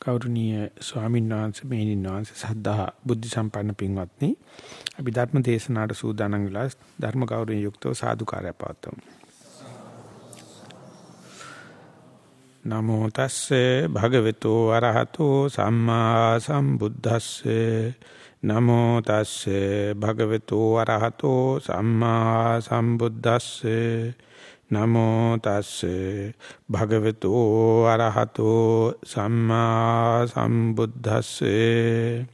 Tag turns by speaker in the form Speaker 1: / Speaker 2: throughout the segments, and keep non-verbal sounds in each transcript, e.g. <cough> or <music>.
Speaker 1: ගෞරවනීය ස්වාමීන් වහන්සේ මේනින් වහන්සේ සද්ධා බුද්ධ සම්පන්න පින්වත්නි. අපි ධර්ම දේශනාවට සූදානම් වෙලා ධර්ම ගෞරවයෙන් යුක්තව සාදුකාරය පවත්වමු. නමෝ තස්සේ භගවතු වරහතෝ සම්මා සම්බුද්දස්සේ. නමෝ තස්සේ භගවතු වරහතෝ සම්මා සම්බුද්දස්සේ. නමෝ තස්සේ භගවතු අරහතෝ සම්මා සම්බුද්දස්සේ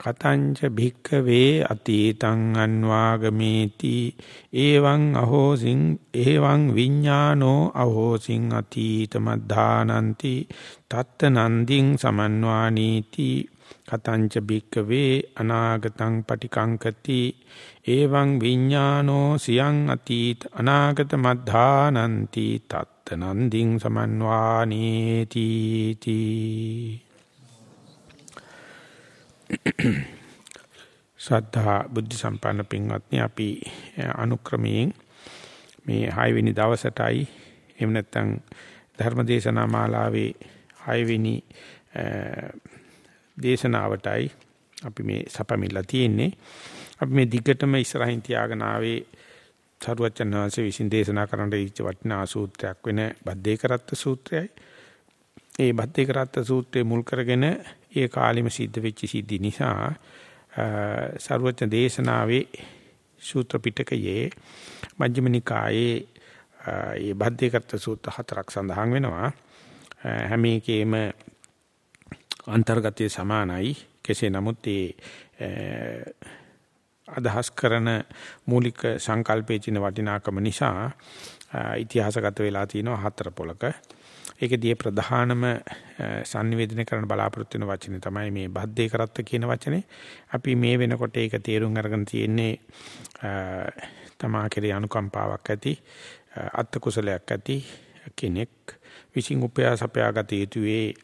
Speaker 1: කතංච භික්ඛවේ අතීතං අන්වාගමේති එවං අහෝසින් එවං විඥානෝ අහෝසින් අතීත මද්ධානಂತಿ තත්ත නන්දින් සමන්වානීති කතංච භික්කවේ අනාගතං පටිකංකති එවං විඥානෝ සියං අතීත අනාගත මද්ධානಂತಿ තත්ත නන්දිං සමන්වානීති තී සද්ධා බුද්ධ සම්පන්න පින්වත්නි අපි අනුක්‍රමයෙන් මේ 6 වෙනි දවසටයි එහෙම නැත්නම් ධර්මදේශනා මාලාවේ 6 වෙනි දේශනාවටයි අපි මේ සපමිලා තියෙන්නේ. අපි මේ දිගටම ඉස්සරහින් තියාගෙන ආවේ සරුවචන වහන්සේ විසින් දේශනා කරන්න ඉච්ච වටිනා සූත්‍රයක් වෙන බද්දේ කරත්ත සූත්‍රයයි. ඒ බද්දේ කරත්ත සූත්‍රයේ මුල් කරගෙන ඒ කාලෙම සිද්ධ වෙච්ච සිද්ධි නිසා සරුවචන දේශනාවේ සූත්‍ර පිටකයේ මජ්ක්‍ධිම නිකායේ ඒ බද්දේ කරත්ත සූත්‍ර හතරක් සඳහන් වෙනවා. හැම එකේම අන්තර්ගතයේ සමානයි කෙසේ නමුත් ඒ අදහස් කරන මූලික සංකල්පයේ තියෙන වටිනාකම නිසා ඉතිහාසගත වෙලා තියෙනවා හතර පොලක. ඒකදී ප්‍රධානම sannivedana කරන්න බලාපොරොත්තු වෙන වචනේ තමයි මේ බද්දේ කරත්ත කියන වචනේ. අපි මේ වෙනකොට ඒක තේරුම් අරගෙන තියෙන්නේ තමා කෙරේ අනුකම්පාවක් ඇති අත්ත කුසලයක් ඇති කෙනෙක් විසින් උපයාස අපයාගත යුතුයේ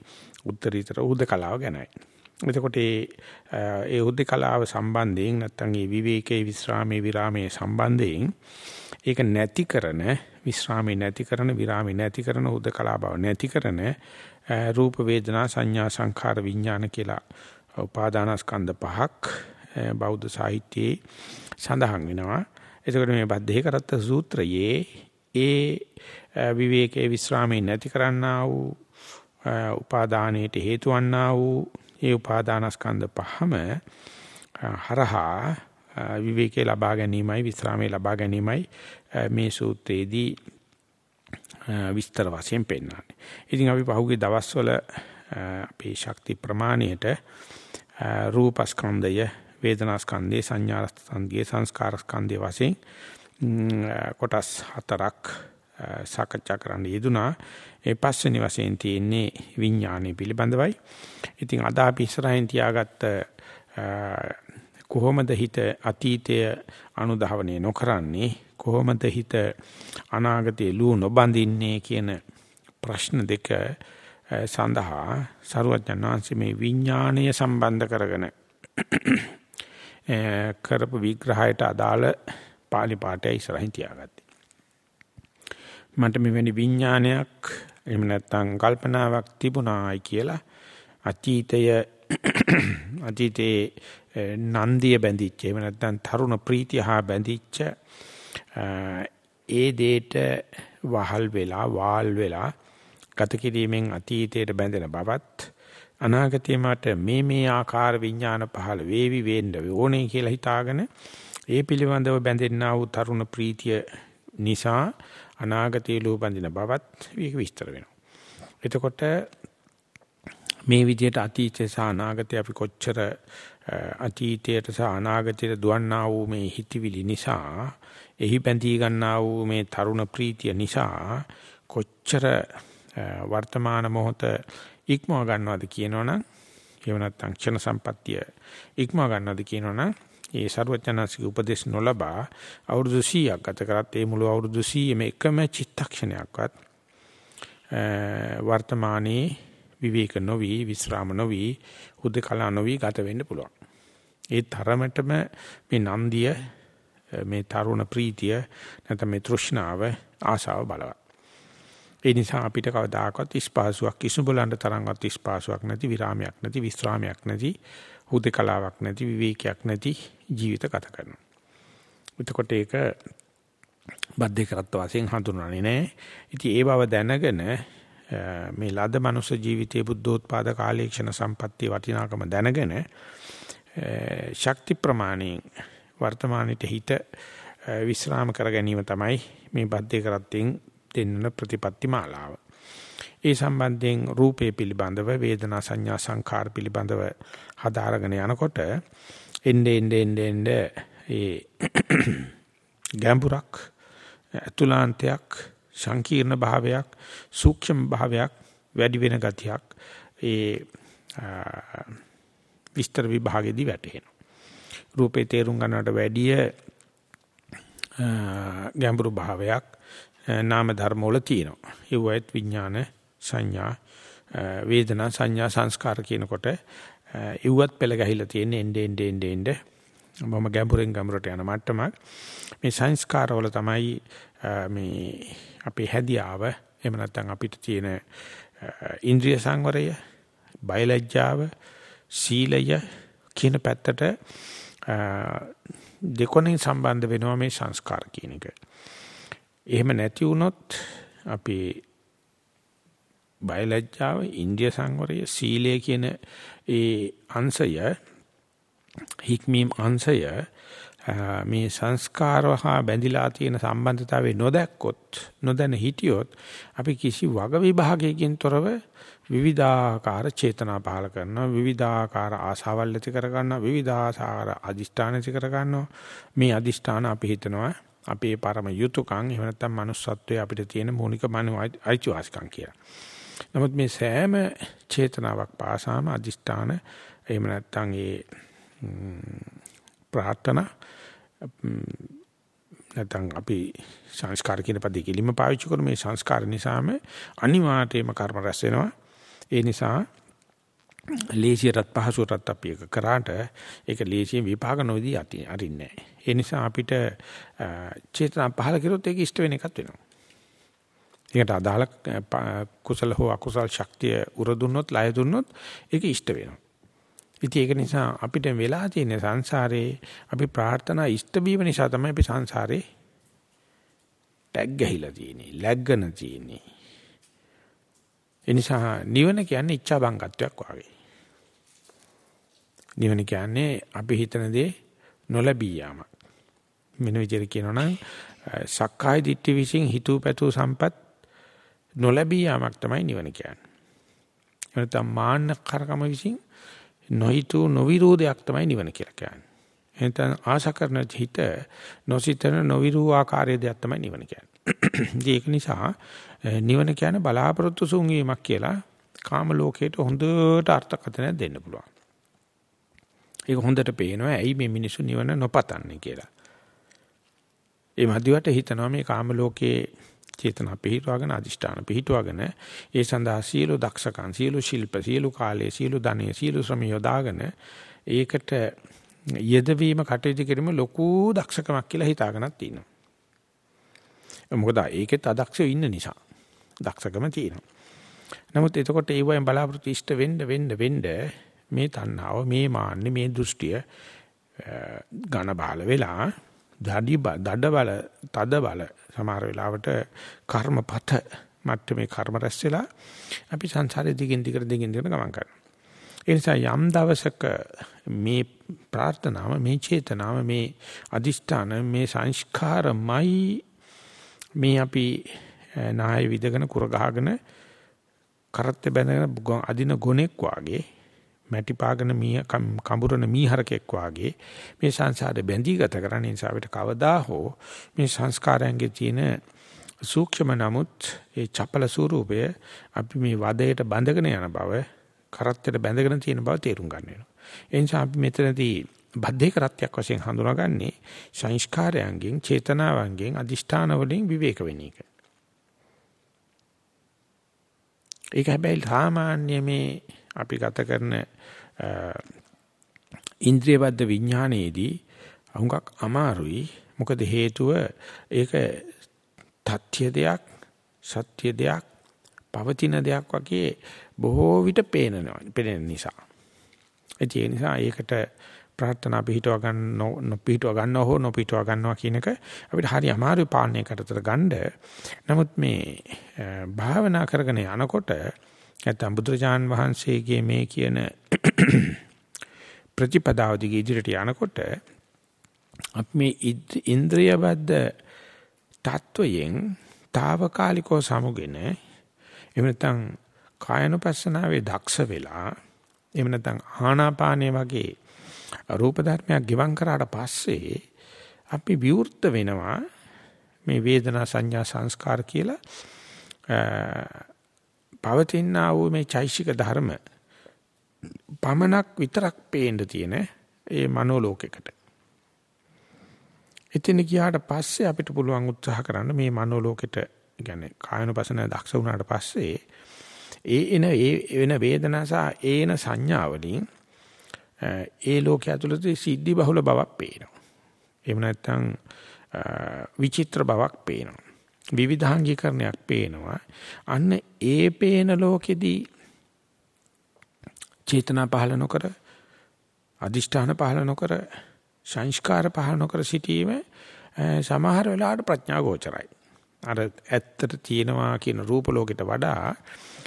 Speaker 1: උත්තරීතර උදකලාව ගැනයි. එතකොට ඒ උදකලාව සම්බන්ධයෙන් නැත්නම් ඒ විවේකයේ විස්රාමයේ විරාමයේ සම්බන්ධයෙන් ඒක නැති කරන විස්රාමයේ නැති කරන විරාමයේ නැති කරන උදකලා බව නැති කරන රූප වේදනා සංඥා සංඛාර විඥාන කියලා උපාදානස්කන්ධ පහක් බෞද්ධ සාහිත්‍යයේ සඳහන් වෙනවා. එතකොට මේ බද්ධේ කරත්ත සූත්‍රයේ ඒ විවේකයේ විස්රාමයේ නැති කරන්නා වූ උපාදානයට හේතු වන්නා වූ ඒ උපාදානස්කන්ධ පහම හරහා විවේකේ ලබා ගැනීමයි විස්රාමයේ ලබා ගැනීමයි මේ සූත්‍රයේදී විස්තර වශයෙන් පෙන්වන්නේ. ඉතින් අපි පහුගිය දවස්වල අපේ ශක්ති ප්‍රමාණයට රූපස්කන්ධය, වේදනාස්කන්ධය, සංඥාස්කන්ධය, සංස්කාරස්කන්ධය වශයෙන් කොටස් හතරක් සාකච්ඡා කරන්න යෙදුනා. ඒ පස්වෙනි වශයෙන් තියෙන්නේ විඥානය පිළිබඳවයි. ඉතින් අද අපි ඉස්සරහින් තියාගත්ත කොහොමද හිත අතීතය අනුධාවනය නොකරන්නේ කොහොමද හිත අනාගතයේ ලු නොබඳින්නේ කියන ප්‍රශ්න දෙක සඳහා සරුවඥාන්සේ මේ විඥාණය සම්බන්ධ කරගෙන කරපු විග්‍රහයට අදාළ පාලි පාඨය ඉස්සරහින් තියාගත්තා. මට මෙවැනි විඥානයක් එහෙම නැත්නම් කල්පනාවක් තිබුණායි කියලා අතීතය <clears throat> අතීතේ නන්දිය බැඳිච්ච එහෙම නැත්නම් තරුණ ප්‍රීතිය හා බැඳිච්ච ඒ දෙයට වහල් වෙලා වාල් වෙලා ගත කිරීමෙන් අතීතයට බැඳෙන බවත් අනාගතේ මට මේ මේ ආකාර විඥාන පහළ වේවි වෙන්න ඕනේ කියලා හිතාගෙන ඒ පිළිබඳව බැඳෙන්නා වූ තරුණ ප්‍රීතිය නිසා අනාගතයේ ලෝබඳින බවත් මේක විස්තර වෙනවා. එතකොට මේ විදිහට අතීතය සහ අනාගතය අපි කොච්චර අතීතයට සහ අනාගතයට දුවන්නා වූ මේ හිතවිලි නිසා එහි බැඳී ගන්නා වූ මේ තරුණ ප්‍රීතිය නිසා කොච්චර වර්තමාන මොහොත ඉක්මව ගන්නවද කියනවනම් එහෙම නැත්නම් ක්ෂණ සම්පත්තිය ඉක්මව ගන්නවද කියනවනම් ඒ ਸਰවඥාන්සේගේ උපදේශ නොලබා අවුරුදු 100ක් ගත කරත් ඒ මුළු අවුරුදු 100ෙම එකම චිත්තක්ෂණයක්වත් වර්තමානයේ විවේක නොවි විස්රාම නොවි උදකලා නොවි ගත වෙන්න පුළුවන්. ඒ තරමටම මේ නන්දිය මේ තරුණ ප්‍රීතිය නැත්නම් මේ තෘෂ්ණාව ආශාව බලවත්. ඒ නිසා අපිට කවදාකවත් ඉස්පාසුවක් කිසුඹලන්ට තරම්වත් ඉස්පාසුවක් නැති විරාමයක් නැති විස්රාමයක් නැති හුදකලාවක් නැති විවේකයක් නැති ජීවිත ගත කරනවා. එතකොට ඒක බද්ධ කරත්ත වශයෙන් හඳුනන්නේ නැහැ. ඉතින් ඒ බව දැනගෙන මේ ලද මනුෂ්‍ය ජීවිතයේ බුද්ධෝත්පාද කාලීක්ෂණ සම්පත්තිය වටිනාකම දැනගෙන ශක්ති ප්‍රමාණයෙන් වර්තමානෙට හිත විස්්‍රාම කර ගැනීම තමයි මේ බද්ධ කරත්තෙන් දෙන්න ප්‍රතිපත්ති මාලාව. ඒ සම්බන්ධයෙන් රූපේ පිළිබඳව වේදනා සංඥා සංඛාර පිළිබඳව හදාරගෙන යනකොට එnde ende ende ende ඒ <clears throat> ගැඹුරක් අතුලාන්තයක් සංකීර්ණ භාවයක් සූක්ෂම භාවයක් වැඩි වෙන ගතියක් ඒ විස්තර විභාගෙදී වැටෙනවා රූපේ තේරුම් ගන්නට වැඩිය ගැඹුරු භාවයක් නාම ධර්ම වල තියෙනවා. ඒ වයිත් විඥාන සංඥා වේදනා සංඥා සංස්කාර කියනකොට ඉව්වත් පෙළ ගැහිලා තියෙන එnde ende ende ende. මම ගැඹුරෙන් ගැඹුරට යන මට්ටමක්. මේ සංස්කාරවල තමයි මේ අපේ හැදියාව. එහෙම නැත්නම් අපිට තියෙන ඉන්ද්‍රිය සංවරය බයලජ්ජාව සීලය කියන පැත්තට දෙකොණින් සම්බන්ධ වෙනවා මේ සංස්කාර කියන එක. එහෙම නැති වුණොත් අපි බයලජ්ජාව ඉන්ද්‍රිය සංවරය සීලය කියන ඒ අංශය හික්මීම් අංශය මේ සංස්කාරව හා බැඳිලා තියෙන සම්බන්ධතාවය නොදැක්කොත් නොදැන හිටියොත් අපි කිසි වග විභාගයකින් තොරව විවිධාකාර චේතනා පහල කරනවා විවිධාකාර ආශාවල් ඇති කර ගන්නවා විවිධාකාර අදිෂ්ඨාන ඇති කර ගන්නවා. මේ අදිෂ්ඨාන අපි හිතනවා අපේ පරම යුතුයකම් එහෙම නැත්නම් manussත්වයේ අපිට තියෙන මූලික මනෝ අයිතිවාසිකම් කියලා. නමුත් මේ සෑම චේතනාවක් පාසාම අදිෂ්ඨාන එහෙම නැත්නම් ඒ ප්‍රාර්ථනා නැත්නම් අපි සංස්කාර කියන පදේ කිලිම පාවිච්චි කරන මේ සංස්කාර නිසාම අනිවාර්යයෙන්ම කර්ම රැස් වෙනවා. ඒ නිසා ලේසියටත් පහසුවටත් අපි එක කරාට ඒක ලේසියෙන් විපාක නොදී අරින්නේ නැහැ. ඒ නිසා අපිට චේතනා පහල කරොත් ඒක ඉෂ්ට වෙන එකක් වෙනවා. ඒකට අදාළ කුසල හෝ අකුසල ශක්තිය උර දුන්නොත් ලය දුන්නොත් ඒක ඉෂ්ට වෙනවා. ඉතින් ඒක නිසා අපිට වෙලා තියෙන සංසාරේ අපි ප්‍රාර්ථනා ඉෂ්ට වීම නිසා තමයි අපි සංසාරේ ටැග් ගහිලා තියෙන්නේ, läග්ගන තියෙන්නේ. ඒ නිසා නිවන කියන්නේ ඉච්ඡා බංගත්වයක් වගේ. නිවන කියන්නේ අපි හිතන දේ නොලැබී යාමක්. මෙන්න විදිහට කියනවා නම් සක්කාය දිට්ඨි විසින් හිතූ පැතූ සම්පත් නොලැබී යාමක් තමයි නිවන කියන්නේ. එනතම් මාන්න කරකම විසින් නොහිතූ නොවිරෝධයක් තමයි නිවන කියලා කියන්නේ. එතන ආශා කරන හිත නොසිතන නොවිරූ ආකාරයේ දෙයක් තමයි නිවන කියන්නේ. ඒක නිසා නිවන කියන්නේ බලාපොරොත්තු සුන්වීමක් කියලා කාම ලෝකයට හොඳට අර්ථකථනයක් දෙන්න පුළුවන්. ඒක හොඳට පේනවා ඇයි මේ මිනිස්සු නිවන නොපතන්නේ කියලා. ඒ මධ්‍යවට හිතනවා මේ කාම ලෝකයේ චේතනා පිහිටුවාගෙන අදිෂ්ඨාන පිහිටුවාගෙන ඒ සඳහා සියලු දක්ෂකම් සියලු ශිල්ප සියලු කාලයේ සියලු ධනෙ සියලු ශ්‍රම යොදාගෙන ඒකට යෙදවීම කටයුතු කිරීම ලොකු දක්ෂකමක් කියලා හිතාගෙනත් තියෙනවා. මොකද ඒකෙත් අදක්ෂයෝ ඉන්න නිසා දක්ෂකම තියෙනවා. නමුත් එතකොට ඒ වයින් බලාපොරොත්තු ඉෂ්ට වෙන්න වෙන්න වෙන්න මේ තණ්හාව මේ මාන්නේ මේ දෘෂ්ටිය ඝන බාල වෙලා දඩි දඩ බල තද බල සමහර වෙලාවට කර්මපත මට්ටමේ කර්ම රැස් වෙලා අපි සංසාරේ දිගින් දිගට දිගින් දිගට ගමන් කරනවා. ඒ නිසා යම් දවසක මේ ප්‍රාර්ථනාව මේ චේතනාව මේ අදිෂ්ඨාන මේ සංස්කාරමයි මේ අපි නාය විදගෙන කුර ගහගෙන කරත් බැඳගෙන අදින ගොනෙක් වාගේ මැටි පාගන මී කඹුරන මීහරකෙක් වාගේ මේ සංසාරේ බැඳී ගත කරන නිසා අපිට කවදා හෝ මේ සංස්කාරයන්ගේ තියෙන සූක්ෂම නමුත් ඒ චපල ස්වරූපය අපි මේ වදයට බැඳගෙන යන බව කරත්තයට බැඳගෙන තියෙන බව තේරුම් ගන්න වෙනවා. ඒ නිසා අපි මෙතනදී බද්ධේ කරත්තයක් වශයෙන් හඳුනාගන්නේ සංස්කාරයන්ගෙන් චේතනාවන්ගෙන් අදිෂ්ඨාන වලින් විවේක වෙන එක. ඒක හැබැයි සාමාන්‍ය මේ අපි ගත කරන ඉන්ද්‍රිය බද්ධ විඥානයේදී අහුඟක් අමාරුයි මොකද හේතුව ඒක තත්‍ය දෙයක් සත්‍ය දෙයක් පවතින දෙයක් වගේ බොහෝ විට පේනනවා පේන නිසා. ඒ නිසා ඒකට ප්‍රාර්ථනා පිහිටව ගන්න නොපිහිටව ගන්නව හෝ නොපිහිටව ගන්නවා කියන එක අපිට හරි අමාරු පාලනය කරතර ගන්න. නමුත් මේ භාවනා කරගෙන යනකොට නැත්නම් බුදුරජාන් වහන්සේගේ මේ කියන ප්‍රතිපදාව දිගේ ඉදිරියට යනකොට අපි මේ ඉන්ද්‍රිය බද්ධ තත්වයෙන් తాවකාලිකව සමුගෙන එහෙම නැත්නම් කායනුපස්සනාවේ දක්ෂ වෙලා එහෙම නැත්නම් ආනාපානේ වගේ රූප ධර්මයක් ගිවං කරාට පස්සේ අපි විවෘත වෙනවා මේ වේදනා සංඥා සංස්කාර කියලා පවතිනා වූ මේ චෛසික ධර්ම පමණක් විතරක් පේන්න තියෙන ඒ මනෝලෝකයකට. එතන ගියාට පස්සේ අපිට පුළුවන් උත්සාහ කරන්න මේ මනෝලෝකෙට කියන්නේ කායනුපසන දක්ෂ වුණාට පස්සේ ඒ එන ඒ වෙන වේදනා සහ ඒන සංඥා වලින් ඒ ලෝකයේ ඇතුළත සිද්ධි බහුල බවක් පේනවා. එහෙම නැත්නම් විචිත්‍ර බවක් පේනවා. විවිධාංගීකරණයක් පේනවා. අන්න ඒ පේන ලෝකෙදී චේතනා පහළ නොකර අදිෂ්ඨාන පහළ නොකර සංස්කාර පහළ නොකර සිටීම සමහර වෙලාවට ප්‍රඥා ගෝචරයි. අර ඇත්තට තියෙනවා කියන රූප ලෝකෙට වඩා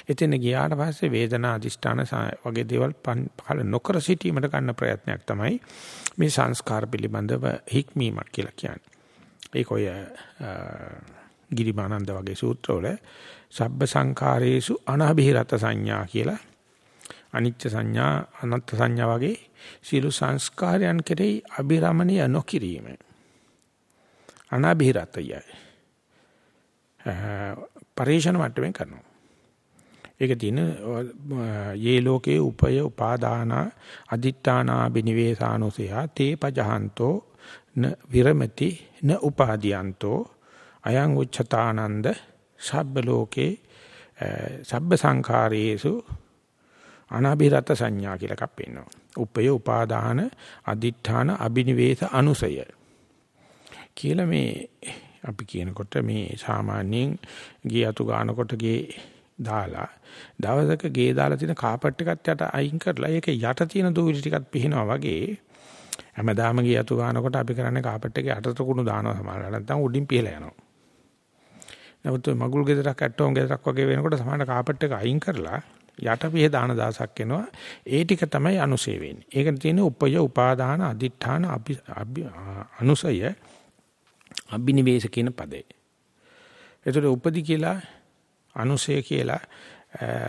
Speaker 1: එතන ගියාට පස්සේ වේදනා අධිෂ්ඨාන වගේ දේවල් පහළ නොකර සිටීමට ගන්න ප්‍රයත්නයක් තමයි මේ සංස්කාර පිළිබඳව හික්මීමක් කියලා කියන්නේ. ඒක ඔය ගිරිමානන්ද වගේ සූත්‍රවල සබ්බ සංඛාරේසු අනබිහිරත සංඥා කියලා අනිච්ච සංඥා අනත්ත් සංඥා වගේ සියලු සංස්කාරයන් කෙරෙහි අබිරමණය නොකිරීම. අනබිහිරතයයි පරිේශන මට්ටමින් කරනවා. ඒක තියෙන යේ ලෝකේ උපය උපාදාන අදිත්තානා බිනිවේසානුසය තේ පජහන්තෝ න විරමති න උපාදීයන්තෝ අයං උච්චතානන්ද සබ්බ ලෝකේ සබ්බ සංඛාරයේසු අනාභිරත සංඥා කියලා එකක් පෙන්නනවා. උපය උපාදාන අදිඨාන අබිනිවේෂ අනුසය කියලා මේ අපි කියනකොට මේ සාමාන්‍යයෙන් ගේ අතු ගන්නකොට ගේ දාලා දවසක ගේ දාලා තියෙන කාපට් එකත් යට අයින් කරලා ඒක යට තියෙන දූවිලි ටිකත් පිහිනවා වගේ හැමදාම ගේ අතු ගන්නකොට අපි කරන්නේ කාපට් එකේ යටට කුණු දානවා සමහරවිට නැත්නම් උඩින් පිහලා යනවා. නමුත් මගුල් ගෙදරක් ඇටෝම් ගෙදරක් වගේ වෙනකොට සමහර කාපට් එක අයින් කරලා යට පිහ දාන දාසක් එනවා. ඒ ටික තමයි අනුසය වෙන්නේ. ඒකට තියෙන උපය උපාදාන අදිඨාන අනුසය අබිනිවේෂ කියන පදේ. ඒතර උපදි කියලා අනුසය කියලා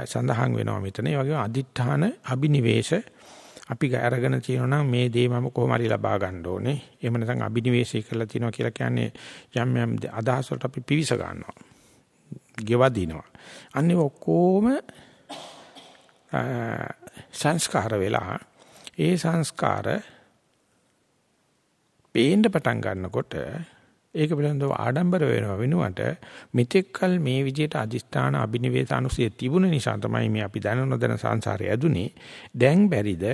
Speaker 1: සඳහන් වෙනවා මෙතන. ඒ වගේම අදිඨාන අබිනිවේෂ අපි අරගෙන තියෙනවා නම් මේ දේ මම කොහොම හරි ලබා ගන්න ඕනේ. එහෙම නැත්නම් අබිනිවේෂය කරලා තියෙනවා කියලා කියන්නේ යම් යම් අදහස් වලට අපි පිවිස ගන්නවා. ගෙවදිනවා. අන්නේ ඔක්කොම සංස්කාර වෙලා ඒ සංස්කාර පේන්න පටන් ගන්නකොට ඒක පිළිබඳව ආඩම්බර වෙනව වෙනුවට මෙතෙක්කල් මේ විදිහට අදිස්ථාන අබිනිවේෂ අනුසය තිබුණ නිසා තමයි මේ අපි දැන නොදැන සංසාරය ඇදුනේ දැන් බැරිද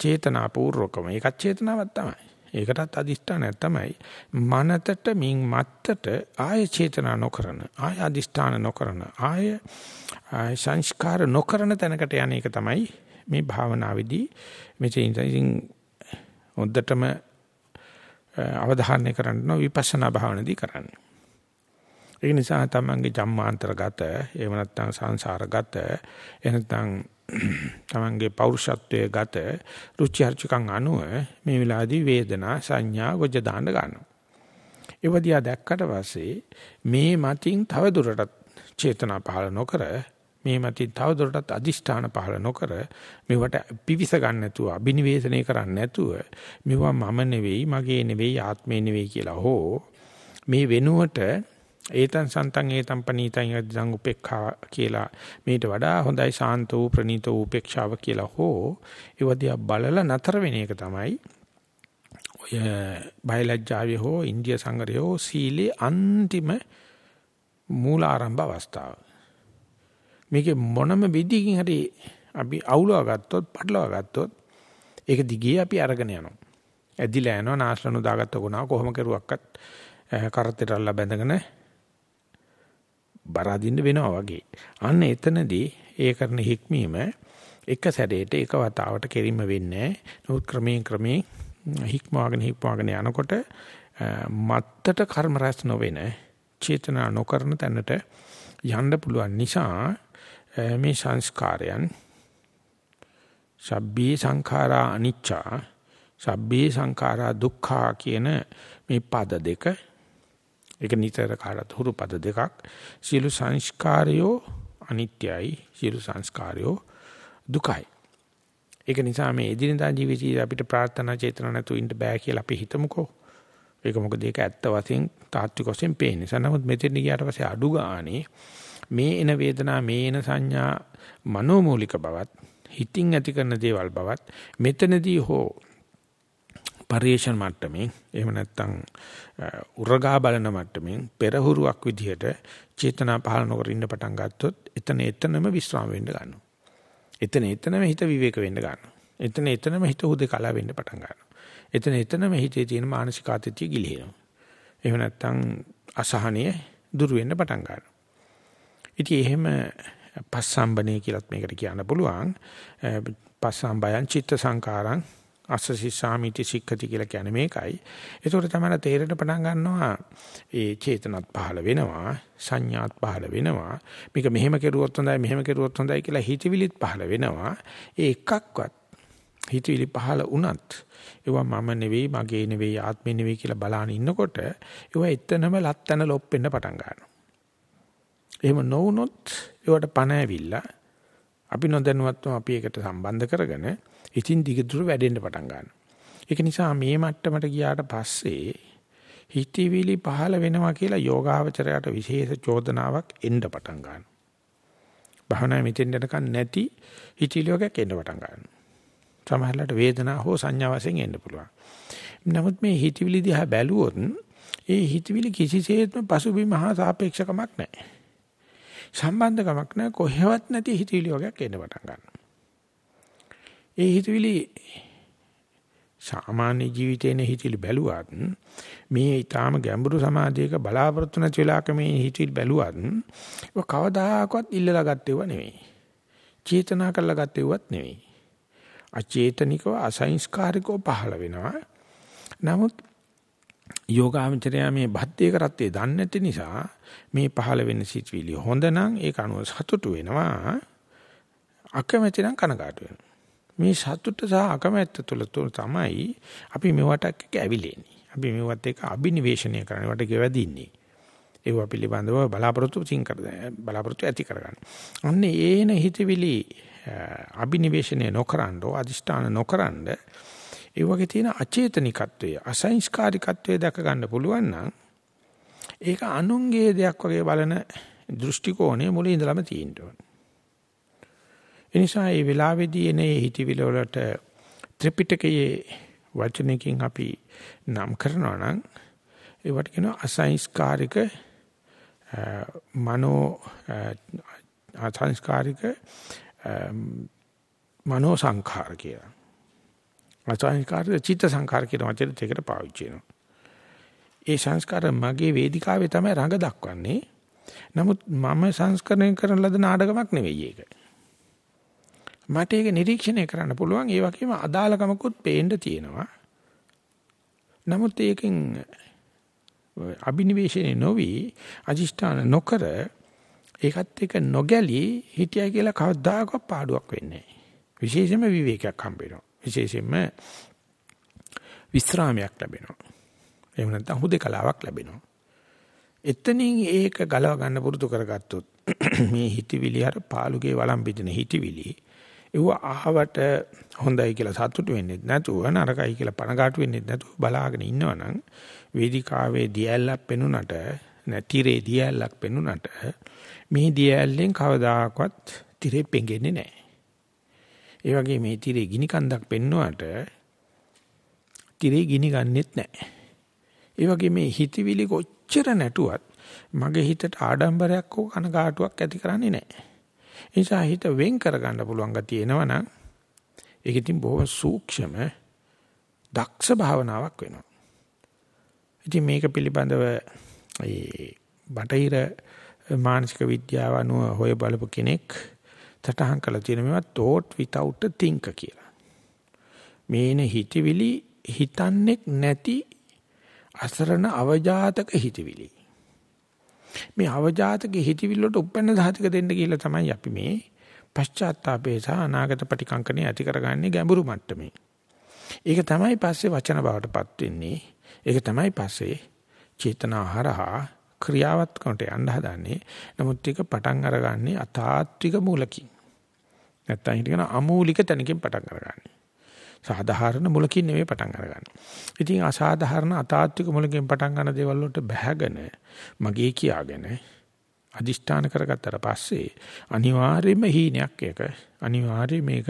Speaker 1: චේතනාපූර්වකම. ඒකත් චේතනාවක් තමයි. ඒකටත් අදිස්ථානයක් තමයි. මනතට මින් මත්තට ආය චේතනා නොකරන ආය අදිස්ථාන නොකරන ආය සංස්කාර නොකරන තැනකට යන එක තමයි මේ භාවනාවේදී මෙතෙන් ඉතින් හොද්දටම අවධාරණය කරන්න විපස්සනා භාවනාවේදී කරන්නේ. ඒ නිසා තමන්ගේ ජම්මාන්තරගත එහෙම නැත්නම් සංසාරගත එහෙම නැත්නම් තමන්ගේ පෞරුෂත්වයේ ගත රුචි අරුචිකම් අනුව මේ වෙලාවේදී වේදනා සංඥා ගොජ දාන්න ගන්නවා. ඒවදියා දැක්කට පස්සේ මේ මතින් තව දුරටත් චේතනා පහළ නොකර මේ මතින් තවදුරටත් අදිෂ්ඨාන පහළ නොකර මේවට පිවිස ගන්න නැතුව අබිනිවේෂණය කරන්න නැතුව මේවා මම නෙවෙයි මගේ නෙවෙයි ආත්මේ නෙවෙයි කියලා හෝ මේ වෙනුවට ඒතන් සන්තන් ඒතන් පනීතන් යද්දන් උපේක්ඛා කියලා මේට වඩා හොඳයි ශාන්ත වූ ප්‍රණීත වූ උපේක්ෂාව කියලා හෝ ඒවදියා බලලා නතර වෙන එක තමයි ඔය බයලජ්ජාවේ හෝ ඉන්දිය සංගරේ හෝ සීලේ අන්තිම මූල ආරම්භ අවස්ථාව මේකේ මොනම විදිහකින් හරි අපි අවුලව ගත්තොත්, පටලවා ගත්තොත් ඒක දිගේ අපි අරගෙන යනවා. ඇදිලා යනවා නාස්ලනු දාගත්ත ගුණා කොහොම කරුවක්වත් කරත්තට අල්ල බැඳගෙන බර අදින්න වෙනවා වගේ. අන්න එතනදී ඒ කරන හික්මීම එක සැරේට එක වතාවට කෙරිම වෙන්නේ නැහැ. ක්‍රමයෙන් ක්‍රමයෙන් හික්මවාගෙන හික්මවාගෙන යනකොට මත්තට කර්ම රැස් නොවෙන චේතනා නොකරන තැනට යන්න පුළුවන් නිසා මේ සංස්කාරයන් සබ්බේ සංඛාරා අනිච්චා සබ්බේ සංඛාරා දුක්ඛා කියන මේ පද දෙක ඒක නිතර කාලත් හුරු පද දෙකක්. සියලු සංස්කාරයෝ අනිත්‍යයි සියලු සංස්කාරයෝ දුකයි. ඒක නිසා මේ එදිනදා ජීවිතයේ අපිට ප්‍රාර්ථනා චේතන නැතුව ඉන්න බෑ කියලා අපි හිතමුකෝ. ඒක මොකද ඒක ඇත්ත වශයෙන් තාත්වික වශයෙන් පේන්නේ. සනමුත් මෙතෙන් ගියාට පස්සේ අඩු ගානේ මේ එන වේදනා මේ එන සංඥා මනෝමූලික බවත් හිතින් ඇති කරන දේවල් බවත් මෙතනදී හෝ පරිේශන මට්ටමින් එහෙම නැත්නම් උරගා බලන මට්ටමින් පෙරහුරුවක් විදිහට චේතනා පහළ නොකර ඉන්න පටන් ගත්තොත් එතන එතනම විස්්‍රාම වෙන්න ගන්නවා. එතන එතනම හිත විවේක වෙන්න ගන්නවා. එතන එතනම හිත හුදකලා වෙන්න පටන් ගන්නවා. එතන එතනම හිතේ තියෙන මානසික ආතතිය ගිලිහෙනවා. එහෙම නැත්නම් අසහනය දුර වෙන්න පටන් ගන්නවා. ඉතින් එහෙම පස්සම්බනේ කියලත් මේකට කියන්න පුළුවන්. පස්සම්බයං චිත්ත සංකාරං අස්සසි සාමිති සික්ඛති කියලා කියන්නේ මේකයි. ඒතකොට තමයි තේරෙන්න පටන් ගන්නවා ඒ චේතනත් පහළ වෙනවා, සංඥාත් පහළ වෙනවා. මේක මෙහෙම කෙරුවොත් හොඳයි, මෙහෙම කෙරුවොත් හොඳයි කියලා හිතවිලිත් පහළ වෙනවා. ඒ එකක්වත් හිතවිලි පහළ වුණත් ඒවා මම නෙවෙයි මගේ නෙවෙයි ආත්මෙ නෙවෙයි කියලා බලාන ඉන්නකොට ඒවා එතනම ලත්තන ලොප්පෙන්න පටන් ගන්නවා. එහෙම නොවුනොත් ඒවට පණ ඇවිල්ලා අපි නොදැනුවත්වම අපි ඒකට සම්බන්ධ කරගෙන ඉතින් දිගටම වැඩෙන්න පටන් ගන්නවා. ඒක නිසා මේ මට්ටමට ගියාට පස්සේ හිතවිලි පහළ වෙනවා කියලා යෝගාවචරයට විශේෂ චෝදනාවක් එන්න පටන් ගන්නවා. භවනා මෙතෙන් යනකන් නැති හිතවිලි වර්ගයක් එන්න පටන් ගන්නවා. සමහරවිට වේදනා හෝ සංඥා වශයෙන් එන්න පුළුවන්. නමුත් මේ හිතවිලි දිහා බැලුවොත් ඒ හිතවිලි කිසිසේත්ම පසුබිම හා සාපේක්ෂකමක් නැහැ. සම්බන්ධකමක් නැහැ කොහෙවත් නැති හිතවිලි වගේක් එන්න පටන් ගන්නවා. ඒ හිතවිලි සාමාන්‍ය ජීවිතේන හිතවිලි බැලුවත් මේ ඊටාම ගැඹුරු සමාධියක බලාපොරොත්තු නැති වෙලාවක මේ හිතවිලි බැලුවත් ඒක කවදාකවත් ඉල්ලලා ගත්තේව නෙවෙයි. චේතනා කරලා ගත්තේවත් නෙවෙයි. අචේතනිකව අසංස්කාරිකව පහළ වෙනවා. නමුත් යෝගාමචරය මේ බද්ධේ කරත්තේ දන්නේ නැති නිසා මේ පහළ වෙන සිතුවිලි හොඳ නම් ඒක අනුව සතුටු වෙනවා. අකමැති නම් කනගාටු වෙනවා. මේ සතුට සහ අකමැත්ත තුළ තමයි අපි මෙවට එක්ක ඇවිලෙන්නේ. අපි මෙවත් එක්ක අබිනිවේෂණය කරන්නේ වට ගෙවදින්නේ. ඒව පිළිබඳව බලාපොරොත්තු සිං කර බලාපොරොත්තු ඇති කරගන්න. අන්න ඒන හිතවිලි අබිනිවේෂණය නොකරනද අදිෂ්ඨාන නොකරනද ඒ වගේ තියෙන අචේතනිකත්වය අසංස්කාරිකත්වය දැක ගන්න පුළුවන් නම් ඒක අනුන්ගේ දෙයක් වගේ බලන දෘෂ්ටි කෝණය මුලින් ඉඳලම තියෙන්න ඕන. ඒ නිසා මේ වෙලාවේදී එන හිතවිල වලට ත්‍රිපිටකයේ වචනකින් අපි නම් කරනවා නම් ඒවට කියනවා අසංස්කාරික මනෝ අසංස්කාරික මනෝ සංඛාර කියලා. අසංස්කාර චිත්ත සංඛාර කියන වචන දෙකට පාවිච්චි වෙනවා. ඒ සංස්කාර මගේ වේදිකාවේ තමයි රඟ දක්වන්නේ. නමුත් මම සංස්කරණය කරන ලද නාටකමක් නෙවෙයි ඒක. මට ඒක නිරීක්ෂණය කරන්න පුළුවන් ඒ වගේම අදාළකමකුත් පේන්න තියෙනවා. නමුත් ඒකෙන් අබිනිවේෂණේ නොවි අදිෂ්ඨාන නොකර ඒකත් එක නොගැලී හිටියයි කියලා කවදාකවත් පාඩුවක් වෙන්නේ නැහැ. විශේෂයෙන්ම විවේකයක් හම්බ වෙනවා. විශේෂයෙන්ම විස්රාමයක් ලැබෙනවා. එහෙම නැත්නම් හුදේකලාවක් ලැබෙනවා. එතනින් ඒක ගලව ගන්න පුරුදු කරගත්තොත් <clears throat> මේ හිතවිලි අර පාළුගේ වළම් බෙදෙන හිතවිලි ඒව අහවට හොඳයි කියලා සතුටු වෙන්නේ නැතුව නරකයි කියලා පණගාටු වෙන්නේ නැතුව බලාගෙන ඉන්නවනම් වේදිකාවේ දියැලක් පෙනුනට නැතිරේ දියැලක් පෙනුනට මේ දියැලෙන් කවදාකවත් තිරේ පෙඟෙන්නේ නැහැ. ඒ වගේ මේ තිරේ ගිනි කන්දක් පෙන්නුවට තිරේ ගිනි ගන්නෙත් නැහැ. ඒ වගේ මේ හිතවිලි කොච්චර නැටුවත් මගේ හිතට ආඩම්බරයක් හෝ කනගාටුවක් ඇති කරන්නේ නැහැ. ඒ නිසා හිත වෙන් කරගන්න පුළුවන් ගතිය එනවනම් ඒක ඉතින් බොහොම සූක්ෂම දක්ෂ භාවනාවක් වෙනවා. ඉතින් මේක පිළිබඳව ඒ බටහිර මානසික විද්‍යාව අනුව හොය බලපු කෙනෙක් තටහන් කළ තියෙන මේවා thought without a thinker කියලා. මේන හිතවිලි හිතන්නේ නැති අසරණ අවජාතක හිතවිලි. මේ අවජාතක හිතවිල්ල වලට උපැන්න සාතික දෙන්න කියලා තමයි අපි මේ පශ්චාත්තාපේ සහ අනාගත ප්‍රතිකංකණේ ඇති කරගන්නේ ගැඹුරු මට්ටමේ. ඒක තමයි පස්සේ වචන බවටපත් වෙන්නේ. ඒක තමයි පස්සේ චේතනාහරහා ක්‍රියාවත්කමට යන්න හදන්නේ. නමුත් ඒක පටන් අරගන්නේ අතාත්වික මූලකින්. නැත්තම් හිතගෙන අමූලික තැනකින් පටන් අරගන්නේ. සාධාරණ මුලකින් නෙවෙයි පටන් අරගන්නේ. ඉතින් අසාධාරණ අතාත්වික මුලකින් පටන් ගන්න දේවල් වලට බැහැගෙන මගේ කියාගෙන අදිෂ්ඨාන කරගත්තට පස්සේ අනිවාර්යයෙන්ම හීනයක් ඒක. අනිවාර්යයෙන් මේක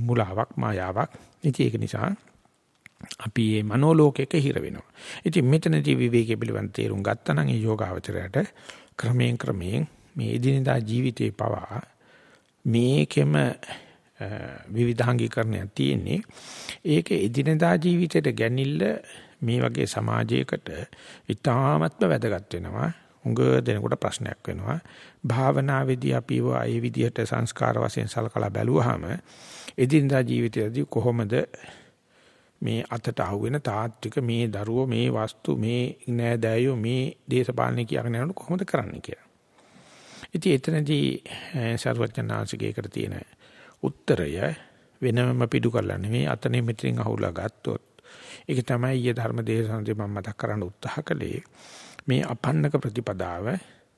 Speaker 1: මුලාවක් මායාවක්. ඉතින් ඒක නිසා අපි මේ මනෝලෝකයක හිර වෙනවා. ඉතින් මෙතනදී විවේකයේ පිළිබඳ තේරුම් ගත්තා නම් ඒ යෝගාවචරයට ක්‍රමයෙන් ක්‍රමයෙන් මේ එදිනදා ජීවිතේ පවා මේකෙම විවිධාංගීකරණයක් තියෙන්නේ. ඒක එදිනදා ජීවිතයට ගැනිල්ල මේ වගේ සමාජයකට ඉතාමත්ම වැදගත් වෙනවා. උඟ දෙනකොට ප්‍රශ්නයක් වෙනවා. භාවනාවේදී අපි ඒ විදිහට සංස්කාර වශයෙන් සලකලා බැලුවාම එදිනදා ජීවිතයේදී කොහොමද මේ අතට අහුවෙන තාත්වික මේ දරුවෝ මේ වස්තු මේ නෑදෑයෝ මේ දේශපාලනේ කියගෙන යනකොට කොහොමද කරන්නේ කියලා. ඉතින් එතනදී සර්වඥාන්සේගේකට තියෙන උත්තරය වෙනම පිටු කරලා නෙමෙයි අතනේ මෙතනින් අහුලා ගත්තොත් ඒක තමයි ඊයේ ධර්ම දේශනාවේ මම මතක් කරන්න උත්සාහ කළේ මේ අපන්නක ප්‍රතිපදාව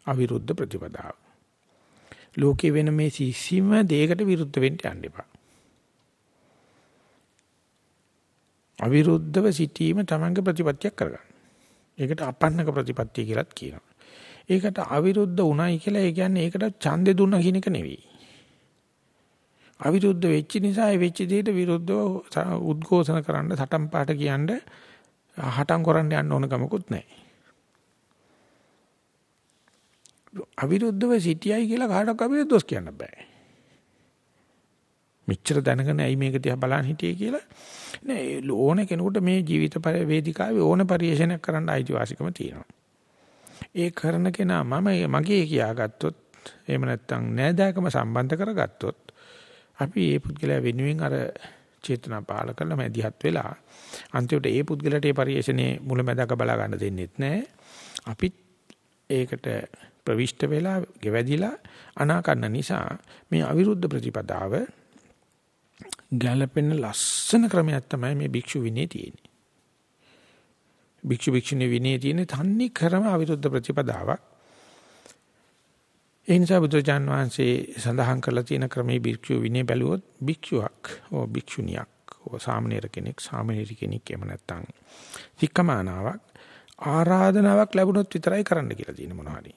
Speaker 1: අවිරුද්ධ ප්‍රතිපදාව. ලෝකේ වෙන මේ සිසිම දෙයකට විරුද්ධ වෙන්න යන්න එපා. අවිරුද්ධව සිටීම තමන්ගේ ප්‍රතිපත්තියක් කරගන්න. ඒකට අපන්නක ප්‍රතිපත්තිය කියලාත් කියනවා. ඒකට අවිරුද්ධ උණයි කියලා ඒ කියන්නේ ඒකට ඡන්දේ දුන්නා කියන එක නෙවෙයි. අවිරුද්ධ වෙච්ච නිසා ඒ වෙච්ච දෙයට විරුද්ධව උද්ඝෝෂණ කරන්න සටන් පාට කියන්න හටම් කරන්න යන්න ඕන කමකුත් නැහැ. අවිරුද්ධව සිටියයි කියලා කාටවත් අපිට දොස් කියන්න බෑ. මෙච්චර දැනගෙන ඇයි මේක දිහා බලන් හිටියේ කියලා නෑ ඕන කෙනෙකුට මේ ජීවිත වේදිකාවේ ඕන පරිශ්‍රණයක් කරන්න අයිතිවාසිකම තියෙනවා. ඒ කරන කෙනා මම මගේ කියාගත්තොත් එහෙම නැත්නම් නෑදෑකම සම්බන්ධ කරගත්තොත් අපි ඒ පුද්ගලයා වෙනුවෙන් අර චේතනා පාල කරලා මැදිහත් වෙලා අන්තිමට ඒ පුද්ගලයාට ඒ පරිශ්‍රණයේ මුලැමැදක බලා ගන්න දෙන්නෙත් නෑ. අපිත් ඒකට ප්‍රවිෂ්ඨ වෙලා ගෙවැදිලා අනාකරන නිසා මේ අවිරුද්ධ ප්‍රතිපදාව ගැළපෙන ලස්සන ක්‍රමයක් තමයි මේ භික්ෂු විනය තියෙන්නේ. භික්ෂු භික්ෂුණී විනය තියෙන්නේ තන්නේ ක්‍රම අවිරුද්ධ ප්‍රතිපදාවක්. ඒ නිසා බුදුචාන් වහන්සේ සඳහන් කරලා තියෙන ක්‍රමයේ භික්ෂු විනය බැලුවොත් භික්ෂුවක් ඕ භික්ෂුණියක් ඕ සාමණේර කෙනෙක් සාමණේර කෙනෙක් එහෙම නැත්නම් සික්කමානාවක් ආරාධනාවක් ලැබුණොත් විතරයි කරන්න කියලා තියෙන මොනවා හරි.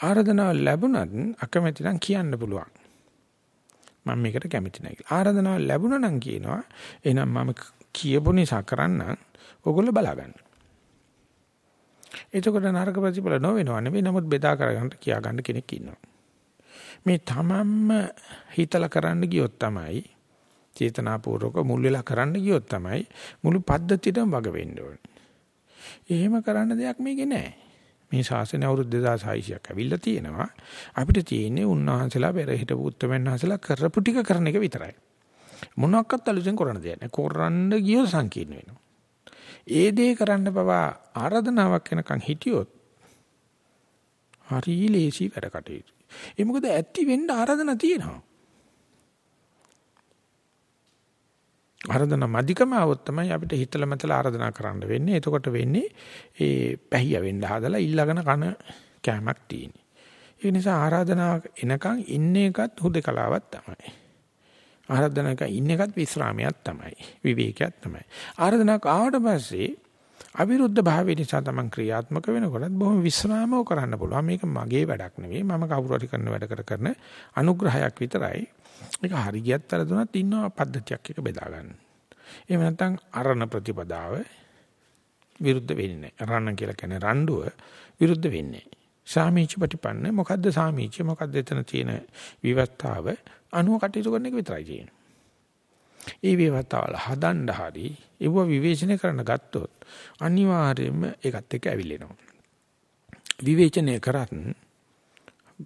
Speaker 1: ආරාධනාව ලැබුණත් අකමැති නම් කියන්න පුළුවන්. මම මේකට කැමති නැහැ කියලා. ආරාධනාව ලැබුණා නම් කියනවා එහෙනම් මම කියපු නිසා කරන්න ඕගොල්ලෝ බලා ගන්න. එතකොට නරක ප්‍රතිඵල නොවෙනව නෙවෙයි නමුත් බෙදා කරගන්න කියා ගන්න කෙනෙක් ඉන්නවා. මේ තමන්ම හිතලා කරන්න ගියොත් තමයි චේතනාපූර්වක මුල් වෙලා කරන්න ගියොත් තමයි මුළු පද්ධතියටම වග වෙන්න ඕනේ. එහෙම කරන්න දෙයක් මේකේ නැහැ. මේ ශාසනය අවුරුදු 2600ක් ඇවිල්ලා තියෙනවා. අපිට තියෙන්නේ උන්වහන්සේලා පෙර හිටපු උත්තරමන් වහන්සේලා කරපු ටික කරන එක විතරයි. මොනක්වත් අලුතෙන් කරන්න දෙයක් නැහැ. කරන්න ගියොත් සංකීර්ණ වෙනවා. ඒ දේ කරන්න පවා ආරාධනාවක් වෙනකන් හිටියොත් හරි ලේසි වැඩ කටයුතු. ඒ මොකද ඇති වෙන්න ආරාධනා තියෙනවා. ආරාධනා මධිකම આવොත් තමයි අපිට හිතල මතල ආරාධනා කරන්න වෙන්නේ. එතකොට වෙන්නේ ඒ පැහිය වෙන්න හදලා ඊළඟන කන කැමක් තියෙන්නේ. ඒ නිසා ආරාධනාවක් එනකන් ඉන්න එකත් හුදකලාවක් තමයි. ආරාධනාවක ඉන්න එකත් විස්රාමයක් තමයි. විවේකයක් තමයි. ආරාධනාවක් ආවට පස්සේ අවිරුද්ධ භාවය නිසා තමන් ක්‍රියාත්මක වෙනකොටත් බොහොම විස්රාමව කරන්න පුළුවන්. මේක මගේ වැඩක් නෙවෙයි. මම කවුරු හරි කරන වැඩ කර කරන අනුග්‍රහයක් විතරයි. ඒක හරි ගියත් තරදුනත් ඉන්නවා පද්ධතියක් එක බෙදා ගන්න. එහෙම නැත්නම් අරණ ප්‍රතිපදාව විරුද්ධ වෙන්නේ නැහැ. රණ කියලා කියන්නේ රණ්ඩුව විරුද්ධ වෙන්නේ නැහැ. සාමීච ප්‍රතිපන්න මොකද්ද සාමීච මොකද්ද එතන තියෙන විවස්ථාව අනුව කටයුතු කරන එක විතරයි තියෙන්නේ. ඒ විවස්ථාවල හදන්න හරි ඒව විවේචනය කරන්න ගත්තොත් අනිවාර්යයෙන්ම ඒකත් එක්ක ඇවිලෙනවා. විවේචනය කරත්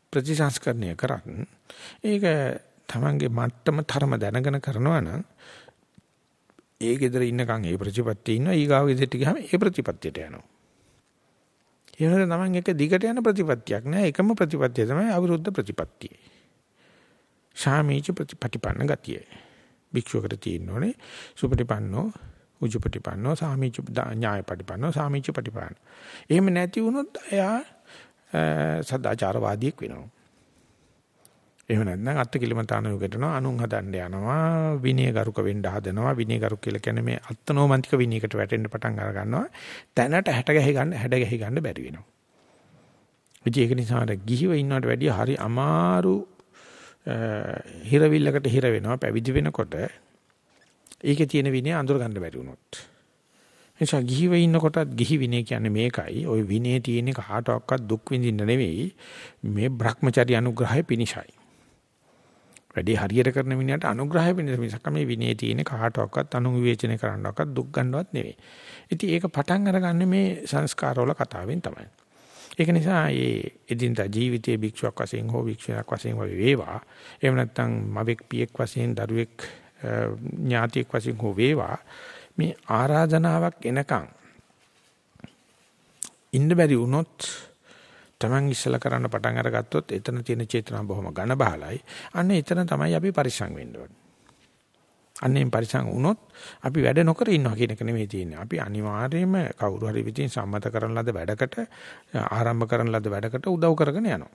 Speaker 1: ප්‍රතිසංස්කරණය කරත් ඒක තමන්ගේ මට්ටම තරම දැනගෙන කරනවා නම් ඒ ගෙදර ඉන්නකන් ඒ ප්‍රතිපත්තිය ඉන්නවා ඊගාව ගෙදරට ගියාම ඒ ප්‍රතිපත්තියට යනවා ඒ වෙනකොට තමන් එක දිගට යන ප්‍රතිපත්තියක් නෑ එකම ප්‍රතිපත්තිය තමයි අවිරුද්ධ ප්‍රතිපත්තිය ශාමීච ප්‍රතිපටිපන්න ගතිය භික්ෂුවකට තියෙනෝනේ සුපටිපන්නෝ උජුපටිපන්නෝ සාමීච ඥායපටිපන්නෝ සාමීච පටිපන්න. එහෙම නැති වුණොත් එයා සදාචාරවාදියෙක් වෙනවා. එහෙම නැත්නම් අත්ති කිලමතාන යුගයටනවා අනුන් හදන්න යනවා විනයගරුක වෙන්න හදනවා. විනයගරුක කියලා කියන්නේ මේ අත්නෝමන්තික විනයකට වැටෙන්න පටන් අර ගන්නවා. තැනට හැට ගැහි ගන්න හැඩ ගැහි ගන්න බැරි වෙනවා. ඉතින් ඒක නිසා ගිහිව ඉන්නවට වැඩිය හරි අමාරු හිරවිල්ලකට හිර වෙනවා පැවිදි වෙනකොට ඒකේ තියෙන විනය අඳුර ගන්න බැරි වුණොත් නිසා ගිහිව ඉන්නකොටත් ගිහි විනය කියන්නේ මේකයි ওই විනය තියෙන කාටවත් දුක් විඳින්න නෙවෙයි මේ Brahmacharya අනුග්‍රහය පිනිසයි වැඩේ හරියට කරන මිනිහට අනුග්‍රහය වෙන මිසක් මේ විනයේ තියෙන කාටවත් අනුවිවේචනය කරන්නවත් දුක් ගන්නවත් නෙවෙයි. ඉතින් ඒක පටන් අරගන්නේ මේ සංස්කාරවල කතාවෙන් තමයි. ඒක නිසා මේ එදිනදා ජීවිතයේ භික්ෂුවක් වශයෙන් හෝ භික්ෂුවක් වශයෙන් වේවා එහෙම නැත්නම් මවෙක් පියෙක් වශයෙන් දරුවෙක් ඥාතියෙක් වශයෙන් හෝ වේවා මේ ආරාධනාවක් එනකන් ඉන්න බැරි වුණොත් Taman ඉස්සලා කරන්න පටන් අරගත්තොත් එතන තියෙන චේතනාව බොහොම ඝන බහලයි. අන්න එතන තමයි අපි පරිස්සම් වෙන්න ඕනේ. අන්නේම පරිස්සම් වුණොත් අපි වැඩ නොකර ඉන්නවා කියන එක නෙමෙයි තියෙන්නේ. අපි අනිවාර්යයෙන්ම කවුරු හරි විදිහින් සම්මත කරන ලද වැඩකට ආරම්භ කරන ලද වැඩකට උදව් කරගෙන යනවා.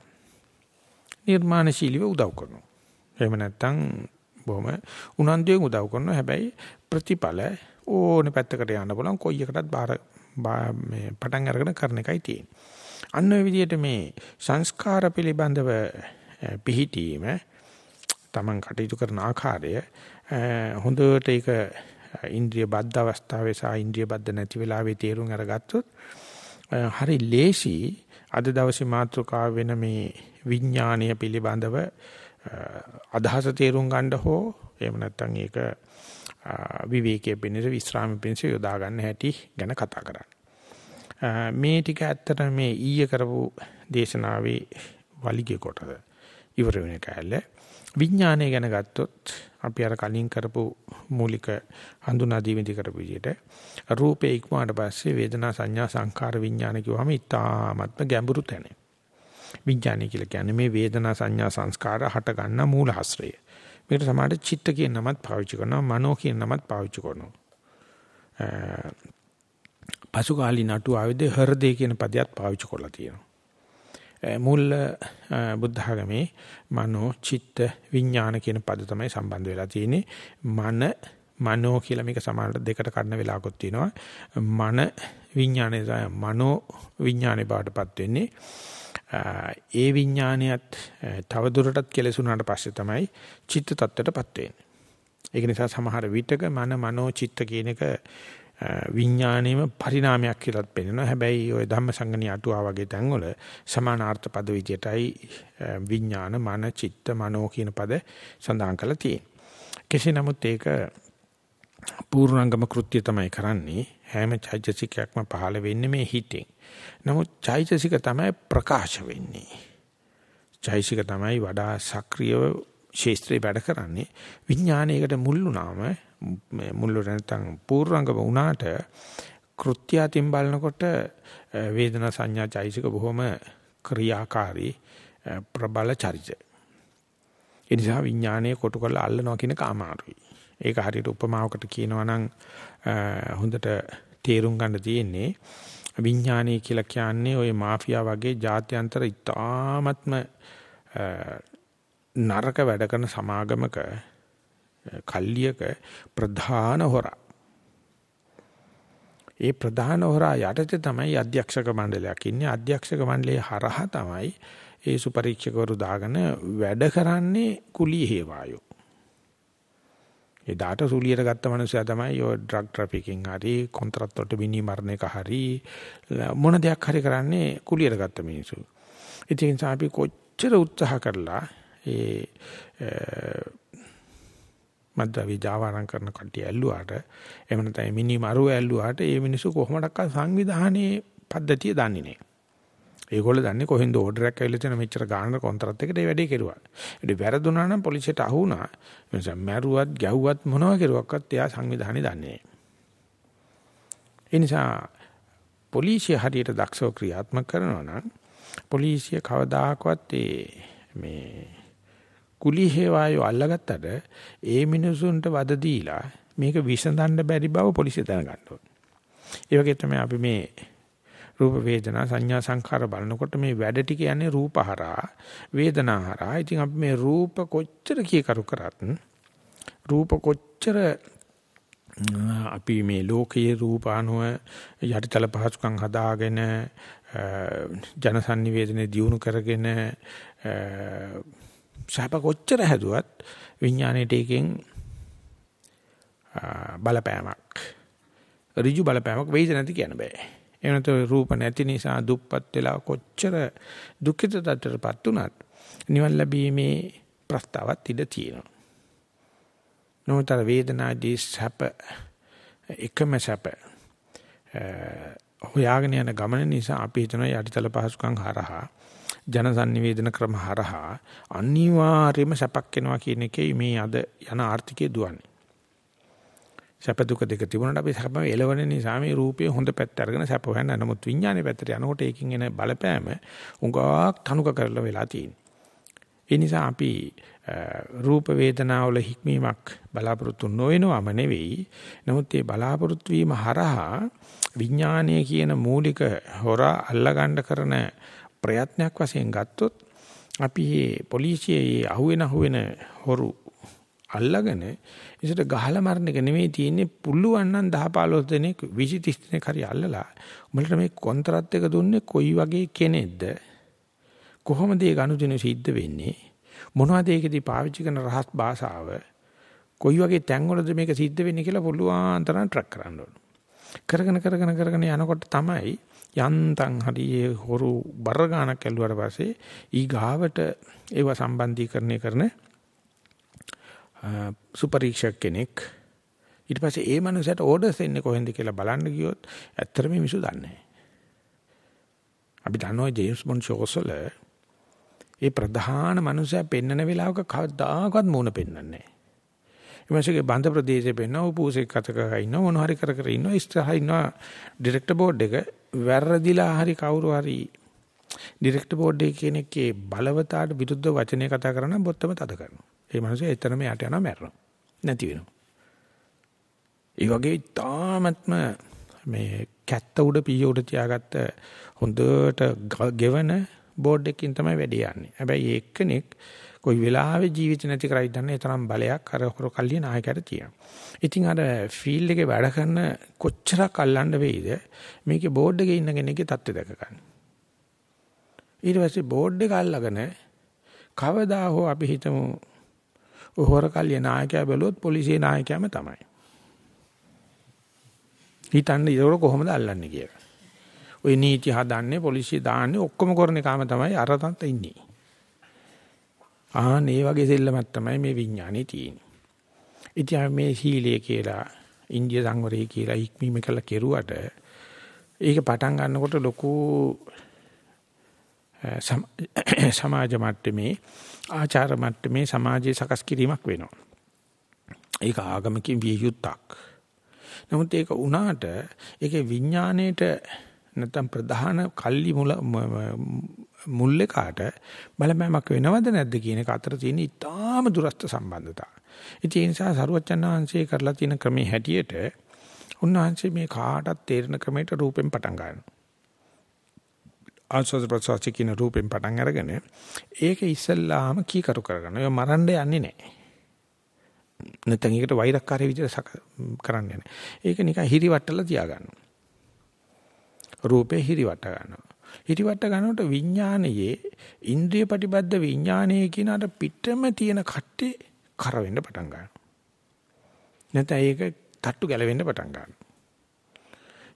Speaker 1: නිර්මාණශීලීව උදව් කරනවා. එහෙම නැත්නම් බොහොම උනන්දුවෙන් උදව් කරනවා. හැබැයි ප්‍රතිඵල ඕනේ පැත්තකට යන්න බලන් කොයි එකටත් බාර මේ පටන් අරගෙන කරන එකයි තියෙන්නේ. අන්න ඔය විදිහට මේ සංස්කාර පිළිබඳව පිහිටීම Taman කටයුතු කරන ආකාරය හොඳට ඒක ඉන්ද්‍රිය බද්ධ අවස්ථාවේ සහ ඉන්ද්‍රිය බද්ධ නැති වෙලාවේ තේරුම් අරගත්තොත් හරි ලේසි අද දවසේ මාතෘකාව වෙන මේ විඥානීය පිළිබඳව අදහස තේරුම් ගන්න හෝ එහෙම නැත්නම් ඒක විවේකයේ පිණිස විස්රාම පිණිස යොදා ගන්න හැටි ගැන කතා කරන්න. මේ ටික ඇත්තට මේ ඊයේ කරපු දේශනාවේ වලිගේ කොටද ඉවර වෙන කැලල විඥානය ගැන ගත්තොත් අපි අර කලින් කරපු මූලික හඳුනා දීවිදි කරපු විදිහට රූපේ ඉක්මවාට පස්සේ වේදනා සංඥා සංකාර විඥාන කිව්වම ඉතාමත්ම ගැඹුරු තැන. විඥානය කියලා කියන්නේ මේ වේදනා සංඥා සංස්කාර හට ගන්න මූල හස්රය. මේකට සමාන චිත්ත කියන නමත් පාවිච්චි කරනවා මනෝ කියන නමත් පාවිච්චි කරනවා. පසු කාලීන අටුවාවේදී හෘදේ කියන පදයක් පාවිච්චි කරලා තියෙනවා. මුල් බුද්ධ ආගමේ මනෝ චිත්ත විඥාන කියන පද තමයි සම්බන්ධ වෙලා තියෙන්නේ. මන මනෝ කියලා මේක සමානට දෙකට කඩන වෙලාවකුත් තියෙනවා. මන විඥානේ තමයි මනෝ විඥානේ බාටපත් වෙන්නේ. ඒ විඥානියත් තව දුරටත් කෙලසුනාට පස්සේ තමයි චිත්ත tattටපත් වෙන්නේ. ඒක නිසා සමහර විටක මන මනෝ චිත්ත කියන එක විඥාණයම පරිණාමයක් කියලාත් පෙන්නනවා. හැබැයි ওই ධම්මසංගණී අටුවා වගේ තැන්වල සමානාර්ථ පද විදියටයි විඥාන, මන, චිත්ත, මනෝ කියන පද සඳහන් කරලා තියෙන්නේ. කෙසේ නමුත් ඒක පූර්ණංගම කෘත්‍ය තමයි කරන්නේ. හැම චෛතසිකයක්ම පහළ වෙන්නේ මේ හිතෙන්. නමුත් චෛතසික තමයි ප්‍රකාශ වෙන්නේ. චෛතසික තමයි වඩා සක්‍රියව ශේස්ත්‍රේ වැඩ කරන්නේ. විඥානයකට මුල් වුණාම මේ මුල්ල නැත්නම් පූර්වංගම වුණාට කෘත්‍යයන් බලනකොට වේදනා සංඥා චෛසික බොහොම ක්‍රියාකාරී ප්‍රබල චරිත. ඒ නිසා විඥානයේ කොටු කරලා අල්ලනවා කියන එක අමාරුයි. ඒක හරියට උපමාවකට කියනවා නම් හොඳට තේරුම් ගන්න තියෙන්නේ විඥානය කියලා කියන්නේ ওই මාෆියා වගේ ජාත්‍යන්තර ඉතාමත්ම නරක වැඩ කරන සමාගමක කල්ලියක ප්‍රධාන හොරා. ඒ ප්‍රධාන හොරා යටතේ තමයි අධ්‍යක්ෂක මණ්ඩලයක් ඉන්නේ. අධ්‍යක්ෂක මණ්ඩලයේ හරහා තමයි ඒ සුපරීක්ෂකවරු දාගෙන වැඩ කරන්නේ කුලී හේවායෝ. එදාට සුලියට ගත්ත මනුස්සයා තමයි ඔය ඩ්‍රග් ට්‍රැෆිකින් හරි කොන්ත්‍රාත් වලට බිනී මරණ එක හරි මොන දෙයක් හරි කරන්නේ කුලියට ගත්ත මිනිස්සු. ඉතින් අපි කොච්චර උත්සාහ කරලා ඒ මද්ද්‍රව්‍ය ජාවාරම් කරන කට්ටිය ඇල්ලුවාට එහෙම නැත්නම් මිනි මරුව ඇල්ලුවාට ඒ මිනිස්සු කොහොමඩක්ක සංවිධානයේ පද්ධතිය දන්නේ නැහැ. ඒගොල්ලෝ දන්නේ කොහෙන්ද ඕඩර් එකක් ඇවිල්ලා තියෙන මෙච්චර ගානකට කොන්ත්‍රාත් එකට ඒ වැඩේ කෙරුවා. ඊට වැරදුනා නම් පොලිසියට අහු වුණා. ඒ නිසා මැරුවත් ගැහුවත් මොනවා කෙරුවක්වත් එයා සංවිධානය දන්නේ නැහැ. ඒ නිසා පොලිසිය හරියට දක්ෂව ක්‍රියාත්මක කරනවා නම් පොලිසිය කවදාකවත් මේ කුලි හේවායෝ අල්ලගත්තට ඒ මිනිසුන්ට වද දීලා මේක විසඳන්න බැරි බව පොලිසිය දැනගන්න ඕනේ. ඒ වගේ තමයි අපි මේ රූප වේදනා සංඥා සංඛාර බලනකොට මේ වැඩ ටික යන්නේ රූපහරා වේදනාහරා. ඉතින් අපි මේ රූප කොච්චර කීකරු කරත් රූප කොච්චර අපි මේ ලෝකයේ රූපානුව යටිතල පහසුකම් හදාගෙන ජනසන්නිවේදනයේ දියුණු කරගෙන සහප කොච්චර හැදුවත් විඥාණයට එකෙන් බලපෑමක් ඍජු බලපෑමක් වෙයිද නැති කියන්න බෑ. ඒ නැත්නම් රූප නැති නිසා දුප්පත් වෙලා කොච්චර දුක්ඛිත තත්ත්වයටපත් උනත් නිවන් ලැබීමේ ප්‍රස්තාවක් ඉඳ තියෙනවා. නොතර වේදනාදී සැප එකම සැප හොයාගෙන යන ගමන නිසා අපි හිතනවා යටිතල පහසුකම් හරහා ජනසන්නිවේදන ක්‍රම හරහා අනිවාර්යයෙන්ම සැපක් වෙනවා කියන එකේ මේ අද යන ආර්ථිකය දුවන්නේ. සැප දුක දෙක තිබුණාට අපි සැප එළවන නිසා මේ රූපයේ හොඳ පැත්ත අරගෙන සැප හොයන්න නමුත් විඥානයේ පැත්තට යනකොට ඒකින් එන බලපෑම උඟාක් තනුක කරලා වෙලා තියෙනවා. ඒ නිසා අපි රූප වේදනාවල හික්මීමක් බලාපොරොත්තු නොවෙනවම නෙවෙයි. නමුත් මේ බලාපොරොත්තු වීම හරහා විඥානයේ කියන මූලික හොරා අල්ලගන්න කරන ප්‍රයත්නයක් වශයෙන් ගත්තොත් අපි මේ පොලිසියේ අහුවෙන අහුවෙන හොරු අල්ලගෙන ඉතින් ගහලා මරණ එක නෙමෙයි තියෙන්නේ පුළුවන් නම් 10 15 දෙනෙක් 20 30 දෙනෙක් හරි අල්ලලා උඹලට මේ කොන්ත්‍රාත් එක දුන්නේ කොයි වගේ කෙනෙක්ද? කොහොමද ඒ ගනුදෙනු සිද්ධ වෙන්නේ? මොනවද ඒකෙදි පාවිච්චි කරන රහස් භාෂාව? කොයි වගේ තැන්වලද මේක සිද්ධ වෙන්නේ කියලා පුළුවන් තරම් ට්‍රැක් කරන්න ඕන. කරගෙන කරගෙන කරගෙන යනකොට තමයි යන්තම් හරි ඒ හොරු බර ගන්නක් ඇල්ලුවාට පස්සේ ඊ ගාවට ඒව සම්බන්ධීකරණය කරන සුපරීක්ෂක කෙනෙක් ඊට පස්සේ ඒ මනුස්සයාට ඕඩර්ස් එන්නේ කොහෙන්ද කියලා බලන්න ගියොත් ඇත්තටම මිනිස්සු දන්නේ නැහැ. අපි දන්නවා ජේම්ස් බොන්ඩ් ෂෝස් වල ඒ ප්‍රධාන මනුස්සයා පෙන්නන වෙලාවක කවදාකවත් මූණ පෙන්වන්නේ නැහැ. ඒ මාසෙක බන්ද ප්‍රදේශයේ පෙන්නව පූසෙක් කතක ඉන්න මොන හරි කර කර ඉන්නවා ඉස්සරහ ඉන්නවා ඩිරෙක්ටර් බෝඩ් එක වැරදිලා හරි කවුරු හරි ඩිරෙක්ටර් බෝඩ් එකේ කෙනෙක්ගේ බලවතාට විරුද්ධ වචනය කතා කරන බොත්තම තද කරනවා. ඒ මනුස්සය එතනම යට යනවා මැරෙනවා. නැති වෙනවා. ඒ වගේ තාමත්ම මේ කැත්ත උඩ පීය උඩ තියාගත්ත හොඳට ගෙවන බෝඩ් එකකින් තමයි වැඩේ යන්නේ. හැබැයි එක්කෙනෙක් කොයි වෙලාවෙ ජීවිත නැති කරයි දන්නේ තරම් බලයක් අර හොර කල්ලිය නායකයට තියෙනවා. ඉතින් අර ෆීල්ඩ් එකේ වැඩ කරන කොච්චරක් අල්ලන්න වෙයිද මේකේ බෝඩ් එකේ ඉන්න කෙනෙක්ගේ தත්ත්වය දැක ගන්න. ඊට පස්සේ බෝඩ් එක අල්ලගෙන කවදා හෝ අපි හිතමු හොර කල්ලිය නායකයා බැලුවොත් පොලිසියේ නායකයාම තමයි. හිතන්නේ ඒක කොහොමද අල්ලන්නේ කියලා. ওই නීති හදන්නේ පොලිසිය දාන්නේ ඔක්කොම කරන එකම තමයි අරතන්ත ඉන්නේ. ආන් මේ වගේ සෙල්ලමක් තමයි මේ විඥානේ තියෙන්නේ. ඉතින් මේ සීලය කියලා ඉන්දිය සංවරය කියලා ඉක්මීම කළා කෙරුවට ඒක පටන් ගන්නකොට ලොකු <coughs> සමාජ මට්ටමේ ආචාර මට්ටමේ සමාජයේ සකස් කිරීමක් වෙනවා. ඒක ආගමකින් විය යුත්තක්. නමුත් ඒක උනාට ඒකේ විඥාණයට නැත්නම් ප්‍රධාන කල්ලි මුල මුල්ලේ කාට බලමෑමක් වෙනවද නැද්ද කියන එක අතර තියෙන ඉතාම දුරස්ත සම්බන්ධතාව. ඉතින් ඒ නිසා සරුවචන් වහන්සේ කරලා තියෙන ක්‍රමයේ හැටියට උන්වහන්සේ මේ කාටත් තේරෙන ක්‍රමයට රූපෙන් පටන් ගන්නවා. ආස්වාද ප්‍රසවාස කියන රූපෙන් පටන් අරගෙන ඒක ඉස්සල්ලාම කීකරු කරගන්න. ඒක මරන්න යන්නේ නැහැ. නැත්නම් ඒකට වෛරක්කාරී විදිහට කරන්න යන්නේ. ඒක නිකන් හිරිවට්ටලා තියාගන්න. රූපේ හිරිවට ගන්නවා. හිරිවට ගන්නකොට විඥානයේ ඉන්ද්‍රිය ප්‍රතිබද්ධ විඥානයේ කියන අර පිටම තියෙන කට්ටේ කර වෙන්න පටන් ගන්නවා. නැත්නම් ඒක තට්ටු ගැලවෙන්න පටන් ගන්නවා.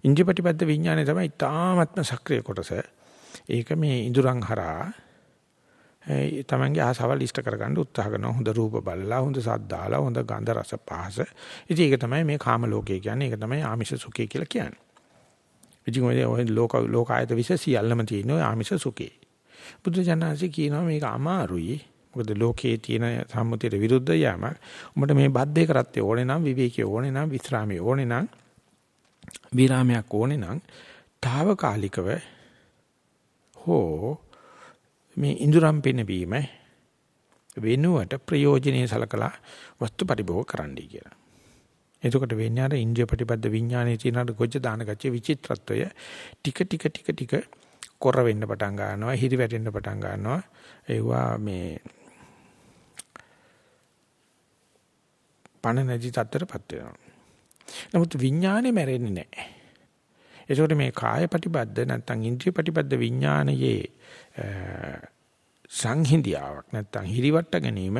Speaker 1: ඉන්ද්‍රිය ප්‍රතිබද්ධ විඥානය තමයි තාමත්ම සක්‍රිය කොටස. ඒක මේ ඉඳුරන් හරහා තමන්ගේ ආසවල් ඉෂ්ට කරගන්න උත්සාහ කරනවා හොඳ රූප බලලා හොඳ සද්ද දාලා හොඳ ගන්ධ රස පහස ඉතින් ඒක තමයි මේ කාම ලෝකය කියන්නේ ඒක තමයි ආමිෂ සුඛය කියලා කියන්නේ ඉතින් ඔය ලෝක ලෝකායත විස සියල්ලම තියෙන ඔය ආමිෂ සුඛේ. බුදුජානනාංශ කියනවා මේක අමාරුයි. මොකද ලෝකයේ තියෙන සම්මුතියට විරුද්ධ යෑමක්. උඹට මේ බද්දේ කරත්තේ ඕනේ නම් විවේකී ඕනේ නම් විස්රාමයේ ඕනේ නම් විරාමයක් ඕනේ නම් తాවකාලිකව හෝ මේ ඉඳුරම් පිනවීම වෙනුවට ප්‍රයෝජනෙයි සලකලා වස්තු පරිභෝග කරන්නයි කියලා. එතකොට වෙන්නේ අර ඉන්ද්‍රිය ප්‍රතිපද විඥානයේ තියෙන අර ගොජ්ජ දාන ගතිය විචිත්‍රත්වය ටික ටික ටික ටික කොර වෙන්න පටන් ගන්නවා හිරි වැටෙන්න පටන් ගන්නවා ඒවා මේ පණ නැති තත්ත්වයටපත් වෙනවා. නමුත් විඥානේ මැරෙන්නේ නැහැ. ඒකෝට මේ කාය ප්‍රතිබද්ධ නැත්නම් ඉන්ද්‍රිය ප්‍රතිබද්ධ විඥානයේ සංහිඳියාවක් නැත්තම් හිරිවට ගැනීම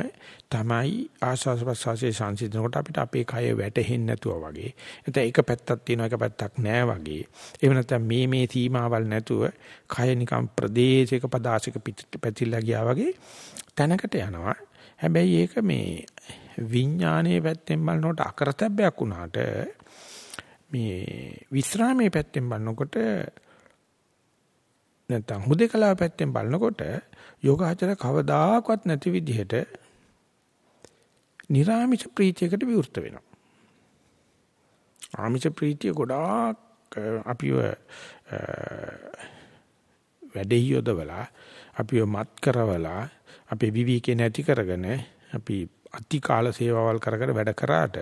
Speaker 1: තමයි ආස්වාස ප්‍රසවාසයේ සංසිඳනකොට අපිට අපේ කය වැටෙන්නේ නැතුව වගේ. නැත්නම් එක පැත්තක් තියෙනවා එක පැත්තක් නැහැ වගේ. එහෙම නැත්නම් මේ මේ සීමාවල් නැතුව කය නිකම් ප්‍රදේශයක පදාසික පැතිලා ගියා වගේ තැනකට යනවා. හැබැයි ඒක මේ විඥානයේ පැත්තෙන් බලනකොට අකරතැබ්බයක් වුණාට මේ විස්රාමයේ පැත්තෙන් බලනකොට නැත්නම් හුදේකලාව පැත්තෙන් බලනකොට යෝගාචර කවදාකවත් නැති විදිහට නිර්ාමිෂ ප්‍රීතියකට විවෘත වෙනවා. ආමිෂ ප්‍රීතිය ගොඩාක් අපිව වැඩේ යොදවලා අපිව මත් කරවලා අපේ විවිකේ නැති කරගෙන අපි අති කාල සේවාවල් කර කර වැඩ කරාට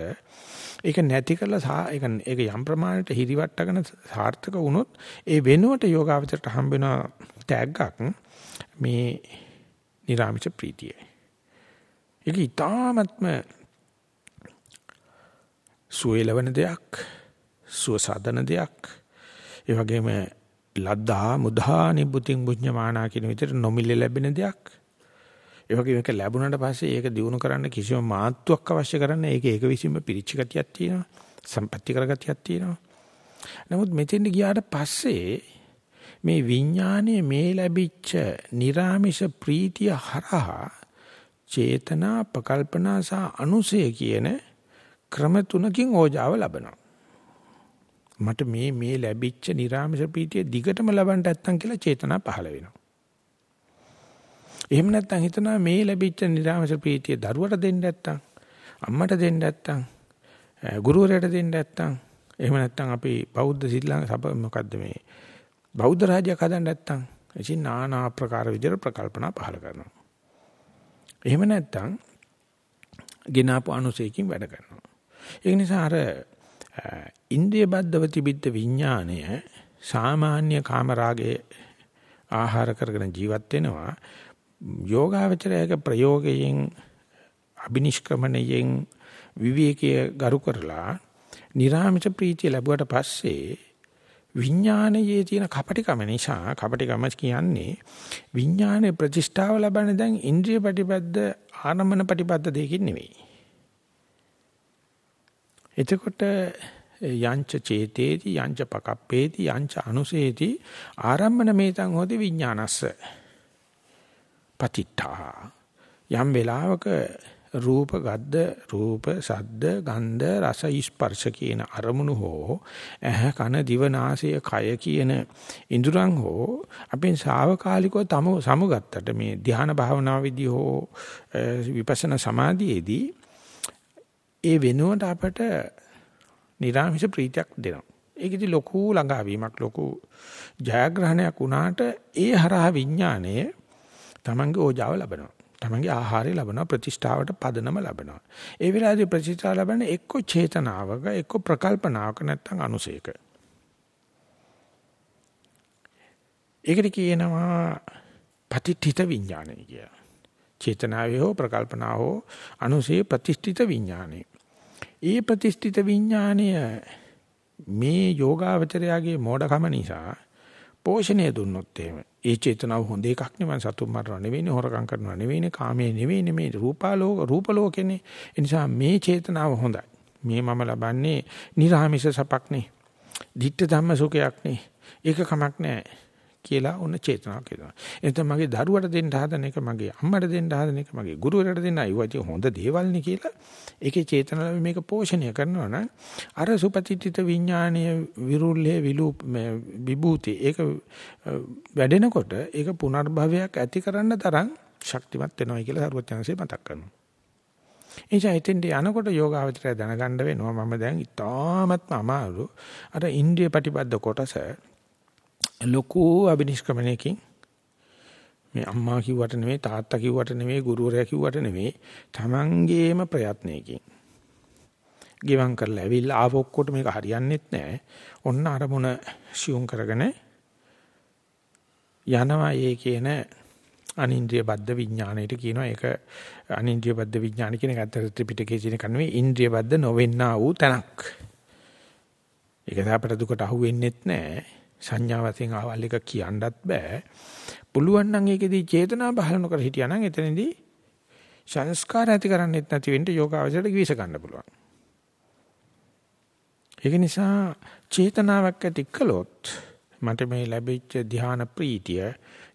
Speaker 1: ඒක නැති කරලා ඒක ඒක යම් ප්‍රමාණයට හිරිවට්ටගෙන සාර්ථක වුණොත් ඒ වෙනුවට යෝගාවචරයට හම්බ වෙන ටැග්ගක් මේ නිරාමිෂ ප්‍රීතිය. ඒක ඊ타ත්ම සුවේලවන දෙයක්, සුවසදන දෙයක්. ඒ වගේම ලද්දා මුදා නිබුතින් බුඤ්ඤමානා කියන විදිහට නොමිලේ ලැබෙන දෙයක්. ඒ වගේ එක ලැබුණාට පස්සේ ඒක දිනු කරන්න කිසිම මාත්‍යක් අවශ්‍ය කරන්නේ ඒක ඒක විසින්ම පිරිච්ච ගතියක් තියෙනවා. සම්පත්‍ති කරගතියක් තියෙනවා. නමුත් මෙතෙන්ට ගියාට පස්සේ මේ විඥානයේ මේ ලැබිච්ච निराமிෂ ප්‍රීතිය හරහා චේතනා ප්‍රකල්පනා සහ අනුසය කියන ක්‍රම තුනකින් ඕජාව ලබනවා. මට මේ මේ ලැබිච්ච निराமிෂ ප්‍රීතිය දිගටම ලබන්න නැත්තම් කියලා චේතනා පහළ වෙනවා. එහෙම නැත්තම් හිතනවා මේ ලැබිච්ච निराமிෂ ප්‍රීතිය දරුවට දෙන්න නැත්තම් අම්මට දෙන්න නැත්තම් ගුරුවරයාට දෙන්න නැත්තම් එහෙම නැත්තම් අපි බෞද්ධ සිල්ලා මොකද්ද මේ බෞද්ධ රාජ්‍යයක් හදන්න නැත්තම් ඉතින් নানা ආකාර විදිහට ප්‍රකල්පනා පහල කරනවා. එහෙම නැත්තම් ගිනාපු අනුසයකින් වැඩ කරනවා. ඒ නිසා අර ඉන්ද්‍රිය බද්ධව තිබිද්ද විඥාණය සාමාන්‍ය කාමරාගයේ ආහාර කරගෙන ජීවත් වෙනවා යෝගාවචරයක ප්‍රයෝගයෙන් අබිනිෂ්ක්‍රමණයෙන් විවේකයේ ගරු කරලා නිර්ාමිත ප්‍රීතිය ලැබුවට පස්සේ විඥානයේ තියෙන කපටිකම නිසා කපටිකම කියන්නේ විඥානයේ ප්‍රතිෂ්ඨාව ලබන්නේ දැන් ඉන්ද්‍රිය ප්‍රතිපද ආනමන ප්‍රතිපද දෙකකින් නෙවෙයි. එතකොට යංච චේතේති යංච පකප්පේති යංච අනුසේති ආරම්මන මේතං හොති විඥානස්ස පතිට්ඨා යම් වෙලාවක රූප ගද්ද රූප සද්ද ගන්ධ රස ස්පර්ශ කියන අරමුණු හෝ ඇහ කන දිව නාසය කය කියන ඉඳුරන් හෝ අපෙන් සාවකාලිකව තම සමුගත්තට මේ ධ්‍යාන භාවනා විදි හෝ විපස්සනා සමාධියේදී ඒ වෙනුවට අපට නිරාමිෂ ප්‍රීතියක් දෙනවා. ඒකෙදි ලොකු ළඟාවීමක් ලොකු ජයග්‍රහණයක් වුණාට ඒ හරහා විඥානයේ තමන්ගේ ඕජාව ලබනවා. තමන්ගේ ආහාරය ලබනවා ප්‍රතිෂ්ඨාවට පදනම ලබනවා. ඒ වෙලාවේදී ප්‍රතිෂ්ඨාව ලබන්නේ එක්ක චේතනාවක එක්ක ප්‍රකල්පනාවක නැත්නම් අනුසයක. ඒකට කියනවා පටිඨිත විඥානය කියලා. චේතනාවේ හෝ ප්‍රකල්පනාව හෝ අනුසේ ප්‍රතිෂ්ඨිත විඥානය. ඒ ප්‍රතිෂ්ඨිත විඥානය මේ යෝගාවචරයාගේ මෝඩකම නිසා පෝෂණය දුන්නොත් එහෙම. ඒ චේතනාව හොඳ එකක් නෙවෙයි සතුන් මරනවා නෙවෙයිනේ හොරකම් කරනවා නෙවෙයිනේ කාමයේ නෙවෙයිනේ මේ රූපාලෝක රූප ලෝකෙනේ ඒ නිසා මේ චේතනාව හොඳයි. මේ මම ලබන්නේ නිර්ාමිෂ සපක්නේ ධිට්ඨ ධම්ම සුඛයක්නේ ඒක කමක් නැහැ. කියලා ඔන්න චේතනාවක් එනවා. එතන මගේ දරුවට දෙන්න හදන එක මගේ අම්මට දෙන්න හදන එක මගේ ගුරුවරට දෙන්න අයුවදී හොඳ දේවල්නේ කියලා ඒකේ චේතනාව මේක පෝෂණය කරනවා නම් අර සුපතිත්‍ිත විඥානීය විරුල්ලේ විලූප විභූති ඒක වැඩෙනකොට ඒක පුනර්භවයක් ඇති කරන්න තරම් ශක්තිමත් වෙනවා කියලා සරුවචනසේ මතක් කරනවා. එනිසා එතෙන්ට යනකොට යෝගාවචරය දැනගන්න වෙනවා මම දැන් ඉතාමත්ම අමාරු අර ඉන්ද්‍රිය ප්‍රතිබද්ධ කොටස ලොකු අබිනිෂ්ක්‍මණයකින් මේ අම්මා කිව්වට නෙමෙයි තාත්තා කිව්වට නෙමෙයි ගුරුවරයා කිව්වට නෙමෙයි තමන්ගේම ප්‍රයත්නයකින් ගිවං කරලා ඇවිල්ලා ආව ඔක්කොට මේක හරියන්නේත් නැහැ. ඔන්න අරමුණ සියුම් කරගෙන යනවා ඒ කියන අනින්ද්‍රිය බද්ධ විඥාණයට කියනවා ඒක අනින්ද්‍රිය බද්ධ විඥාන කියන එක ඇත්තට ත්‍රිපිටකයේ තියෙන කන්නේ නෙවෙයි ඉන්ද්‍රිය බද්ධ නොවෙන්නා වූ තැනක්. ඒක දාපට දුකට අහු වෙන්නෙත් නැහැ. සංඥා වශයෙන් ආවල් එක කියන්නත් බෑ. පුළුවන් නම් ඒකෙදී චේතනා බහල නොකර හිටියා නම් එතනදී සංස්කාර ඇති කරන්නේත් නැති වෙන්න යෝගාවචරයට කිවිස ගන්න පුළුවන්. ඒක නිසා චේතනාවක් ඇති කළොත් මට මේ ලැබිච්ච ධ්‍යාන ප්‍රීතිය,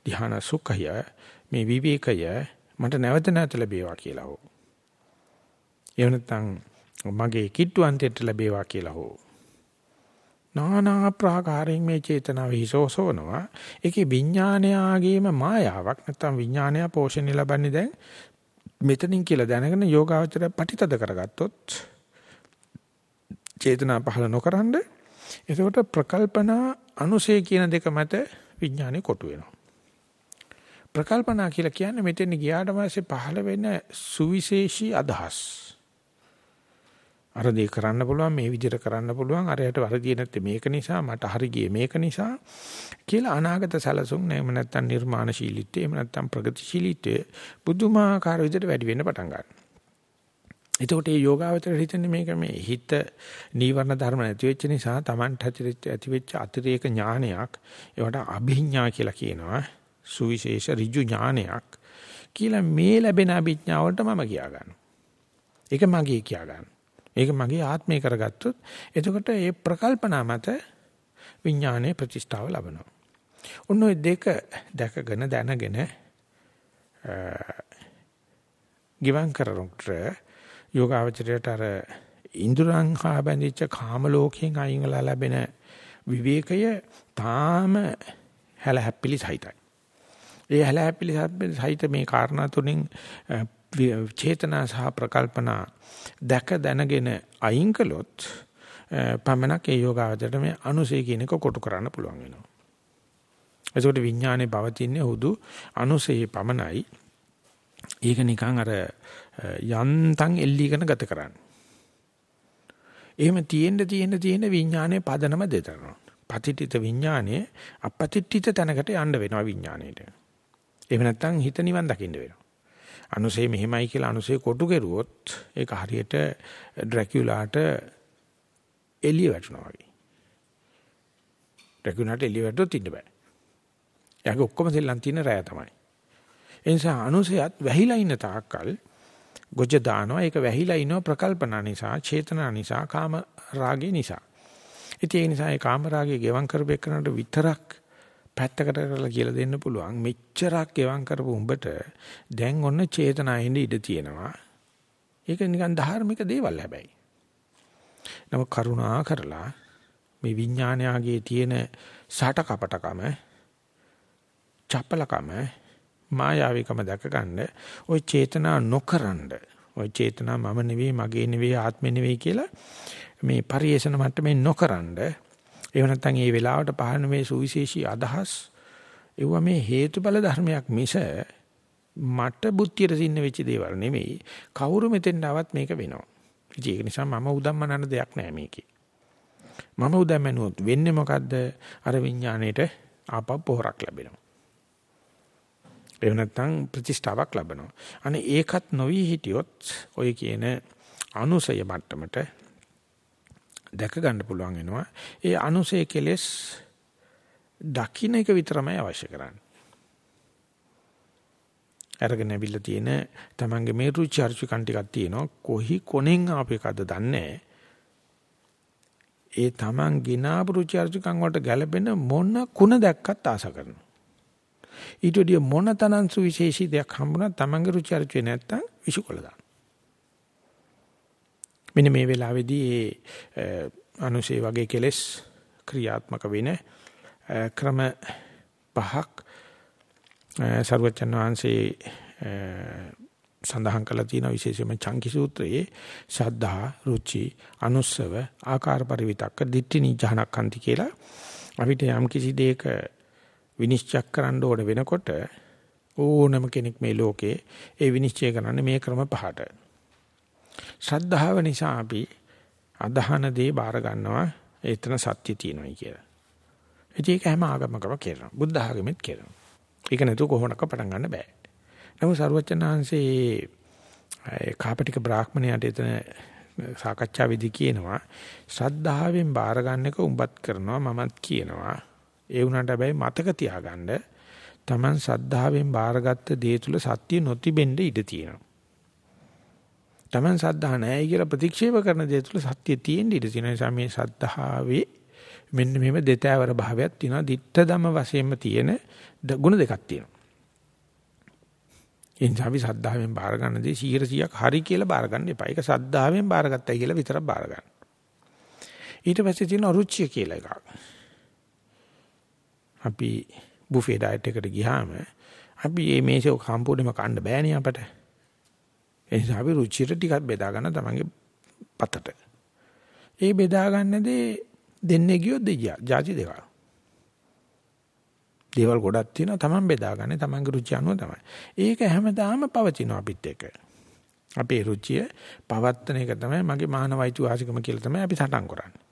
Speaker 1: ධ්‍යාන සුඛය, මේ විවේකය මට නැවත නැවත ලැබේවා කියලා හෝ. එහෙම නැත්නම් මගේ කිට්ටුවන්තයට ලැබේවා කියලා හෝ. නානා ප්‍රාකාරයෙන් මේ චේතනාව හිසෝසවනවා. ඒකේ විඥානයාගේම මායාවක් නැත්නම් විඥානය පෝෂණය ලබන්නේ දැන් මෙතනින් කියලා දැනගෙන යෝගාවචරය පටිතද කරගත්තොත් චේතනා පහළ නොකරනද එතකොට ප්‍රකල්පනා අනුසය කියන දෙක මත විඥානේ කොටු වෙනවා. ප්‍රකල්පනා කියලා කියන්නේ මෙතෙන් ගියාට පස්සේ පහළ වෙන සුවිශේෂී අදහස්. අර දේ කරන්න පුළුවන් මේ විදිහට කරන්න පුළුවන් අරයට වරදියේ නැත්තේ මේක නිසා මට හරි ගියේ මේක නිසා කියලා අනාගත සැලසුම් නැම නැත්තම් නිර්මාණශීලීත්වය එහෙම නැත්තම් ප්‍රගතිශීලීත්වය බුදුමාකාර විදිහට වැඩි වෙන්න පටන් ගන්නවා. එතකොට මේ යෝගාවචර හිතන්නේ මේක මේ හිත නීවරණ ධර්ම නැති වෙච්ච නිසා Tamanට ඇති වෙච්ච අතිරේක ඥානයක් ඒවට අභිඥා කියලා කියනවා. සුවිශේෂ ඍජු ඥානයක් කියලා මේ ලැබෙන අභිඥාවට මම කියා ගන්නවා. ඒක මගේ කියා ගන්නවා. ඒක මගේ ආත්මය කරගත්තොත් එතකොට ඒ ප්‍රකල්පනා මත විඥානයේ ප්‍රතිෂ්ඨාව ලබනවා. ඔන්න ඔය දෙක දැකගෙන දැනගෙන ගිවන් කරනකොට යෝගාවචරයට අර ඉන්ද්‍රයන් හා බැඳිච්ච කාම ලෝකයෙන් අයින් වෙලා ලැබෙන විවේකය තාම හැලහැප්පිලි සහිතයි. ඒ හැලහැප්පිලි සහිත මේ කාරණා තුنين චේතනා සහ ප්‍රකල්පනා දැක දැනගෙන අයින් කළොත් පමණක් ඒ යෝගාවචරයට මේ අනුසය කියන එක කොටු කරන්න පුළුවන් වෙනවා. ඒකට විඥානේ පවතින්නේ හුදු අනුසයේ පමණයි. ඒක නිකන් අර යන්තම් එල්ලීගෙන ගත කරන්නේ. එහෙම තියෙන්න තියෙන්න තියෙන විඥානයේ පදනම දෙතරනවා. පතිටිත විඥානයේ අපතිටිත තැනකට යන්න වෙනවා විඥාණයට. එහෙම නැත්නම් හිත නිවන් දකින්න වෙනවා. අනුසේ මෙහෙමයි කියලා අනුසේ කොටු කෙරුවොත් ඒක හරියට ඩ්‍රැකියුලාට එළිය වැටෙනවා වගේ. ඩ්‍රැකියුලාට එළිය වැටුවොත් ඉන්න බෑ. එයාගේ ඔක්කොම සෙල්ලම් තියෙන රෑ තමයි. ඒ නිසා අනුසයත් වැහිලා ඉන්න තාක්කල් ගොජ දානවා ඒක වැහිලා ඉනව ප්‍රකල්පනා නිසා, චේතනා නිසා, කාම රාගේ නිසා. ඉතින් ඒ නිසා ඒ කාම රාගේ ගෙවම් කරපෙන්නට විතරක් පැත්තකට කරලා කියලා දෙන්න පුළුවන් මෙච්චරක් ගෙවම් කරපු උඹට දැන් ඔන්න චේතනාවෙන් ඉඳ තියෙනවා ඒක නිකන් ධාර්මික දේවල් හැබැයි නම කරුණා කරලා මේ විඥානයාගේ තියෙන සාට කපටකම චපලකම මායාවිකම දැක ගන්න ওই චේතනා නොකරනද ওই චේතනා මම නෙවෙයි මගේ නෙවෙයි ආත්මෙ නෙවෙයි කියලා මේ පරිේශන මට්ටමේ නොකරනද එහෙම නැත්නම් මේ වෙලාවට පහළ මේ සුවිශේෂී අදහස් ඒව මේ හේතුඵල ධර්මයක් මිස මට බුද්ධියට සින්න වෙච්ච දේවල් නෙමෙයි කවුරු මෙතෙන් ආවත් මේක වෙනවා. ඉතින් ඒක නිසා මම උදම්මනන දෙයක් නෑ මේකේ. මම උදම්මනුවොත් වෙන්නේ මොකද්ද? අර විඥාණයට ආපහු පොහොරක් ලැබෙනවා. එහෙම නැත්නම් ප්‍රතිෂ්ඨාවක් ලැබෙනවා. අනේ ඒකත් නොවි හිටියොත් ඔය කියන අනුසය මට්ටමට දැක ගන්න පුළුවන් වෙනවා. ඒ අනුසය කෙලෙස් දකින්න එක විතරමයි අවශ්‍ය කරන්නේ. අරගෙන ඇවිල්ලා තියෙන තමන්ගේ මේ රුචි අරුචිකන් ටිකක් තියෙනවා. කොහි කොනෙන් ආපේකද දන්නේ ඒ Taman ගිනාපු රුචි අරුචිකම් වලට ගැළපෙන මොන කුණ දැක්කත් ආස කරනවා. ඊට වඩා මොන තරම් සුවිශේෂී දෙයක් හම්බුණා Tamanගේ රුචි අරුචි නැත්තම් විශ්කොල දාන. මෙන්න මේ වෙලාවේදී ඒ අනුශේ වගේ කෙලෙස් ක්‍රියාත්මක වෙන ක්‍රම පහක් සර්වචන් වහන්සේ සඳහන් කළා තියෙනවා විශේෂයෙන්ම චංකි සූත්‍රයේ ශද්ධා රුචි අනුස්සව ආකාර පරිවිතක්ක දිට්ඨි නිජහනක්ඛන්ති කියලා අපිට යම් කිසි දෙයක විනිශ්චය කරන්න ඕන වෙනකොට ඕනම කෙනෙක් මේ ලෝකේ ඒ විනිශ්චය කරන්නේ මේ ක්‍රම පහට. ශ්‍රද්ධාව නිසා අපි අදහන දේ බාර ගන්නවා එතන සත්‍ය තියෙනවායි කියලා. ඒක හැම ආගමකම කරනවා. බුද්ධ ආගමෙත් කරනවා. ඒක නැතුව කොහොමනක පටන් ගන්න බෑ. නමුත් සරුවචනාංශේ ඒ කාපටික බ්‍රාහ්මණයාට එතන සාකච්ඡාවේදී කියනවා ශ්‍රද්ධාවෙන් බාර ගන්න එක උඹත් කරනවා මමත් කියනවා. ඒ වුණාට හැබැයි මතක තියාගන්න Taman ශ්‍රද්ධාවෙන් බාරගත්ත දේ තුල සත්‍ය නොතිබෙන්න ඉඩ තියෙනවා. Taman ශ්‍රද්ධා නැහැ කියලා ප්‍රතික්ෂේප කරන දේ තුල සත්‍ය තියෙන්න ඉඩ තියෙන නිසා මේ ශ්‍රද්ධාවේ මෙන්න මෙහෙම දෙතෑවර භාවයක් තියෙනවා. ditta ධම වශයෙන්ම තියෙන ගුණ දෙකක් තියෙනවා. එනිසා අපි සද්ධාවෙන් බාර ගන්න දේ 100ක් හරි කියලා බාර ගන්න එපා. ඒක සද්ධාවෙන් බාරගත්තයි කියලා විතරක් බාර ගන්න. ඊට පස්සේ තියෙන අරුචිය කියලා එකක්. අපි බුෆේ ඩයට් එකට ගියාම අපි මේ මේසෙ සම්පූර්ණයෙන්ම කන්න බෑනේ අපට. ඒ නිසා අපි රුචියට ටිකක් බෙදා ගන්න තමන්ගේ පතට. ඒ බෙදා ගන්නදී දෙන්නේ ගියොත් දෙයියා ಜಾති දෙකක්. දේවල් ගොඩක් තියෙනවා තමන් බෙදා ගන්න තමන්ගේ රුචිය අනුව තමයි. ඒක හැමදාම පවතිනවා අපිත් එක්ක. අපේ රුචිය පවත්තන එක තමයි මගේ මානවයිතු ආශිකම කියලා තමයි අපි සටන් කරන්නේ.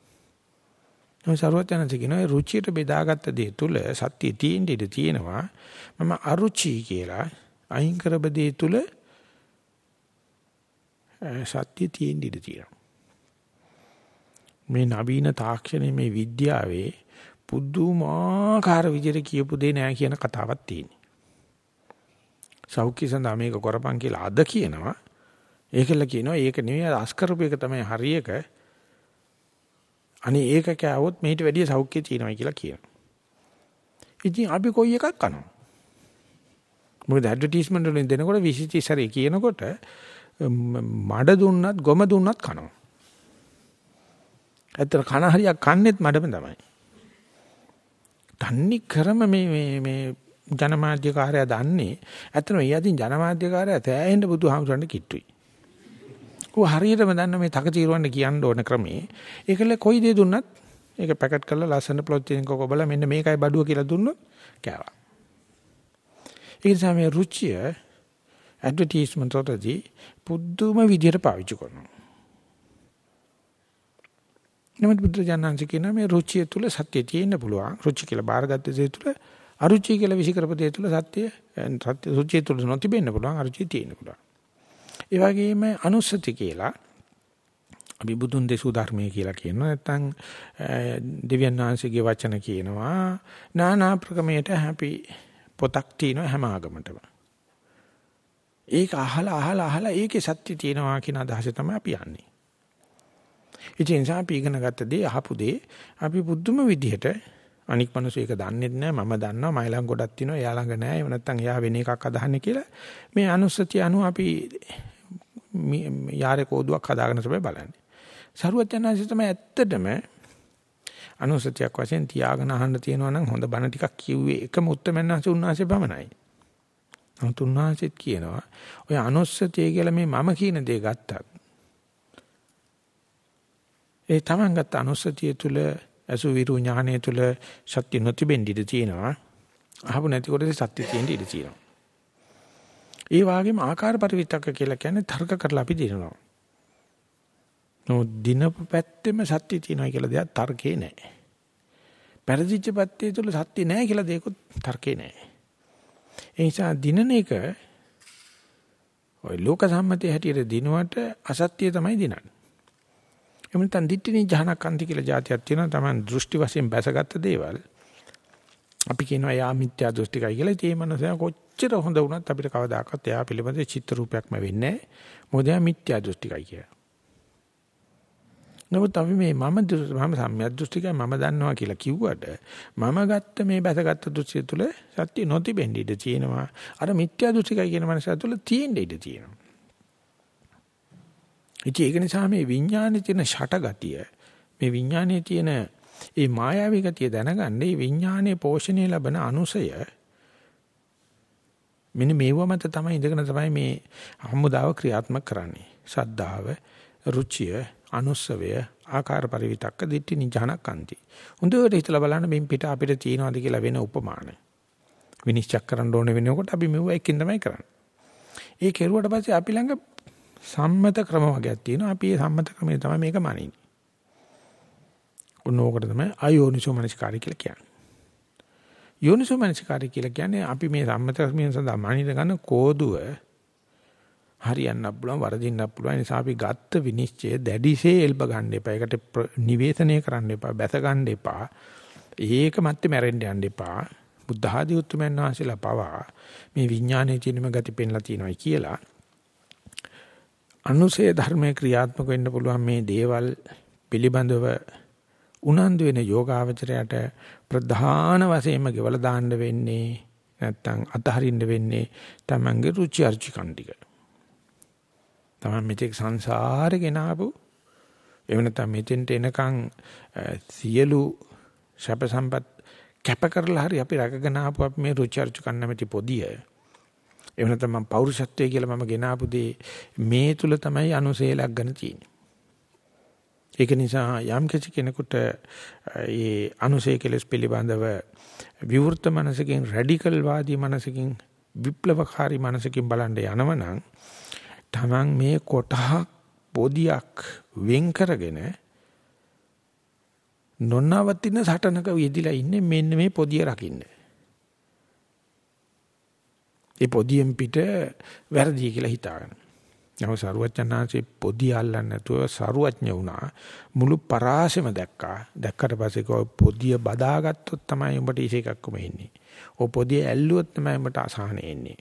Speaker 1: මේ ਸਰවඥාන්සේ කියනවා ඒ රුචියට බෙදාගත්ත දේ තුල සත්‍ය තියෙන්න ඉඩ තියෙනවා. මම අරුචි කියලා අයින් කරබ දේ තුල සත්‍ය තියෙන්න ඉඩ තියෙනවා. මේ නවීන තාක්ෂණයේ මේ විද්‍යාවේ පුදුමාකාර විදිහට කියපු දෙ නෑ කියන කතාවක් තියෙනවා. සෞඛ්‍ය සඳහා මේක කරපන් කියලා අද කියනවා. ඒකල කියනවා ඒක නෙවෙයි අස්කරපු එක තමයි හරියක. අනේ ඒක කෑවොත් මේට වැඩිය සෞඛ්‍ය තියෙනවා කියලා කියනවා. ඉතින් අපි කොයි එකක් කනවා? මොකද ඇඩ්වර්ටයිස්මන්ට් වලින් දෙනකොට විසිටි සැරේ කියනකොට මඩ දුන්නත් ගොම දුන්නත් කනවා. ඇත්තට කන හරියක් කන්නේත් මඩම තමයි. තන්නේ කරම මේ මේ මේ ජනමාධ්‍යකාරයා දන්නේ ඇත්තටම ඒ අදින් ජනමාධ්‍යකාරයා තෑහෙන්න බුදුහාමුදුරන්ට කිට්ටුයි. ඌ හරියටම දන්න මේ තකතිරුවන්න කියන්න ඕන ක්‍රමේ ඒකල කොයි දේ දුන්නත් ඒක පැකට් කරලා ලස්සන ප්ලොට් එකක් කොබලා මෙන්න මේකයි බඩුව කියලා දුන්නොත් කෑවා. ඒ නිසා මේ රුචිය ඇඩ්වර්ටයිස්මන්ට් වලදී පුදුම විදියට පාවිච්චි කරනවා. නමුත් බුදුජානන්ස කියන මේ රුචිය තුල සත්‍ය තියෙන්න පුළුවන්. රුචි කියලා බාරගත්ත දේ තුල අරුචි කියලා විසිකරපු දේ තුල සත්‍ය සත්‍ය රුචිය තුල නොතිබෙන්න පුළුවන්. අරුචි තියෙන්න පුළුවන්. ඒ වගේම අනුස්සති කියලා අපි බුදුන් දෙසූ ධර්මයේ කියලා කියනවා නැත්නම් දෙවියන් වහන්සේගේ වචන කියනවා නානා ප්‍රකමයට හැපි පොතක් තියෙනවා හැම ආගමකටම ඒක අහලා අහලා අහලා ඒකේ සත්‍ය තියෙනවා කියන අදහස තමයි අපි යන්නේ. ඉතින් නිසා අපි ඉගෙන ගත්ත දේ අහපු දේ අපි බුද්ධම විදිහට අනික් මිනිස්සු ඒක දන්නේ නැහැ මම දන්නවා මයි ළඟ ගොඩක් තියෙනවා එයා ළඟ නැහැ එහෙම නැත්නම් එයා වෙන එකක් අදහන්නේ කියලා මේ අනුස්සතිය අනුව අපි යාරේ කෝදුවක් හදාගෙන තමයි බලන්නේ. සරුවචනාංශය තමයි ඇත්තටම අනුස්සතියක් වශයෙන් තියාගෙන අහන්න තියෙනවා නම් හොඳ බණ ටිකක් කිව්වේ එකම උත්තරමන්නාංශ උන්වහන්සේ පමණයි. නමුත් උන්වහන්සේත් කියනවා ඔය අනුස්සතිය කියලා මේ මම කියන දේ ගත්තත් ඒ තමන් ගත්ත අනුස්සතිය තුල අසු විරු ඥානය තුල සත්‍ය නොතිබෙන්න ඉඩ තියෙනවා. අහපු නැති කොටසේ සත්‍ය තියෙන්න ඉඩ තියෙනවා. ඒ වගේම ආකාර පරිවිතක්ක කියලා කියන්නේ තර්ක කරලා අපි දිනනවා. නෝ දිනපු පැත්තෙම සත්‍ය තියෙනවා කියලා දෙයක් තර්කේ නැහැ. පෙරදිච්ච පැත්තේ තුල සත්‍ය නැහැ කියලා දෙයක්වත් තර්කේ නැහැ. ඒ නිසා දිනන එක ওই ලෝක සම්මතයේ හැටියට දිනුවට අසත්‍ය තමයි දිනන්නේ. එහෙම නැත්නම් දිට්ඨිනි ජහනකන්ති කියලා જાතියක් තියෙනවා. Taman දෘෂ්ටි වශයෙන් බැසගත්ත දේවල්. අපි කියනවා යා මිත්‍යා දෘෂ්ටිකයි කියලා. ඒ මනුස්සයා කොච්චර හොඳ වුණත් අපිට කවදාකවත් එයා පිළිබඳ චිත්‍ර රූපයක්ම වෙන්නේ නැහැ. මොකද එයා මිත්‍යා දෘෂ්ටිකයි කියලා. නමුත් අපි මේ මම මම සම්‍යක් දෘෂ්ටිකයි මම දන්නවා කියලා කිව්වට මම ගත්ත මේ බැසගත්ත දෘෂ්ටිය තුළ සත්‍ය නොතිබෙන්න ඉඩ තියෙනවා. අර මිත්‍යා දෘෂ්ටිකයි කියන මනස තුළ තියෙන්න ඉඩ තියෙනවා. ඉතින් ඒක නිසා මේ විඥානයේ තියෙන ෂටගතිය මේ විඥානයේ තියෙන ඒ මායාවී ගතිය දැනගන්න මේ විඥානයේ පෝෂණය ලැබෙන අනුසය මෙන්න මේව මත තමයි ඉඳගෙන තමයි මේ හමුදාව ක්‍රියාත්මක කරන්නේ. සද්ධාව, රුචිය, අනුස්සවය, ආකාර පරිවිතක්ක දිට්ඨි නිජානකන්ති. හොඳට හිතලා බලන්න මින් පිට අපිට තියනවාද කියලා වෙන උපමාන. විනිශ්චය කරන්න ඕන වෙනකොට අපි මෙව එකකින් තමයි කරන්නේ. ඒ කෙරුවට පස්සේ අපි ළඟ සම්මත ක්‍රම වර්ගයක් තියෙනවා. අපි මේ සම්මත ක්‍රමයේ තමයි මේක මනින්නේ. උනෝකට තමයි අයෝනිසෝ මනසිකාරය කියලා කියන්නේ. යෝනිසෝ මනසිකාරය කියලා කියන්නේ අපි මේ සම්මත ක්‍රමයෙන් සඳහා මනින ගන්න කෝදුව හරියන්නත් පුළුවන් වරදින්නත් පුළුවන්. ඒ නිසා අපි ගත්ත විනිශ්චය දැඩිසේ එල්බ ගන්න එපා. ඒකට නිවේදනය කරන්න එපා. බැස ගන්න එපා. ඒක මැත්තේ මැරෙන්න යන්න එපා. බුද්ධ ආදී උතුම්යන් වහන්සේලා පවා මේ විඥානයේ තියෙනම ගති පෙන්ලා තියෙනවායි කියලා. අනුසේ ධර්මයේ ක්‍රියාත්මක වෙන්න පුළුවන් මේ දේවල් පිළිබඳව උනන්දු වෙන යෝගාවචරයට ප්‍රධාන වශයෙන්ම ගෙවල දාන්න වෙන්නේ නැත්තම් අතහරින්න වෙන්නේ තමන්ගේ රුචි අරුචිකන් ටික. තමන් මෙතෙක් සංසාරේ ගෙනාවු එහෙම නැත්නම් මෙතෙන්ට එනකන් සියලු ශප සම්පත් කැප කරලා හරි අපි රැකගෙන ආපු අපි මේ රුචි අරුචිකන් නැමැති පොදිය එහෙම නැත්නම් මම පෞරුෂත්වයේ කියලා මම ගෙනාපු දේ මේ තුල තමයි අනුසේලක් ගන්න තියෙන්නේ. ඒක නිසා යම් කිසි කෙනෙකුට මේ අනුසේ කෙලස් පිළිබඳව විවෘත මනසකින් රැඩිකල් වාදී මනසකින් විප්ලවකාරී මනසකින් බලන්න යනවනම් තමන් මේ කොටහක් පොදියක් වෙන් කරගෙන නොනවතින සටනක යෙදිලා ඉන්නේ මෙන්න මේ පොදිය රකින්න. ඒ පොදියෙන් පිට වැරදි කියලා හිතාගෙන. නමුත් සරුවචනාංශේ පොදි අල්ලන්නේ නැතුව සරුවඥ වුණා. මුළු පරාසෙම දැක්කා. දැක්කට පස්සේ කෝ පොදිය බදාගත්තොත් තමයි උඹට ඉසේකක්කම එන්නේ. ඔය පොදිය ඇල්ලුවොත් තමයි උඹට අසහනෙ එන්නේ.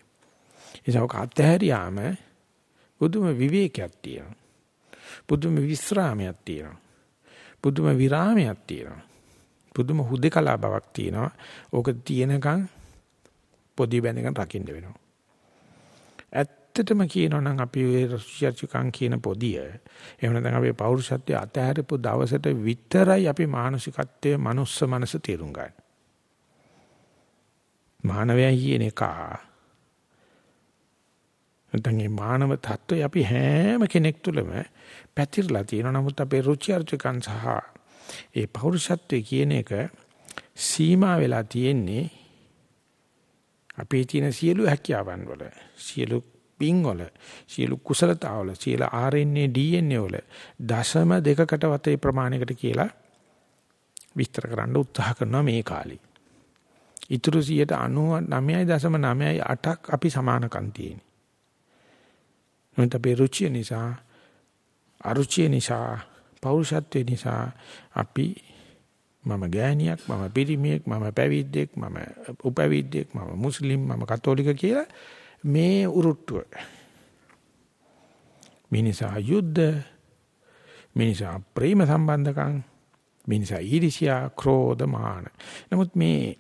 Speaker 1: ඒසවක අත්හැරියාම බුදුම විවේකයක් තියෙනවා. බුදුම විස්රාමයක් තියෙනවා. බුදුම විරාමයක් තියෙනවා. බුදුම හුදේකලා බවක් තියෙනවා. ඕක තියෙනකන් පොදි බැඳගෙන රකින්න වෙනවා. ඇත්තටම කියනවා නම් අපි ඒ රුචිචුකම් කියන පොදිය එහෙම නැත්නම් අපේ පෞරුෂත්වය අතහැරපු දවසට විතරයි අපි මානසිකත්වයේ මනුස්ස මනස තේරුම් ගන්න. මානවයා කියන එක නැත්නම් මේ මානව තත්ත්වය අපි හැම කෙනෙක් තුළම පැතිරලා තියෙනවා. නමුත් අපේ රුචි අරුචිකම් සහ ඒ පෞරුෂත්වය කියන එක සීමා වෙලා තියෙන්නේ අපේ තියෙන සියලු හැකියාවන් වල සියලු පින් වල සියලු කුසලතාවල සියලු RNA DNA වල දශම දෙකකට වතේ ප්‍රමාණයකට කියලා විස්තර කරන්න උත්සාහ කරනවා මේ කාලේ. ඊටු 99.9.8ක් අපි සමානකම් තියෙන. මොකද අපේ රුචිය නිසා අරුචිය නිසා පෞරුෂත්වය නිසා අපි මම ගෑණියක් මම පිරිමියෙක් මම පැවිද්දෙක් මම උපවිද්දෙක් මම මුස්ලිම් මම කතෝලික කියලා මේ උරුට්ටුව. මිනිසා යුද්ධ මිනිසා ප්‍රේම සම්බන්ධකම් මිනිසා ඊර්ෂ්‍යා ක්‍රෝධ මාන. නමුත් මේ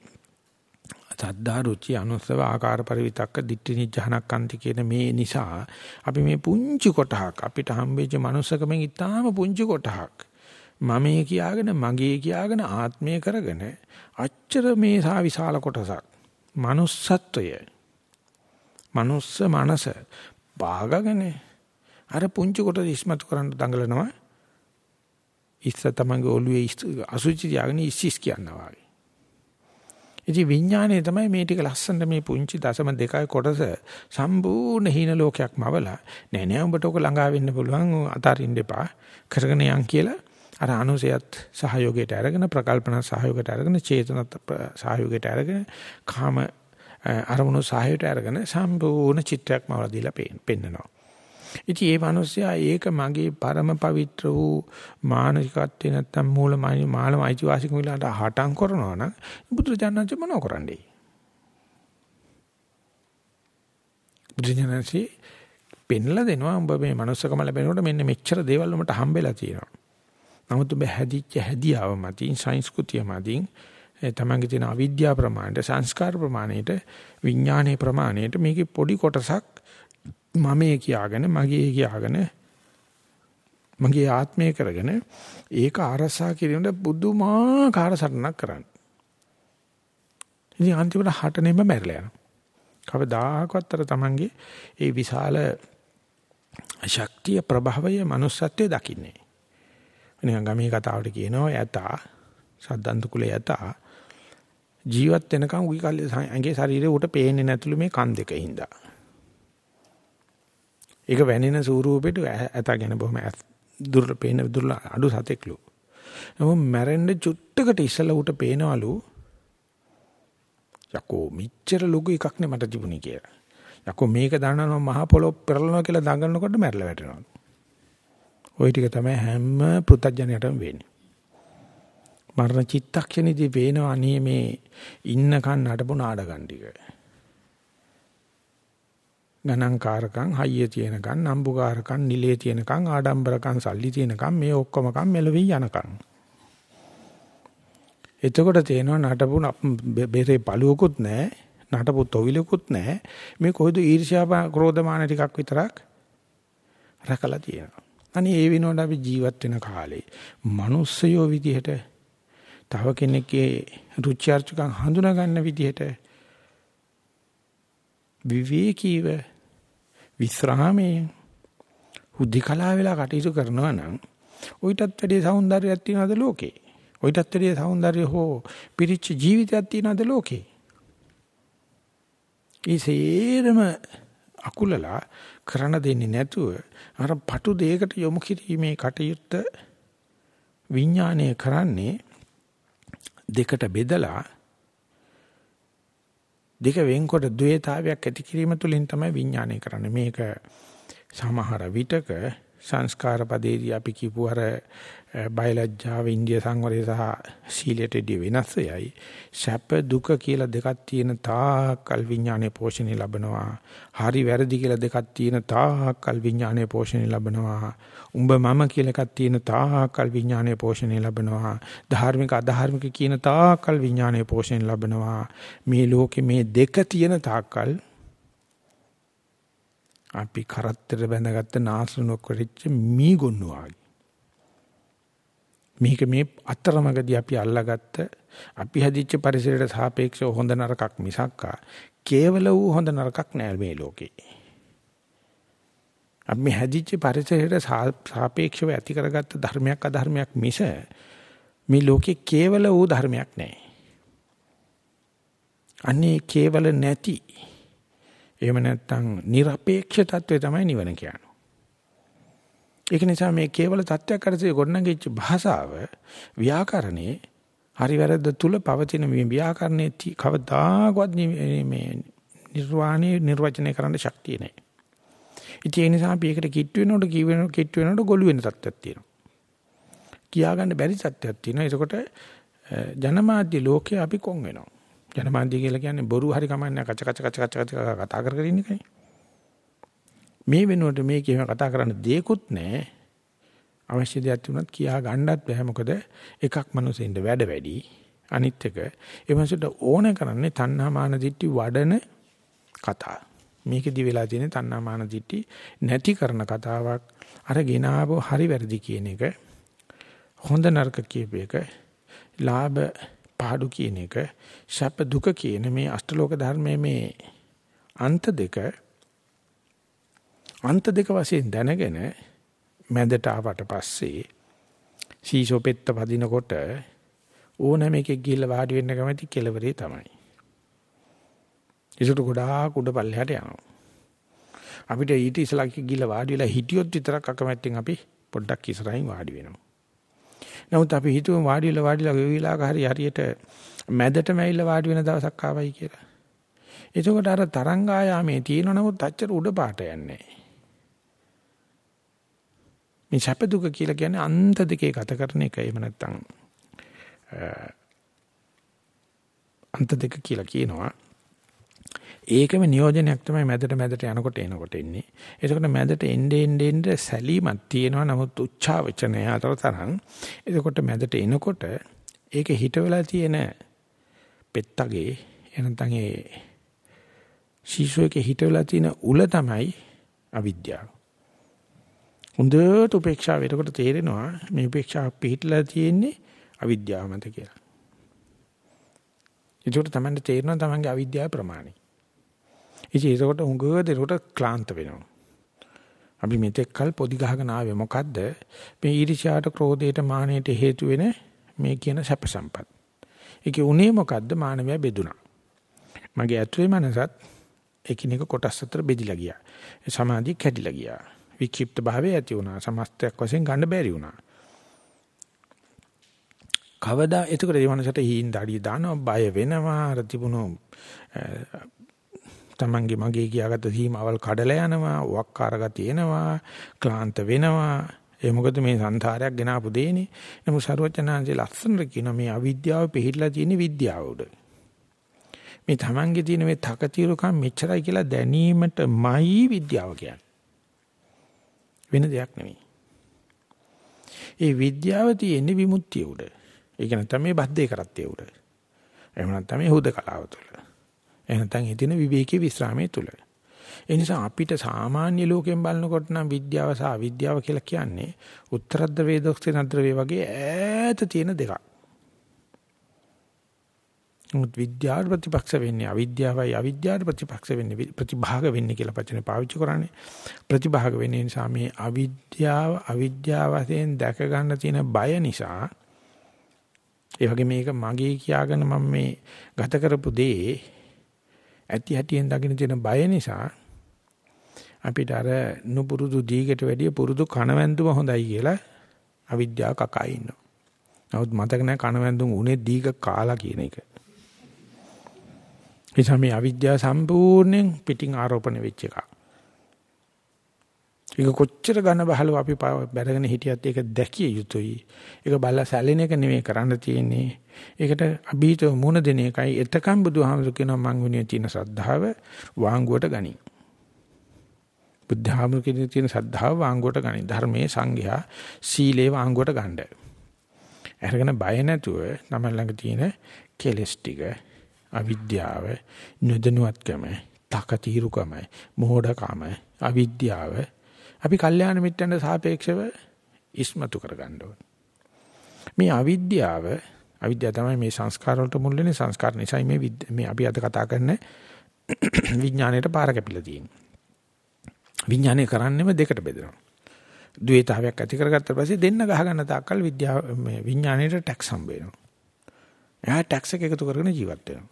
Speaker 1: සද්දා රුචි අනුස්සව ආකාර පරිවිතක්ක දිට්ඨි නිජහනක්කන්ති කියන මේ නිසා අපි මේ පුංචි කොටහක් අපිට හම්බෙච්ච manussකමෙන් ඊටාම පුංචි කොටහක්. මමයේ කියාගෙන මගේ කියාගෙන ආත්මය කරගෙන අච්චර මේ සා විශාල කොටසක්. manussත්වය. මනුස්ස මනස බාගගෙන අර පුංචි කොට ඉස්මතු කරන්න දඟලනවා. ඉස්ස තමන්ගේ ඔළුවේ අසුචි තියාගෙන ඉස්සිස් කියනවා වගේ. ඉතින් විඥානයේ තමයි මේ ටික ලස්සනට මේ පුංචි දශම දෙකයි කොටස සම්පූර්ණ හීන ලෝකයක්මවලා නෑ නෑ උඹට ඔක ළඟා වෙන්න පුළුවන් අතාරින්න එපා කරගෙන යන් කියලා අර අනුසයත් සහයෝගයට අරගෙන ප්‍රකල්පන සහයෝගයට අරගෙන චේතනත් සහයෝගයට අරගෙන කාම අරමුණු සාහයට අරගෙන සම්පූර්ණ චිත්‍රයක්ම වල දීලා පෙන්නනවා. ඉතින් මේ මිනිස්සයා ඒක මගේ පරම පවිත්‍ර වූ මානසිකත්වේ නැත්තම් මූල මානව අයිතිවාසිකම විලාට හටම් කරනවා නම් බුදුරජාණන්ච මොනව කරන්නේ? බුදුරජාණන්සේ පෙන්ලා දෙනවා උඹ මේ manussකම ලැබෙනකොට මෙන්න මෙච්චර දේවල් උඹට හම්බෙලා තියෙනවා. නමුත් ඔබ හැදිච්ච හැදියාව මතින් සංස්කෘතිය මතින් තමන්ගේ තියෙන අවිද්‍යාව ප්‍රමාණයට සංස්කාර ප්‍රමාණයට විඥානයේ ප්‍රමාණයට මේකේ පොඩි කොටසක් මමයේ කියාගෙන මගේ කියාගෙන මගේ ආත්මය කරගෙන ඒක අරසා කිරීමට බුදුමාකාර සටනක් කරන්න. ඉතින් අන්තිමට හටනෙම මැරලා යනවා. කවදාකවත් අර තමන්ගේ ඒ විශාල ශක්තිය ප්‍රභවය manussත්වයේ දකින්නේ. නිකන් ගමේ කතාවට කියනවා යතා සද්දන්ත කුලේ යතා ජීවත් වෙනකන් උගේ කල්ලි ඇඟේ ශරීරේ උට පේන්නේ නැතුළු මේ කන් දෙක හින්දා. ඒක වැනෙන ස්වරූපෙට ඇතගෙන බොහොම දුර්ල පේන දුර්ල අඩු සතෙක්ලු. නමුත් මැරෙන්න චුට්ටකට ඉස්සලා උට පේනවලු යකෝ මෙච්චර ලොකු එකක් නේ මට තිබුණේ කියලා. යකෝ මේක දානවා මහ පොළොව පෙරලනවා කියලා දඟනකොට මැරලා වැටෙනවා. ওই ටික තමයි හැම පෘථජ්ජනයටම වෙන්නේ. මරණ චිත්තක්ෂණෙදී පේනවා අනේ මේ ඉන්නකන් නඩපු නාඩගම් ටික. ගණන්කාරකම් හයිය තියෙනකම් නම්බුකාරකම් නිලේ තියෙනකම් ආඩම්බරකම් සල්ලි තියෙනකම් මේ ඔක්කොමකම් මෙලවි යනකම්. එතකොට තේනවා නටපු බෙරේ පළුවකුත් නැහැ නටපු තොවිලකුත් නැහැ මේ කොහෙද ඊර්ෂ්‍යා ක්‍රෝධමාන ටිකක් විතරක් රැකලා තියෙනවා. අනේ ඒ විනෝඩ අපි ජීවත් වෙන කාලේ මිනිස්සයෝ විදිහට තව කෙනෙක්ගේ රුචි අරුචිකම් හඳුනා ගන්න විදිහට විවේකීව විස්රාමයේ හුද්ධි කලාව වෙලා කටයුතු කරනවා නම් ඔයිටත් වැඩිය సౌందර්යයක් තියනවාද ලෝකේ? ඔයිටත් වැඩිය సౌందර්ය හෝ පිරිච්ච ජීවිතයක් තියනවාද ලෝකේ? ඊසේරම අකුලලා කරන දෙන්නේ නැතුව අර පටු දෙයකට යොමු කිරීමේ කටයුත්ත විඥානය කරන්නේ දෙකට බෙදලා දෙක වෙන්කොට ද්වේතාවයක් ඇති කිරීම තුළින් තමයි විඥානය කරන්නේ. මේක සමහර විටක සංස්කාර පදේදී අපි කියපු අර බයලජ්ජාව ඉන්දිය සංවරය සහ සීලයට දී වෙනස් වෙයි. සැප දුක කියලා දෙකක් තියෙන තාකල් විඥානයේ පෝෂණය ලැබනවා. හරි වැරදි කියලා දෙකක් තියෙන තාකල් විඥානයේ පෝෂණය ලැබනවා. උඹ මම කියලා එකක් තියෙන තාකල් විඥානයේ පෝෂණය ලැබනවා. ධාර්මික අධාර්මික කියන තාකල් විඥානයේ පෝෂණය ලැබනවා. මේ ලෝකේ මේ දෙක තියෙන තාකල් අපි කරත්තර බැඳගත්ත නාසනුවක් වෙච්ච මීගොන්නු වගේ. මේක මේ අතරමඟදී අපි අල්ලාගත්ත අපි හදිච්ච පරිසරයට සාපේක්ෂව හොඳ නරකක් මිසක්කා කේවල වූ හොඳ නරකක් නෑ මේ ලෝකේ. අපි හදිච්ච පරිසරයට සාපේක්ෂව ඇති කරගත්ත ධර්මයක් අධර්මයක් මිස මේ ලෝකේ කේවල වූ ධර්මයක් නෑ. අනේ කේවල නැති එහෙම නැත්නම් নিরপেক্ষ తত্ত্বය තමයි නිවන කියන්නේ. ඒක නිසා මේ කේවල தත්වයක් කරසේ ගොඩනගෙච්ච භාෂාව ව්‍යාකරණේ හරි වැරද්ද තුල පවතින මේ ව්‍යාකරණේ කවදාකවත් මේ නිර්වාණය නිර්වචනය කරන්න ශක්තිය නැහැ. ඉතින් ඒ නිසා අපි ඒකට කිට්ටු වෙනකොට කී වෙනකොට කිට්ටු වෙනකොට ගොළු වෙන තත්ත්වයක් තියෙනවා. කියාගන්න බැරි තත්ත්වයක් තියෙනවා. ඒකකොට ජනමාධ්‍ය ලෝකේ අපි කොන් වෙනවා. ජනමාධ්‍ය කියලා කියන්නේ බොරු හරි කමන්නේ කච කච කච කච කච කතා කර කර ඉන්න එකනේ. මේ වෙනුවට මේ කියන කතා කරන්න දෙයක්වත් නැහැ. අවශ්‍ය දෙයක් තුනත් කියා ගන්නත් බෑ. මොකද එකක් මිනිස්සුන්ට වැඩ වැඩි. අනිත් එක ඒ මිනිස්සුන්ට ඕන කරන්නේ තණ්හා මාන දිට්ටි වඩන කතා. මේකෙදි වෙලා තියෙන තණ්හා මාන දිට්ටි නැති කරන කතාවක්. අර ගෙනාවෝ හරි වැරදි කියන එක. හොඳ නරක කියප එක. ලාභ පාඩු කියන එක. සැප දුක කියන මේ අෂ්ටලෝක ධර්මයේ මේ අන්ත දෙක අන්ත දෙක වශයෙන් දැනගෙන මැදට ආවට පස්සේ සීසෝ පෙත්ත පදිනකොට ඕනෑම එකෙක් ගිහිල්ලා වාඩි වෙන්න කැමති කෙලවරේ තමයි. ඒසට ගොඩාක් උඩ පල්ලෙහාට යනවා. අපිට ඊට ඉස්සලා ගිහිල්ලා වාඩි වෙලා හිටියොත් විතරක් අකමැත්තෙන් අපි පොඩ්ඩක් ඉස්සරහින් වාඩි වෙනවා. නමුත් අපි හිතුවම වාඩි වෙලා වාඩිලා වෙවිලාක හරි හරියට මැදටම ඇවිල්ලා වාඩි වෙන දවසක් ආවයි කියලා. එතකොට අර තරංග ආයාමේ තියෙන නමුත් අච්චර උඩ පාට යන්නේ මේ සැප දුක කියලා කියන්නේ අන්ත දෙකේ ගත කරන එක. එහෙම නැත්නම් අන්ත දෙක කියලා කියනවා. ඒකම නියෝජනයක් තමයි මැදට මැදට යනකොට එනකොට එන්නේ. එතකොට මැදට එන්නේ එන්නේ සැලීමක් තියෙනවා නමුත් උච්චාවචනය අතර තරම්. එතකොට මැදට එනකොට ඒක හිටවලා තියෙන පෙත්තගේ එනතන් ඒ ශීසෝයේ හිටවලා තියෙන උල තමයි අවිද්‍යාව. හොඳට උපේක්ෂාව එතකොට තේරෙනවා මේ උපේක්ෂාව පිහිටලා තියෙන්නේ අවිද්‍යාව මත කියලා. ඒකට තමයි තේරෙනවා තමන්ගේ අවිද්‍යාව ප්‍රමාණය. ඉතින් ඒකට උඟ දෙනකොට ක්ලාන්ත වෙනවා. අපි මෙතෙක් කල් පොඩි ගහගෙන ආවේ මොකද්ද? මේ ඊර්ෂ්‍යාවට, ක්‍රෝධයට, මානයට හේතු වෙන මේ කියන සැප සම්පත්. ඒකේ උනේ මොකද්ද? මානවය බෙදුනා. මගේ ඇතුලේ මනසත් එකිනෙක කොටස් අතර බෙදිලා ගියා. සමාධිය කැඩිලා ගියා. වික්ෂිප්ත භාවය ඇති වුණා. සමස්තයක් වශයෙන් ගන්න බැරි වුණා. කවදා එතකොට මේ මනසට හීන් දාඩිය දානවා බය වෙනවා අර තිබුණු තමන්ගේ මගේ කියාගත්ත සීමාවල් කඩලා යනවා වක්කාර ගතිය එනවා ක්ලාන්ත වෙනවා ඒ මොකද මේ සංසාරයක් ගෙනාපු දෙන්නේ නමුත් සරුවචනාංශේ ලස්සනට කියන මේ අවිද්‍යාව පිළිහිලා තියෙන විද්‍යාව උඩ මේ තමන්ගේ තියෙන මේ තකතිරුකම් මෙච්චරයි කියලා දැනීමටමයි විද්‍යාව කියන්නේ වෙන දෙයක් නෙමෙයි ඒ විද්‍යාව තියෙන්නේ විමුක්තිය උඩ ඒක නැත්නම් මේ බද්දේ කරත්තේ උඩ එහෙම නැත්නම් මේ හුදකලාව තුළ එහෙනම් හිතෙන විවේකී විස්රාමයේ තුල. ඒ නිසා අපිට සාමාන්‍ය ලෝකයෙන් බලනකොට නම් විද්‍යාව සහ අවිද්‍යාව කියලා කියන්නේ උත්තරද්ද වේදොක්සේ නද්ද්‍රවේ වගේ ඈත තියෙන දෙකක්. මුත් විද්‍යාවට ප්‍රතිපක්ෂ වෙන්නේ අවිද්‍යාවයි අවිද්‍යාවට ප්‍රතිපක්ෂ වෙන්නේ ප්‍රතිභාග වෙන්නේ කියලා වචනේ පාවිච්චි කරන්නේ. ප්‍රතිභාග වෙන්නේ නිසා මේ අවිද්‍යාව අවිද්‍යාව වශයෙන් දැක ගන්න තියෙන බය නිසා ඒ වගේ මේක මගේ කියාගෙන මම මේ ගත කරපු දේ ඇති හැටියෙන් දකින්න තියෙන බය නිසා අපිට අර නුපුරුදු දීගට වැඩිය පුරුදු කණවැන්දුම හොඳයි කියලා අවිද්‍යාව කකා ඉන්නවා. නමුත් මතක නැහැ කණවැන්දුම් උනේ දීග කාලා කියන එක. එනිසා මේ අවිද්‍යාව සම්පූර්ණයෙන් පිටින් ආරෝපණය වෙච්ච එකක්. ඒක කොච්චර ඝන බහලව අපි බැරගෙන හිටියත් ඒක දැකිය යුතුයි. ඒක බලලා සැලෙන එක නෙමෙයි කරන්න තියෙන්නේ. ඒකට අභීතව මුණ දෙන එකයි. එතකම් බුදුහාමුදුර කියනවා මං විනේ තියෙන ශ්‍රද්ධාව වාංගුවට ගනි. බුද්ධහාමුදුරේ තියෙන ශ්‍රද්ධාව වාංගුවට ගනි. ධර්මයේ සංඝයා සීලේ වාංගුවට ගන්න. අරගෙන බය නැතුව තමයි ළඟ තියෙන කෙලස් ටික අවිද්‍යාව නොදනුවත්කම තකතිරුකම මෝඩකම අවිද්‍යාව අපි කල්යාණ මිත්‍රන්ට සාපේක්ෂව ඉස්මතු කරගන්න ඕන. මේ අවිද්‍යාව අවිද්‍යාව තමයි මේ සංස්කාර වලට මුල් වෙන්නේ සංස්කාර නිසා මේ මේ අපි අද කතා කරන <clears throat> විඥාණයට පාර කැපිලා තියෙන්නේ. විඥානය කරන්නේම දෙකට බෙදෙනවා. ද්වේතාවයක් ඇති කරගත්ත පස්සේ දෙන්න ගහ ගන්න තාක්කල් විද්‍යාව මේ විඥාණයට ටැක්ස් හම්බ වෙනවා. එයා ටැක්ස් එක එකතු කරගෙන ජීවත් වෙනවා.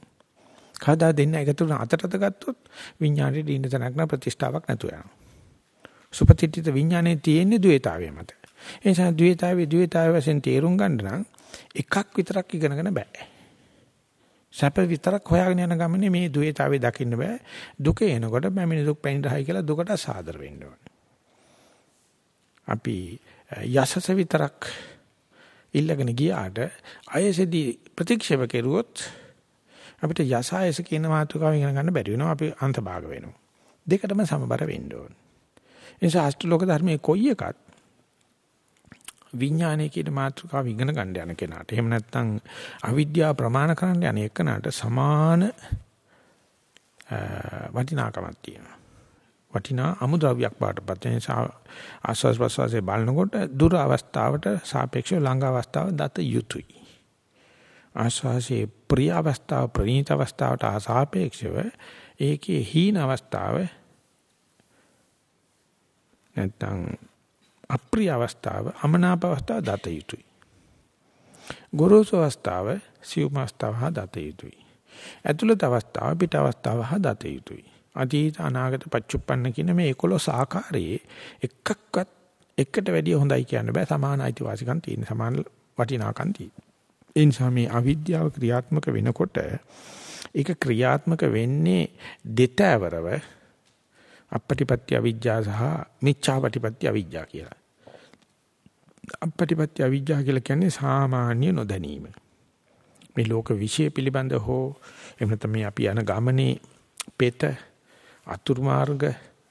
Speaker 1: කවදා දෙන්න එකතු වුණ අතටත ගත්තොත් විඥාණයට දින්න තැනක් නැ ප්‍රතිෂ්ඨාවක් නැතු වෙනවා. සුපතිත්‍ිත විඥානයේ තියෙන්නේ ද්වේතාවය මත. ඒ නිසා ද්වේතාවේ ද්වේතාවය වශයෙන් තේරුම් ගන්න නම් එකක් විතරක් ඉගෙනගෙන බෑ. සැප විතරක් හොයාගෙන යන ගමනේ මේ ද්වේතාවේ දකින්න බෑ. දුක එනකොට බැමිනි දුක් පැනිරහයි කියලා දුකට සාදර වෙන්න ඕනේ. අපි යසස විතරක් ඉල්ලගෙන ගියාට අයසෙදී ප්‍රතික්ෂේප කෙරුවොත් අපිට යසායස කියන මාතෘකාව ඉගෙන ගන්න බැරි වෙනවා. අපි අන්තභාග වෙනවා. දෙකටම සමබර වෙන්න ඕනේ. නිසා අෂ්ටලෝක ධර්මයේ කොයි එකත් විඥානය කියන මාතෘකාව ඉගෙන ගන්න යන කෙනාට එහෙම නැත්නම් අවිද්‍යාව ප්‍රමාණ කරන්න යන එකනට සමාන වටිනාකමක් තියෙනවා. වටිනා අමුද්‍රව්‍යයක් බාටපත් වෙන නිසා ආස්වාස් ප්‍රසවාසයේ බලනකොට දුර අවස්ථාවට සාපේක්ෂව ළඟ අවස්ථාව දත යුතුයි. ආස්වාසේ ප්‍රිය අවස්ථාව ප්‍රණීත අවස්ථාවට සාපේක්ෂව ඒකේ හීන අවස්ථාව නැත්නම් අප්‍රිය අවස්ථාව අමනාප අවස්ථාව දත යුතුයි. ගොරෝසු අවස්ථාව සියුම් අවස්ථාව හා දත යුතුයි. ඇතුළත අවස්ථාව පිට අවස්ථාව හා දත යුතුයි. අතීත අනාගත පච්චුප්පන්න කියන මේ 11 ආකාරයේ එකක්වත් එකට වැඩිය හොඳයි කියන්න බෑ සමාන අයිතිවාසිකම් තියෙන සමාන වටිනාකම් තියෙන. ඒ නිසා මේ අවිද්‍යාව ක්‍රියාත්මක වෙනකොට ඒක ක්‍රියාත්මක වෙන්නේ දෙතෑවරව අපපටිපත්‍ය අවිජ්ජා සහ මිච්ඡාපටිපත්‍ය අවිජ්ජා කියලා. අපපටිපත්‍ය අවිජ්ජා කියලා කියන්නේ සාමාන්‍ය නොදැනීම. මේ ලෝක විශ්ය පිළිබඳ හෝ එහෙම නැත්නම් මේ අපි යන ගමනේ පෙත අතුරු මාර්ග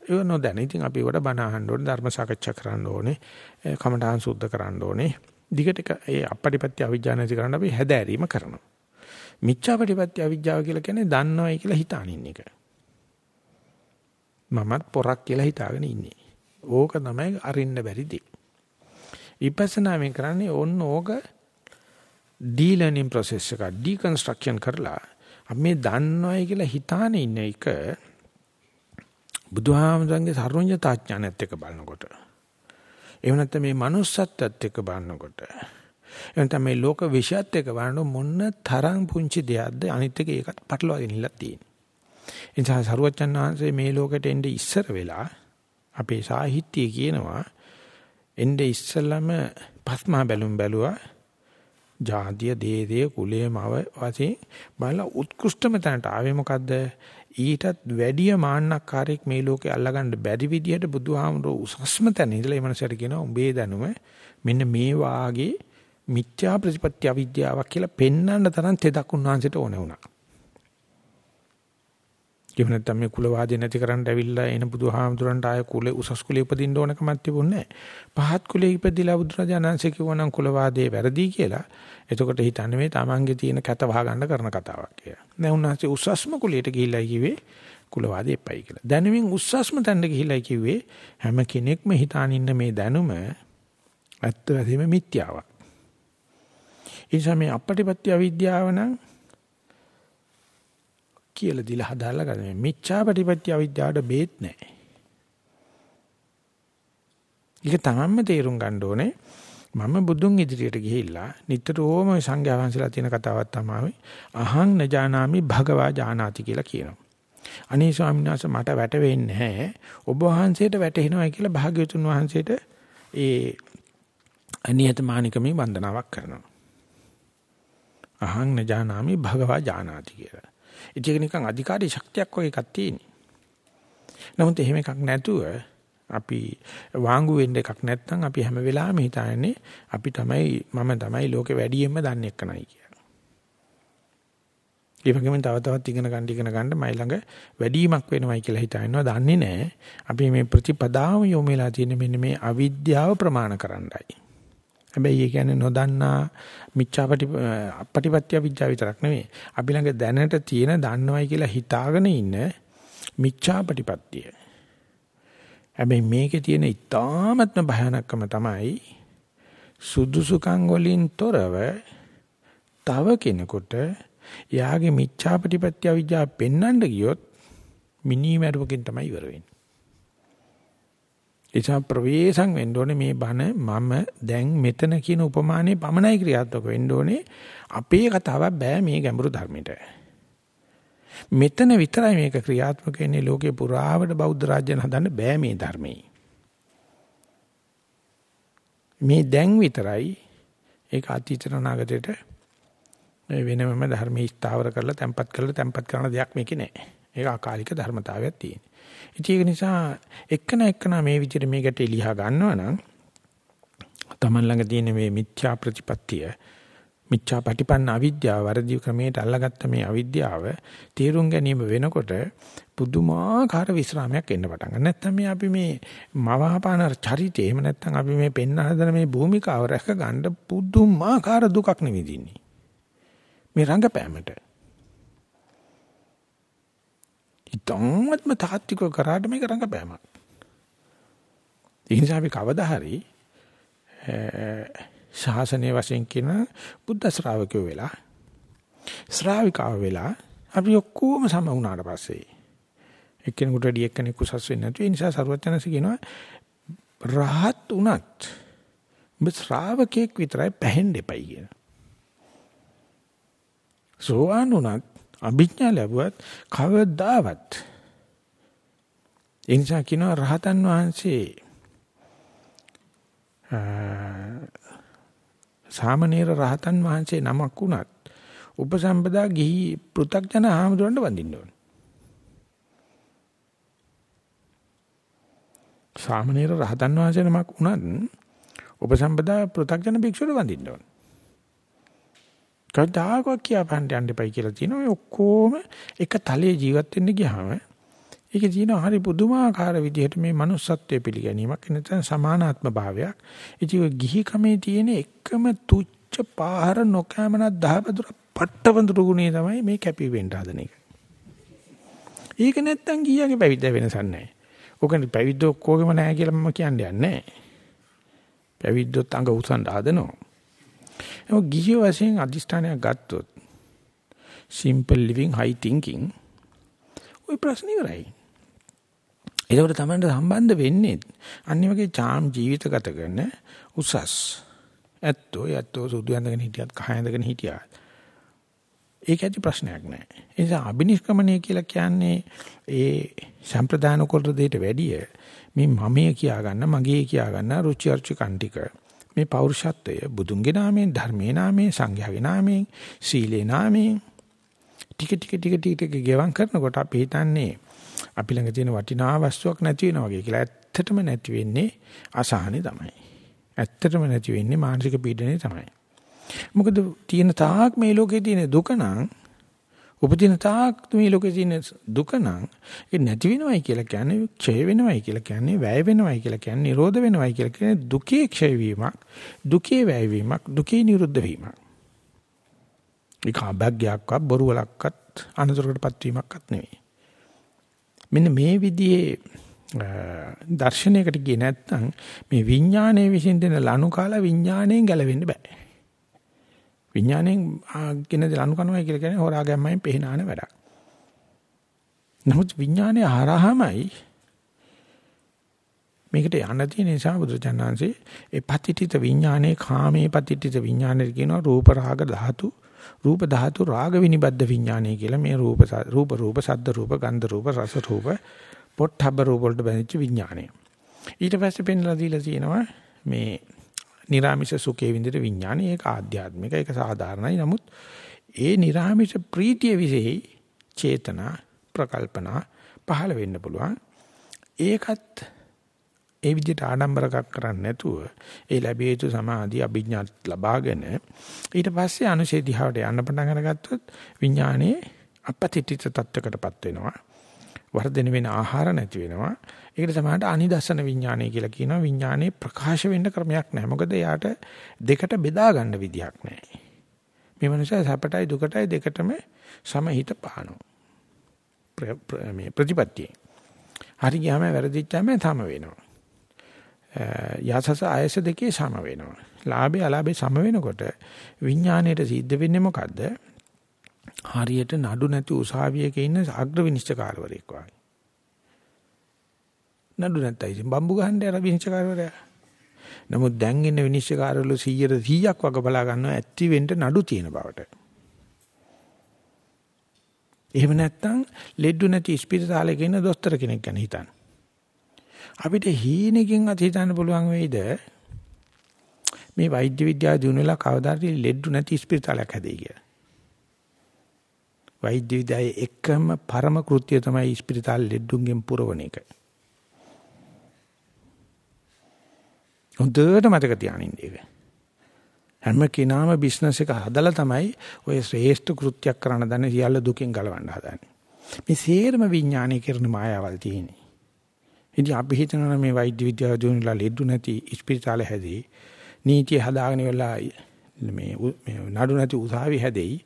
Speaker 1: ඒව නොදැන. ඉතින් අපි ඒවට බණ අහන්න ඕනේ, ධර්ම සාකච්ඡා කරන්න ඕනේ, කමඨාන් සුද්ධ කරන්න ඕනේ. දිගට ඒ අපපටිපත්‍ය අවිජ්ජා නැති කරන්න අපි හැදෑරීම කරනවා. මිච්ඡාපටිපත්‍ය අවිජ්ජාව කියලා කියන්නේ දන්නවයි කියලා හිතානින් එක. මමත් පොරක් කියලා හිතාගෙන ඉන්නේ. ඕක තමයි අරින්න බැරි දේ. විපස්සනා මේ කරන්නේ ඕන්න ඕක ඩීලර්නින් process එක ඩිකන්ස්ට්‍රක්ෂන් කරලා අපි මේ දන්නවයි කියලා හිතාන ඉන්න එක බුදුහාමුදුරන්ගේ සර්වඥතා ඥානයත් එක්ක බලනකොට එහෙම නැත්නම් මේ manussත්වයත් එක්ක බලනකොට එහෙම නැත්නම් මේ ලෝක විශ්යත් එක්ක බලනකොට මොන තරම් පුංචි දෙයක්ද අනිත් එක ඒකත් පටලවාගෙන ඉල්ලලා තියෙන්නේ. ඒ නිසා සරුවච්චන් වහන්සේ මේ ලෝකෙට එන්නේ ඉස්සර වෙලා අපේ සාහිත්‍යය කියනවා එnde ඉස්සලම පස්මා බැලුම් බැලුවා ජාතිය දේදේ කුලයේ මව වශයෙන් බලලා උත්කෘෂ්ඨම තැනට ආවේ මොකද්ද ඊටත් වැඩිය මාන්නක්කාරයෙක් මේ ලෝකේ අල්ලගන්න බැරි විදිහට බුදුහාමුදුරුවෝ උසස්ම තැන ඉඳලා ඒ මනසට කියනවා උඹේ දැනුම මෙන්න මේ වාගේ මිත්‍යා ප්‍රතිපත්‍ය අවිද්‍යාවක් කියලා පෙන්වන්න තරම් තෙදක් උන්වහන්සේට ඕන වුණා. එහෙම නැත්නම් මේ කුලවාදී නැති කරන්න ඇවිල්ලා එන බුදුහාමුදුරන්ට ආය කුලේ උසස් කුලේ උපදින්න ඕනකමක් තිබුණේ නැහැ. පහත් කුලේ ඉපදිලා බුදුරජාණන්සේ කිව්වනම් කුලවාදයේ වැරදි කියලා. එතකොට හිතන්නේ මේ තමන්ගේ තියෙන කැත වහ ගන්න කරන කතාවක් කියලා. නෑ උන්වහන්සේ උසස්ම කුලයට ගිහිල්ලා කිව්වේ කුලවාදී එපයි කියලා. දැනුමින් උසස්ම තැනට ගිහිල්ලා කිව්වේ හැම කෙනෙක්ම හිතාන ඉන්න මේ දැනුම ඇත්ත වැදීම මිත්‍යාවක්. ඒ නිසා මේ අපටිපත්‍ය අවිද්‍යාව නම් කියලා දීලා හදාලා ගන්න. මිච්ඡාපටිපත්‍ය අවිද්‍යාවට බේත් නැහැ. ඒක තමන්ම තේරුම් ගන්න ඕනේ. මම බුදුන් ඉදිරියට ගිහිල්ලා නිතරම සංඝයා වහන්සේලා තියෙන කතාවක් තමයි අහං නජානාමි භගවා ජානාති කියලා කියනවා. අනේ ස්වාමීන් වහන්සේ මට වැටෙන්නේ නැහැ. ඔබ වහන්සේට වැටෙනවා කියලා භාග්‍යවතුන් වහන්සේට ඒ අනියත මානිකමේ වන්දනාවක් කරනවා. අහං නජානාමි භගවා ජානාති කියලා. ඒක නිකන් අධිකාරී ශක්තියක් වගේ එකක් තියෙන්නේ. නමුත් එහෙම එකක් නැතුව අපි වාංගු වෙන්න එකක් නැත්නම් අපි හැම වෙලාවෙම හිතන්නේ අපි තමයි මම තමයි ලෝකේ වැඩියෙන්ම දන්නේ එක්කනයි කියලා. ඒ වගේම තව තවත් ඉගෙන ගන්න ඉගෙන ගන්න මයි ළඟ වැඩිමක් වෙනවයි කියලා හිතනවා දන්නේ නැහැ. අපි මේ ප්‍රතිපදාව යොමු වෙලා තියෙන මෙන්න මේ අවිද්‍යාව ප්‍රමාණ කරන්නයි. හැබැයි ඒ කියන්නේ නොදන්නා මිච්ඡාපටි අපටිපත්‍ය විද්‍යාව විතරක් නෙවෙයි. අපි ළඟ දැනට තියෙන දන්නවයි කියලා හිතාගෙන ඉන්න මිච්ඡාපටිපත්‍ය. හැබැයි මේකේ තියෙන ඊ타ත්ම භයානකම තමයි සුදුසුකම් වලින් තොරව තව කෙනෙකුට යාගේ මිච්ඡාපටිපත්‍ය විද්‍යාව පෙන්වන්න ගියොත් මිනිමරුවකින් තමයි ඉවර වෙන්නේ. එචා ප්‍රවේශම් වෙන්න ඕනේ මේ බණ මම දැන් මෙතන කියන උපමානේ පමණයි ක්‍රියාත්මක වෙන්න ඕනේ. අපේ කතාවක් බෑ මේ ගැඹුරු ධර්මයට මෙතන විතරයි මේක ක්‍රියාත්මක වෙන්නේ. ලෝකේ පුරාවට බෞද්ධ රාජ්‍යන හදන්න බෑ මේ ධර්මයේ මේ දැන් විතරයි ඒක අතීතන නාගතයට වෙනමම ධර්මී ස්ථාවර කරලා තැම්පත් කරලා තැම්පත් කරන දෙයක් මේකේ නෑ. ඒක අකාලික ධර්මතාවයක් තියෙනවා ඉතින් ඒක නිසා එක්කන එක්කන මේ විදිහට මේකට එලියා ගන්නවා නම් Taman ළඟ තියෙන මේ මිත්‍යා ප්‍රතිපත්තිය මිච්ඡා පටිපන්න අවිද්‍යාව වර්ධි ක්‍රමයට අල්ලගත්ත මේ අවිද්‍යාව තීරුම් ගැනීම වෙනකොට පුදුමාකාර විස්රාමයක් එන්න පටන් ගන්නවා. නැත්නම් මේ අපි මේ මවාපාන චරිතය එහෙම නැත්නම් අපි මේ පෙන්න හදන මේ භූමිකාව රැක ගන්න පුදුමාකාර දුකක් නෙවෙදින්නේ. මේ රංගපෑමට. ඉතාමත්ම තාත්විකව කරාට මේක රංගපෑමක්. ඒ නිසා අපි කවදා හරි ශාසනීය වශයෙන් කියන බුද්ධ ශ්‍රාවකයෝ වෙලා ශ්‍රාවිකාව වෙලා අපි ඔක්කොම සම වුණාට පස්සේ එක්කෙනෙකුට වැඩි එක්කෙනෙක් උසස් වෙන්නේ නැතු. ඒ නිසා සරුවචනස කියනවා රහත් උනත් ඔබ ශ්‍රාවකෙක් විතරයි පැහෙන්න එපයි කියන. සෝවාන් උනත් අභිඥා ලැබුවත් කවදාවත් ඒ නිසා කියනවා රහතන් වහන්සේ සාමණේර රහතන් වහන්සේ නමක් වුණත් උපසම්පදා ගිහි පෘ탁ජන ආමතුරන්ට වඳින්න ඕන. සාමණේර රහතන් වහන්සේ නමක් වුණත් උපසම්පදා පෘ탁ජන භික්ෂුවට වඳින්න ඕන. කවදාකවත් කියපන්න යන්න එපයි කියලා තියෙනවා. ඔය ඔක්කොම එක තලයේ ජීවත් වෙන්න ගියාම ඒකේ තියෙන හරි පුදුමාකාර විදිහට මේ manussත්වයේ පිළිගැනීමක් නැත්නම් සමානාත්ම භාවයක්. ඉතින් ගිහි කමේ තියෙන එකම තුච්ච පාහර නොකෑමනක් දහවදුර පට්ටවඳුරු ගුණේ තමයි මේ කැපි වෙන්න හදන එක. ඒක නැත්තම් ගියාගේ පැවිද්ද වෙනසක් නැහැ. ඔකනේ පැවිද්ද ඔක්කොගෙම නැහැ කියලා මම කියන්නේ නැහැ. පැවිද්දොත් අඟ උසන් හදනවා. ඒක ගිහි වශයෙන් අදිෂ්ඨානයක් ගත්තොත් simple living high thinking ওই ප්‍රශ්නේ ඉවරයි. ඒකට තමයි සම්බන්ධ වෙන්නේ. අනිත් වගේ චාම් ජීවිත ගත කරන උසස් ඇත්තෝ ඇත්තෝ සුදු ඇඳගෙන හිටියත් කහ ඇඳගෙන හිටියත් ඒක ඇති ප්‍රශ්නයක් නෑ. ඒ නිසා අබිනිෂ්ක්‍මණය කියලා කියන්නේ ඒ සම්ප්‍රදාන කොට දෙයට වැඩිය මේ මමයේ කියා ගන්න මගේ කියා ගන්න රුචි අරුචි කන්ටික මේ පෞරුෂත්වය බුදුන්ගේ නාමයෙන් ධර්මයේ නාමයෙන් සංඝයාගේ නාමයෙන් සීලේ නාමයෙන් ටික ටික ටික ටික ගෙවම් කරනකොට අපි හිතන්නේ අපි ළඟ තියෙන වටිනා වස්තුවක් නැති වෙනවා වගේ කියලා. ඇත්තටම නැති වෙන්නේ අසහනේ තමයි. ඇත්තටම නැති වෙන්නේ මානසික පීඩනේ තමයි. මොකද තියෙන තාක් මේ ලෝකේ තියෙන දුක නම් උපදින තාක් මේ ලෝකේ තියෙන දුක නම් ඒ නැති වෙනවයි කියලා කියන්නේ ක්ෂය වෙනවයි කියලා කියන්නේ වැය වෙනවයි කියලා කියන්නේ නිරෝධ වෙනවයි කියලා කියන්නේ දුකේ ක්ෂය වීමක් දුකේ වැය වීමක් දුකේ නිරුද්ධ වීමක් ඒක අභග්යයක්වත් බොරු වලක්වත් අනතුරකටපත් වීමක්වත් නෙවෙයි මෙන්න මේ විදිහේ දර්ශනයකට ගියේ නැත්නම් මේ විඥානයේ විසින් දෙන ලනු කාලා විඥාණයෙන් ගැලවෙන්න බෑ. විඥාණයෙන් ගෙන ලනු කනවා කියලා කියන්නේ හොරා ගැම්මෙන් පෙහනාන වැඩක්. නමුත් විඥානයේ හරහමයි මේකට යන්න තියෙන නිසා බුදුචානන්සේ ඒ පතිතිත විඥානයේ කාමයේ පතිතිත විඥානයේ කියනවා රූප රාග ධාතු රූප ධාතු රාග විනිබද්ධ විඥානය කියලා මේ රූප රූප රූප සද්ද රූප ගන්ධ රූප රස රූප පොට්ටබ්බ රූප වලට බැඳිච්ච විඥානය. ඊට පස්සේ පෙන්ලා දීලා තියෙනවා මේ නිරාමිෂ සුඛේ විඳින විඥානය ඒක ආධ්‍යාත්මික ඒක සාධාරණයි. නමුත් ඒ නිරාමිෂ ප්‍රීතිය විශේෂයි චේතනා ප්‍රකල්පනා පහළ වෙන්න පුළුවන්. ඒකත් ඒ විදිහට ආඩම්බරකක් කරන්නේ නැතුව ඒ ලැබිය යුතු සමාධි අභිඥාත් ලබාගෙන ඊට පස්සේ අනුශේ දිහාවට යන්න පටන් අරගත්තොත් විඥානයේ අපතිතිත තත්වයකටපත් වෙනවා වර්ධන වෙන ආහාර නැති වෙනවා ඒකට තමයි අනිදස්සන විඥානය කියලා කියනවා විඥානයේ ප්‍රකාශ වෙන්න ක්‍රමයක් නැහැ මොකද යාට දෙකට බෙදා ගන්න විදියක් නැහැ මේ මනුස්සයා සැපටයි දුකටයි දෙකටම සමහිත පානවා මේ ප්‍රතිපත්තිය හරි ගියාම වැරදිච්චාම තම වෙනවා යසස ආයස දෙකේ සම වෙනවා. ලාභේ අලාභේ සම වෙනකොට විඥාණයට සිද්ධ වෙන්නේ මොකද්ද? හරියට නඩු නැති උසාවියක ඉන්න අග්‍ර විනිශ්චයකාරවරයෙක් වගේ. නඩු නැත්තයි ඉතින් බම්බු ගහන්න යන විනිශ්චයකාරවරයා. නමුත් දැන් ඉන්න විනිශ්චයකාරවල 100 100ක් වගේ බලා ගන්නවා ඇත්ති වෙන්න නඩු තියෙන බවට. එහෙම නැත්නම් ලෙඩු නැති ස්පිරිතාලයක ඉන්න දොස්තර කෙනෙක් ගැන හිතන්න. අපිට හීනකින් අත හිතන්න පුළුවන් වෙයිද මේ වෛද්‍ය විද්‍යාව දිනුනලා කවදාද ලෙඩ නැති ස්පිරිතාලයක් හැදෙයි කියලා. වෛද්‍ය විද්‍යාවේ එකම පරම කෘත්‍යය තමයි ස්පිරිතාල ලෙඩුන්ගෙන් පුරවන එක. හොඳට මතක තියාගන්න ඒක. හැම කෙනාම බිස්නස් එක හදලා තමයි ඔය ශ්‍රේෂ්ඨ කෘත්‍යයක් කරන්න දන්නේ සියල්ල දුකින් ගලවන්න හදන්නේ. මේ සේරම විඥානීය කරන මායාවල් තියෙන්නේ. ඉතින් අපි හිතනවා මේ වෛද්‍ය විද්‍යාව දිනුනලා ලෙඩු නැති ස්පිරිතාලේ හැදී නීතිය හදාගෙන වෙලා මේ මේ නඩු නැති උසාවි හැදෙයි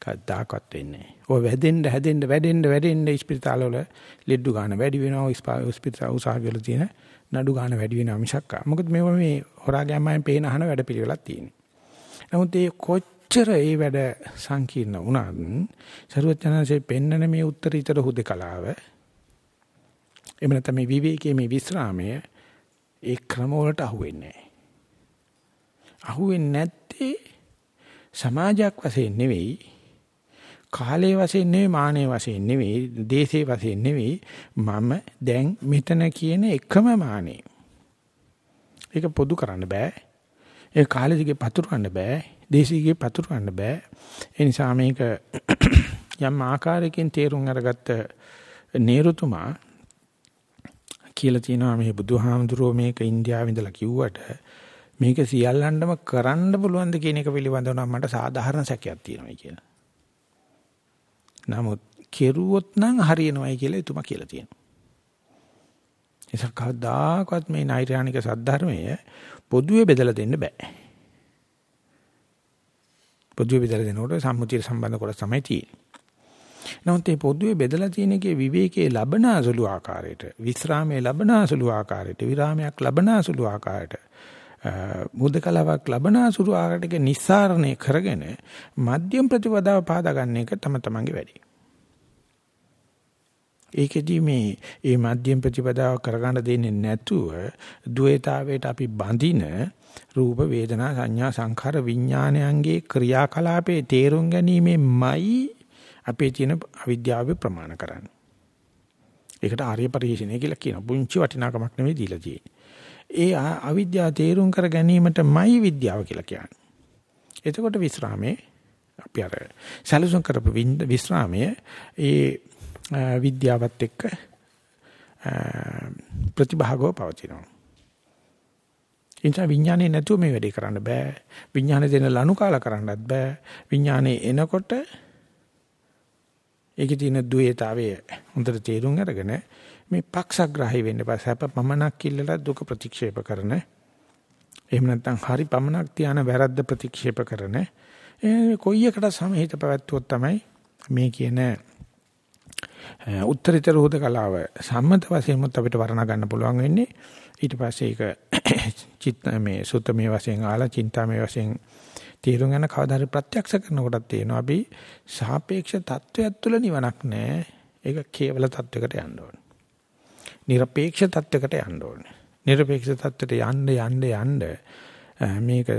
Speaker 1: කද්දාකත් වෙන්නේ නැහැ. ඔය වැදෙන්න හැදෙන්න වැඩෙන්න වැඩෙන්න ස්පිරිතාල වල ලෙඩු ගන්න වැඩි වෙනවා ස්පිරිතාල උසාවි වල තියෙන නඩු ගන්න වැඩි වෙනවා මිසක්. මොකද මේවා මේ හොරා ගැම්මෙන් පේන අහන වැඩ පිළිවෙලක් තියෙනවා. නමුත් ඒ කොච්චර ඒ වැඩ සංකීර්ණ වුණත් සරුවචනanse පෙන්නන මේ උත්තරීතර හුදකලාව එහෙම නැත්නම් මේ විවේකයේ මේ විස්රාමය ඒ ක්‍රම වලට අහුවෙන්නේ නැහැ. අහුවෙන්නේ නැත්තේ සමාජයක් වශයෙන් නෙවෙයි කාලයේ වශයෙන් නෙවෙයි මානයේ වශයෙන් නෙවෙයි දේශේ වශයෙන් නෙවෙයි මම දැන් මෙතන කියන එකම මානේ. ඒක පොදු කරන්න බෑ. ඒ කාලෙදිගේ පතුරවන්න බෑ. දේශීගේ පතුරවන්න බෑ. ඒ නිසා මේක <coughs> යම් ආකාරයකින් තේරුම් අරගත්ත නේරුතුමා කියලා තියෙනවා මේ බුදුහාමුදුරුවෝ මේක ඉන්දියාවේ ඉඳලා කිව්වට මේක සියල්ලන්ටම කරන්න පුළුවන්ද කියන එක පිළිබඳව නම් මට සාධාරණ සැකයක් තියෙනවා කියලා. නමුත් කෙරුවොත් නම් හරියනවයි කියලා එතුමා කියලා තියෙනවා. ඒක කවදාකවත් මේ නෛර්යානික සද්ධර්මය පොදුවේ බෙදලා දෙන්න බෑ. පොදුවේ බෙදලා දෙනකොට සම්මුතිය සම්බන්ධ කොටස් තමයි තියෙන්නේ. නමුත් මේ පොදුවේ බෙදලා තියෙන එකේ විවේකයේ ලබන අසලු ආකාරයට, විස්රාමයේ ලබන අසලු ආකාරයට, විරාමයක් ලබන අසලු ආකාරයට, මුදකලාවක් ලබන අසලු ආකාරයට නිස්සාරණය කරගෙන මධ්‍යම ප්‍රතිපදාව පාදා ගන්න එක තම තමන්ගේ වැඩේ. ඒකෙදි මේ මේ මධ්‍යම ප්‍රතිපදාව කරගන්න දෙන්නේ නැතුව ද්වේතාවයට අපි බඳින රූප වේදනා සංඥා සංඛාර විඥානයන්ගේ ක්‍රියාකලාපයේ තේරුම් ගැනීමෙන්මයි අපේ තියෙන අවිද්‍යාව ප්‍රමාණ කරන්නේ. ඒකට ආර්ය පරිශීණය කියලා කියන පුංචි වටිනාකමක් නෙමෙයි දීලා තියෙන්නේ. ඒ අවිද්‍යාව තේරුම් කර ගැනීමටමයි විද්‍යාව කියලා කියන්නේ. එතකොට විස්රාමයේ අපි අර සැලසුම් කරපු විස්රාමයේ ඒ විද්‍යාවත් එක්ක ප්‍රතිභාගව පවතිනවා. ඉන්ට විඥානේ නැතුව මේ වැඩේ කරන්න බෑ. විඥානේ දෙන ලනු කාලා කරන්නත් බෑ. විඥානේ එනකොට ඒකේ තියෙන ද්වේතාවය හොඳට තේරුම් අරගෙන මේ පක්ෂග්‍රාහී වෙන්න බෑ. සැප පමනක් කිල්ලලා දුක ප්‍රතික්ෂේප කරන. එහෙම නැත්නම් හරි පමනක් තියාන වැරද්ද ප්‍රතික්ෂේප කරන. ඒ කොයි එකට සමහිත පැවැත්වුවොත් තමයි මේ කියන උත්තරීතර හොද කලාව සම්මත වශයෙන්ම අපිට වර්ණා ගන්න පුළුවන් වෙන්නේ. ඊට පස්සේ ඒක <coughs> චිත්ත මේ සුතමේ වශයෙන් ආලා චින්තාමේ වශයෙන් තීරුම් යන කවදාහරි ප්‍රත්‍යක්ෂ කරනකොටත් තියෙනවා අපි සාපේක්ෂ தත්වයක් තුළ නිවනක් නැහැ ඒක කේවල தත්වයකට යන්න ඕන. নিরপেක්ෂ தত্ত্বයකට යන්න ඕනේ. নিরপেක්ෂ தত্ত্বයට යන්න යන්න යන්න මේක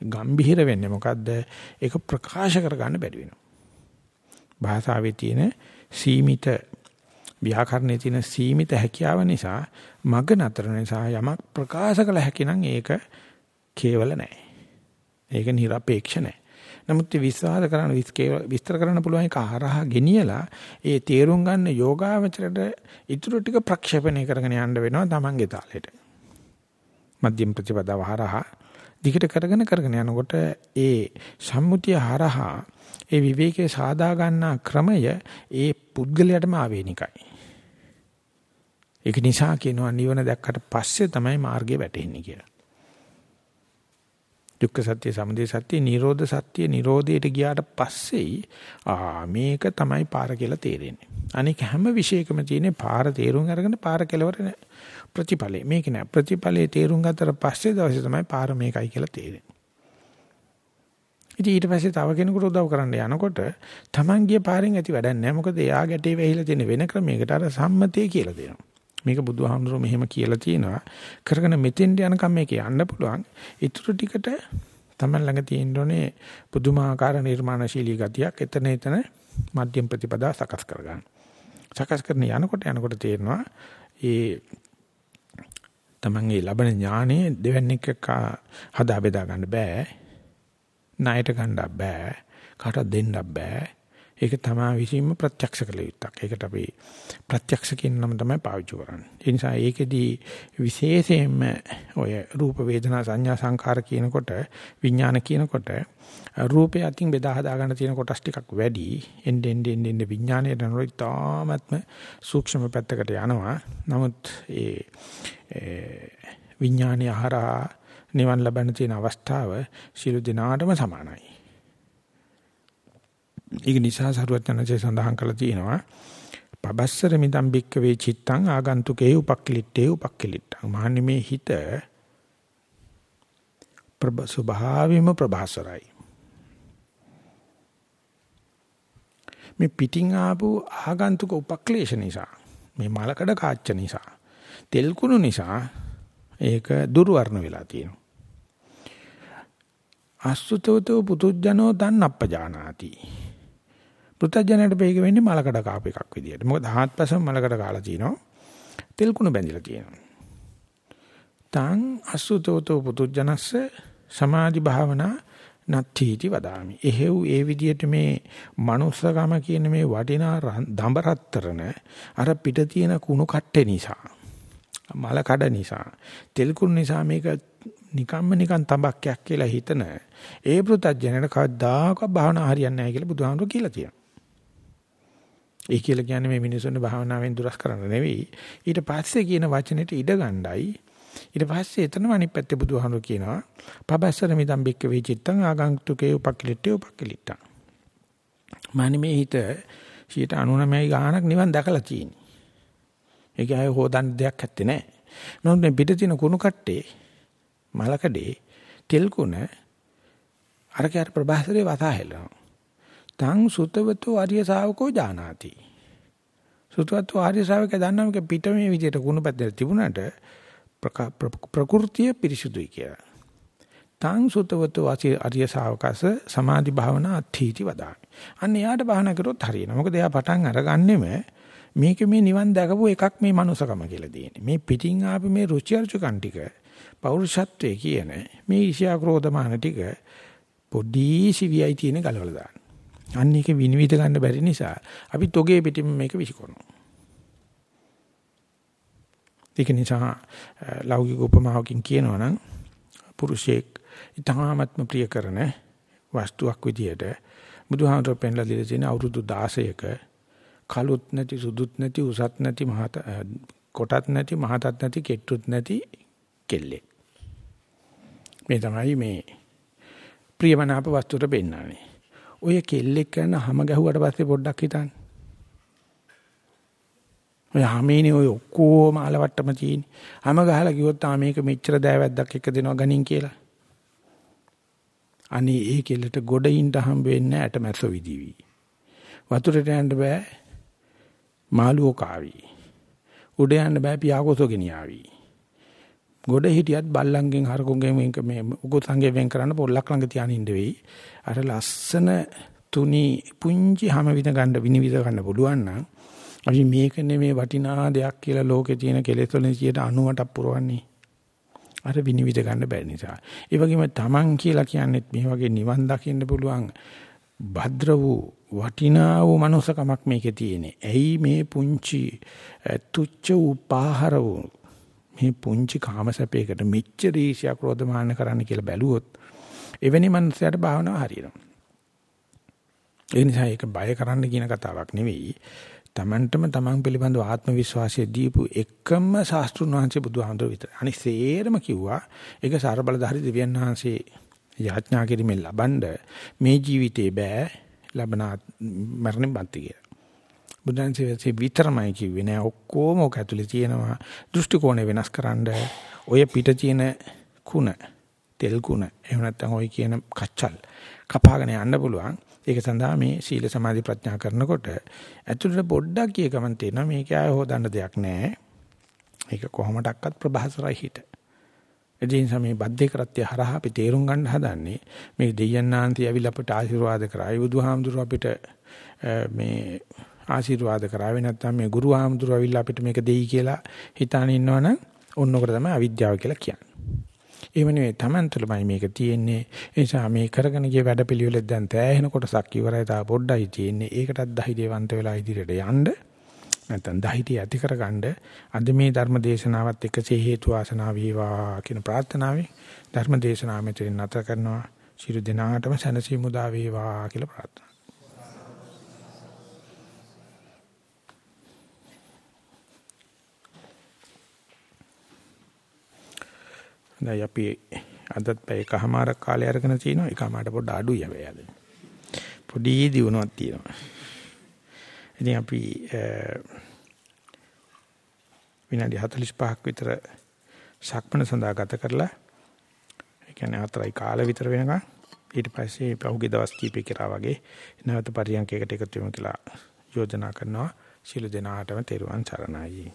Speaker 1: ගම්භීර වෙන්නේ මොකද්ද? ඒක ප්‍රකාශ කරගන්න බැරි වෙනවා. භාෂාවේ තියෙන සීමිත ව්‍යාකරණයේ තියෙන සීමිත හැකියාව නිසා මග නතර නිසා යමක් ප්‍රකාශ කළ හැකි නම් ඒක කේවල නැහැ. ඒක নিরপেක්ෂ නැහැ. නමුත් විශ්වාස කරන විස්තර කරන්න පුළුවන් එක හරහා ගෙනියලා ඒ තේරුම් ගන්න යෝගාවචරයට ඉතුරු ටික ප්‍රක්ෂේපණය කරගෙන යන්න වෙනවා Tamange තාලෙට. මධ්‍යම ප්‍රතිපදාව හරහා දිගට කරගෙන කරගෙන යනකොට ඒ සම්මුතිය හරහා ඒ විවේකයේ සාදා ගන්නා ක්‍රමය ඒ පුද්ගලයාටම ආවේනිකයි. ඒක නිසා කියනවා නිවන දැක්කට පස්සේ තමයි මාර්ගය වැටෙන්නේ කියලා. දුක්ඛ සත්‍ය, සමුදය සත්‍ය, නිරෝධ සත්‍ය, නිරෝධයට ගියාට පස්සේ ආ මේක තමයි පාර කියලා තේරෙන්නේ. අනික හැම විශේෂකම තියෙන්නේ පාර තේරුම් අරගෙන පාර කෙලවර ප්‍රතිඵලේ. මේක නෑ ප්‍රතිඵලේ තේරුම් ගත්තට පස්සේ දවසේ තමයි පාර මේකයි කියලා තේරෙන්නේ. ඉතින් ඊට පස්සේ තව කෙනෙකුට උදව් කරන්න යනකොට Taman ගිය පාරෙන් ඇති වැඩක් නැහැ. මොකද එයා ගැටේ වැහිලා තියෙන වෙන ක්‍රමයකට අර සම්මතය කියලා දෙනවා. මේක බුදුහාමුදුරුවෝ මෙහෙම කියලා තියෙනවා. කරගෙන මෙතෙන්ට යනකම් මේක යන්න පුළුවන්. ඊටු ටිකට Taman ළඟ තියෙන්නේ පුදුමාකාර නිර්මාණශීලී ගතියක්. එතන එතන මධ්‍යම ප්‍රතිපදා සකස් කරගන්න. සකස් කරන යනකොට යනකොට තේරෙනවා ඒ තමන්ගේ ලබන ඥානෙ දෙවන්නේක හදා බෙදා ගන්න බෑ. ණයට ගන්න බෑ. කාටවත් දෙන්න බෑ. ඒක තමයි විසින්ම ප්‍රත්‍යක්ෂ කළ යුත්තක්. ඒකට අපි ප්‍රත්‍යක්ෂ කියන නම තමයි පාවිච්චි කරන්නේ. ඒ නිසා ඒකෙදී විශේෂයෙන්ම ඔය රූප වේදනා සංඥා සංඛාර කියනකොට විඥාන කියනකොට රූපේ අතින් බෙදා හදා ගන්න තියෙන කොටස් ටිකක් වැඩි. එන්න එන්න එන්න එන්න විඥානයේ නරොයි තාමත්ම සූක්ෂම පැත්තකට යනවා. නමුත් ඒ විඥානීය ආහාරා නිවන් ලබන්න තියෙන අවස්ථාව සියලු දිනාටම සමානයි. ඒක නිසා සරුවචනසේ සඳහන් කළා තියෙනවා. පබස්සර මිදම් බික්ක වේ චිත්තං ආගන්තුකේ උපක්ඛලිට්ඨේ උපක්ඛලිට්ඨං මහන්නේ මේ හිත ප්‍රබ ස්වභාවයෙන්ම ප්‍රභාසරයි මේ පිටින් ආපු ආගන්තුක උපක්ලේශ නිසා මේ මලකඩ කාච්ච නිසා තෙල් කුණු නිසා ඒක දුර්වර්ණ වෙලා තියෙනවා. අසුතෝතෝ පුතුජනෝ තන් අප්පජානාති. පුතජනට මේක වෙන්නේ මලකඩ කාප එකක් විදියට. මොකද හාත්පසම මලකඩ කාලා තිනවා. තෙල් කුණු බැඳිලා තියෙනවා. තං අසුතෝතෝ පුතුජනස්ස සමාධි භාවනා නත්ථීති වදාමි. එහෙව් ඒ විදියට මේ manussකම කියන මේ වටිනා දඹරත්තරන අර පිට තියෙන කුණු කට්ටේ නිසා මල කඩ නිසා තෙල් කුණු නිසා මේක නිකම්ම නිකන් තඹක්යක් කියලා හිතන ඒ පෘථජනට කවදාකවත් භාවනා හරියන්නේ නැහැ කියලා බුදුහාමුදුරු කියලා තියෙනවා. ඒ කියලා කියන්නේ මේ මිනිසුන්ගේ භාවනාවෙන් දුරස් කරන්න නෙවෙයි. ඊට පස්සේ කියන වචනෙට ඉඩ ගණ්ඩායි. ඊට පස්සේ එතනම අනිත් පැත්තේ බුදුහාමුදුරු කියනවා පබස්සර මිදම් බික්ක වේචිත්තං ආගන්තුකේ උපක්ලිට්ඨේ උපක්ලිට්ඨං. මානි මේ හිත 99යි ගානක් නිවන් දැකලා තියෙන්නේ. ඒක අය හොදන්න දෙයක් ඇත්තේ නැහැ. නමුත් මේ පිට තියෙන කුණු කට්ටේ මලකඩේ තෙල් කුණ අරකේ අර ප්‍රභාසරේ වතා හෙලනවා. තං සුතවතු ආර්ය ශාවකෝ ජානාති. සුතවතු ආර්ය ශාවකයා දන්නා මේක පිට මේ විදිහට කුණු පැත්තට තිබුණාට ප්‍රകൃතිය පිරිසුදුයි කියලා. තං සුතවතු ආර්ය ශාවකස සමාධි භාවනා අත්ථීති වදාමි. අන්න එයාට භාවනා කරොත් හරියනවා. මොකද එයා පටන් අරගන්නෙම මේක මේ නිවන් දැකපු එකක් මේ මනුසකම කියලා දෙන්නේ. මේ පිටින් ආපු මේ රුචි අරුචිකන් ටික පෞරුෂත්වයේ කියන මේ ඊශා ක්‍රෝධමාන ටික පොඩි සිවියයි තියෙන ගලවලා දාන්න. අන්න ඒක විනිවිද ගන්න බැරි නිසා අපි තොගේ පිටින් මේක විසිකරනවා. ඒක නිසා ලෞකික උපමාවකින් කියනවා නම් පුරුෂයෙක් ඊටාත්ම ප්‍රිය කරන වස්තුවක් විදියට බුදුහාමර පෙන්ලා දීලා තියෙන අවුරුදු 16ක කළුත් නැති සුදුත් නැති උසත් නැති මහත කොටත් නැති මහතත් නැති කෙට්ටුත් නැති කෙල්ලෙක්. මේ තමයි මේ ප්‍රියමනාප වස්තුවට පෙන්නන්නේ. ඔය කෙල්ලෙක් කරන හැම ගැහුවට පස්සේ පොඩ්ඩක් හිතන්න. ඔය හැමේනේ ඔය ඔක්කොම අලවට්ටම තියෙන්නේ. හැම ගහලා කිව්වොත් ආ මේක මෙච්චර දෑවැද්දක් එක දෙනවා ගනින් කියලා. අනේ ඒ කෙල්ලට ගොඩින්ට හම්බ වෙන්නේ ඇටමැස්ස විදිවි. වතුරට යන්න බෑ මාළුවෝ කාවි. උඩ යන්න බෑ පියාකොසෝ ගෙනියාවි. ගොඩ හිටියත් බල්ලන්ගෙන් හරකුන්ගෙන් මේ උගුසංගෙන් වෙන් කරන්න පොල්ලක් ළඟ තියාගෙන ඉන්න වෙයි. අර ලස්සන තුනි පුංචි හැම විද ගන්න විනිවිද ගන්න පුළුවන් නම් අපි මේක නෙමේ වටිනා දෙයක් කියලා ලෝකේ තියෙන කෙලෙස් වලින් 90ක් පුරවන්නේ. අර විනිවිද ගන්න බැරි නිසා. ඒ වගේම Taman කියලා කියන්නේත් මේ වගේ නිවන් දකින්න පුළුවන් භද්‍ර වූ වටිනා වූ මනුස්සකමක් මේකේ තියෙන්නේ. ඇයි මේ පුංචි තුච්ච වූ පාහර වූ මේ පුංචි කාමසැපයකට මෙච්චර ඊර්ෂ්‍යා ක්‍රෝධ මාන්න කරන්න කියලා බැලුවොත් එවැනි මනුස්සයට භාවනාව හරියනවා. ඒ නිසා ඒක බය කරන්න කියන කතාවක් නෙවෙයි. Tamanටම Taman පිළිබඳව ආත්ම විශ්වාසය දීපු එකම ශාස්ත්‍රුන් වහන්සේ බුදුහාමුදුර විතරයි. අනිත් සේරම කිව්වා ඒක සර්බලධාරි දෙවියන් වහන්සේ යාඥා කිරීමෙන් ලබනද මේ ජීවිතේ බෑ ලබන මරණින් බන්ති කියලා. බුදුන්සේ විතරමයි කිව්වේ නෑ. ඔක්කොම ඔක ඇතුලේ තියෙනවා. දෘෂ්ටි කෝණය වෙනස්කරනද ඔය පිට තියෙන කුණ තෙල් කුණ එහෙම නැත්නම් ඔය කියන කච්චල් කපාගෙන යන්න පුළුවන්. ඒක සඳහා මේ සීල සමාධි ප්‍රඥා කරනකොට ඇතුළට පොඩ්ඩක් කිය ගමන් තියෙනවා මේක ආය හොදන්න දෙයක් නැහැ. ඒක කොහොමඩක්වත් ප්‍රභාසරයි හිට. එදින සමේ බද්ධේ කරත්‍ය හරහා අපි තේරුම් ගන්න හදන්නේ මේ දෙයයන්ාන්ති ඇවිල්ලා අපට ආශිර්වාද කරායි බුදුහාමුදුරුව අපිට මේ ආශිර්වාද කරාවේ නැත්නම් මේ ගුරු හාමුදුරුව ඇවිල්ලා අපිට මේක දෙයි කියලා හිතාන ඉන්නවනම් ඔන්නෝකට තමයි අවිද්‍යාව කියලා කියන්නේ. එහෙම නෙවෙයි Taman තුළමයි මේක තියෙන්නේ. ඒ නිසා මේ කරගෙන ගිය වැඩපිළිවෙලෙන් දැන් තෑහෙන කොටසක් ඉවරයි. තා පොඩ්ඩයි තියෙන්නේ. ඒකටත් ධෛර්යවන්ත වෙලා ඉදිරියට යන්න. නැත්නම් ධෛර්යය ඇති කරගන්න අද මේ ධර්ම දේශනාවත් එකසේ හේතු ආසනාව වේවා කියන ප්‍රාර්ථනාවෙන් ධර්ම දේශනාව මෙතන නැත කරනවා. ශිරු දිනාටම සැනසීම උදා වේවා කියලා ප්‍රාර්ථනා දැන් අපි අදත් පැය එකමාරක් කාලය අරගෙන තිනවා එකමාරට පොඩ්ඩ අඩුයි හැබැයි අද. පොඩි දිනුවක් තියෙනවා. ඉතින් අපි විනාඩි 45ක් විතර සක්මන සඳහා ගත කරලා ඒ කියන්නේ හතරයි කාලෙ විතර වෙනකන් ඊට පස්සේ පහුගිය දවස් කීපේ කරා වගේ නැවත පරියන්කයකට එකතු වෙමු කියලා යෝජනා කරනවා. ශිළු දෙනාටම තෙරුවන් සරණයි.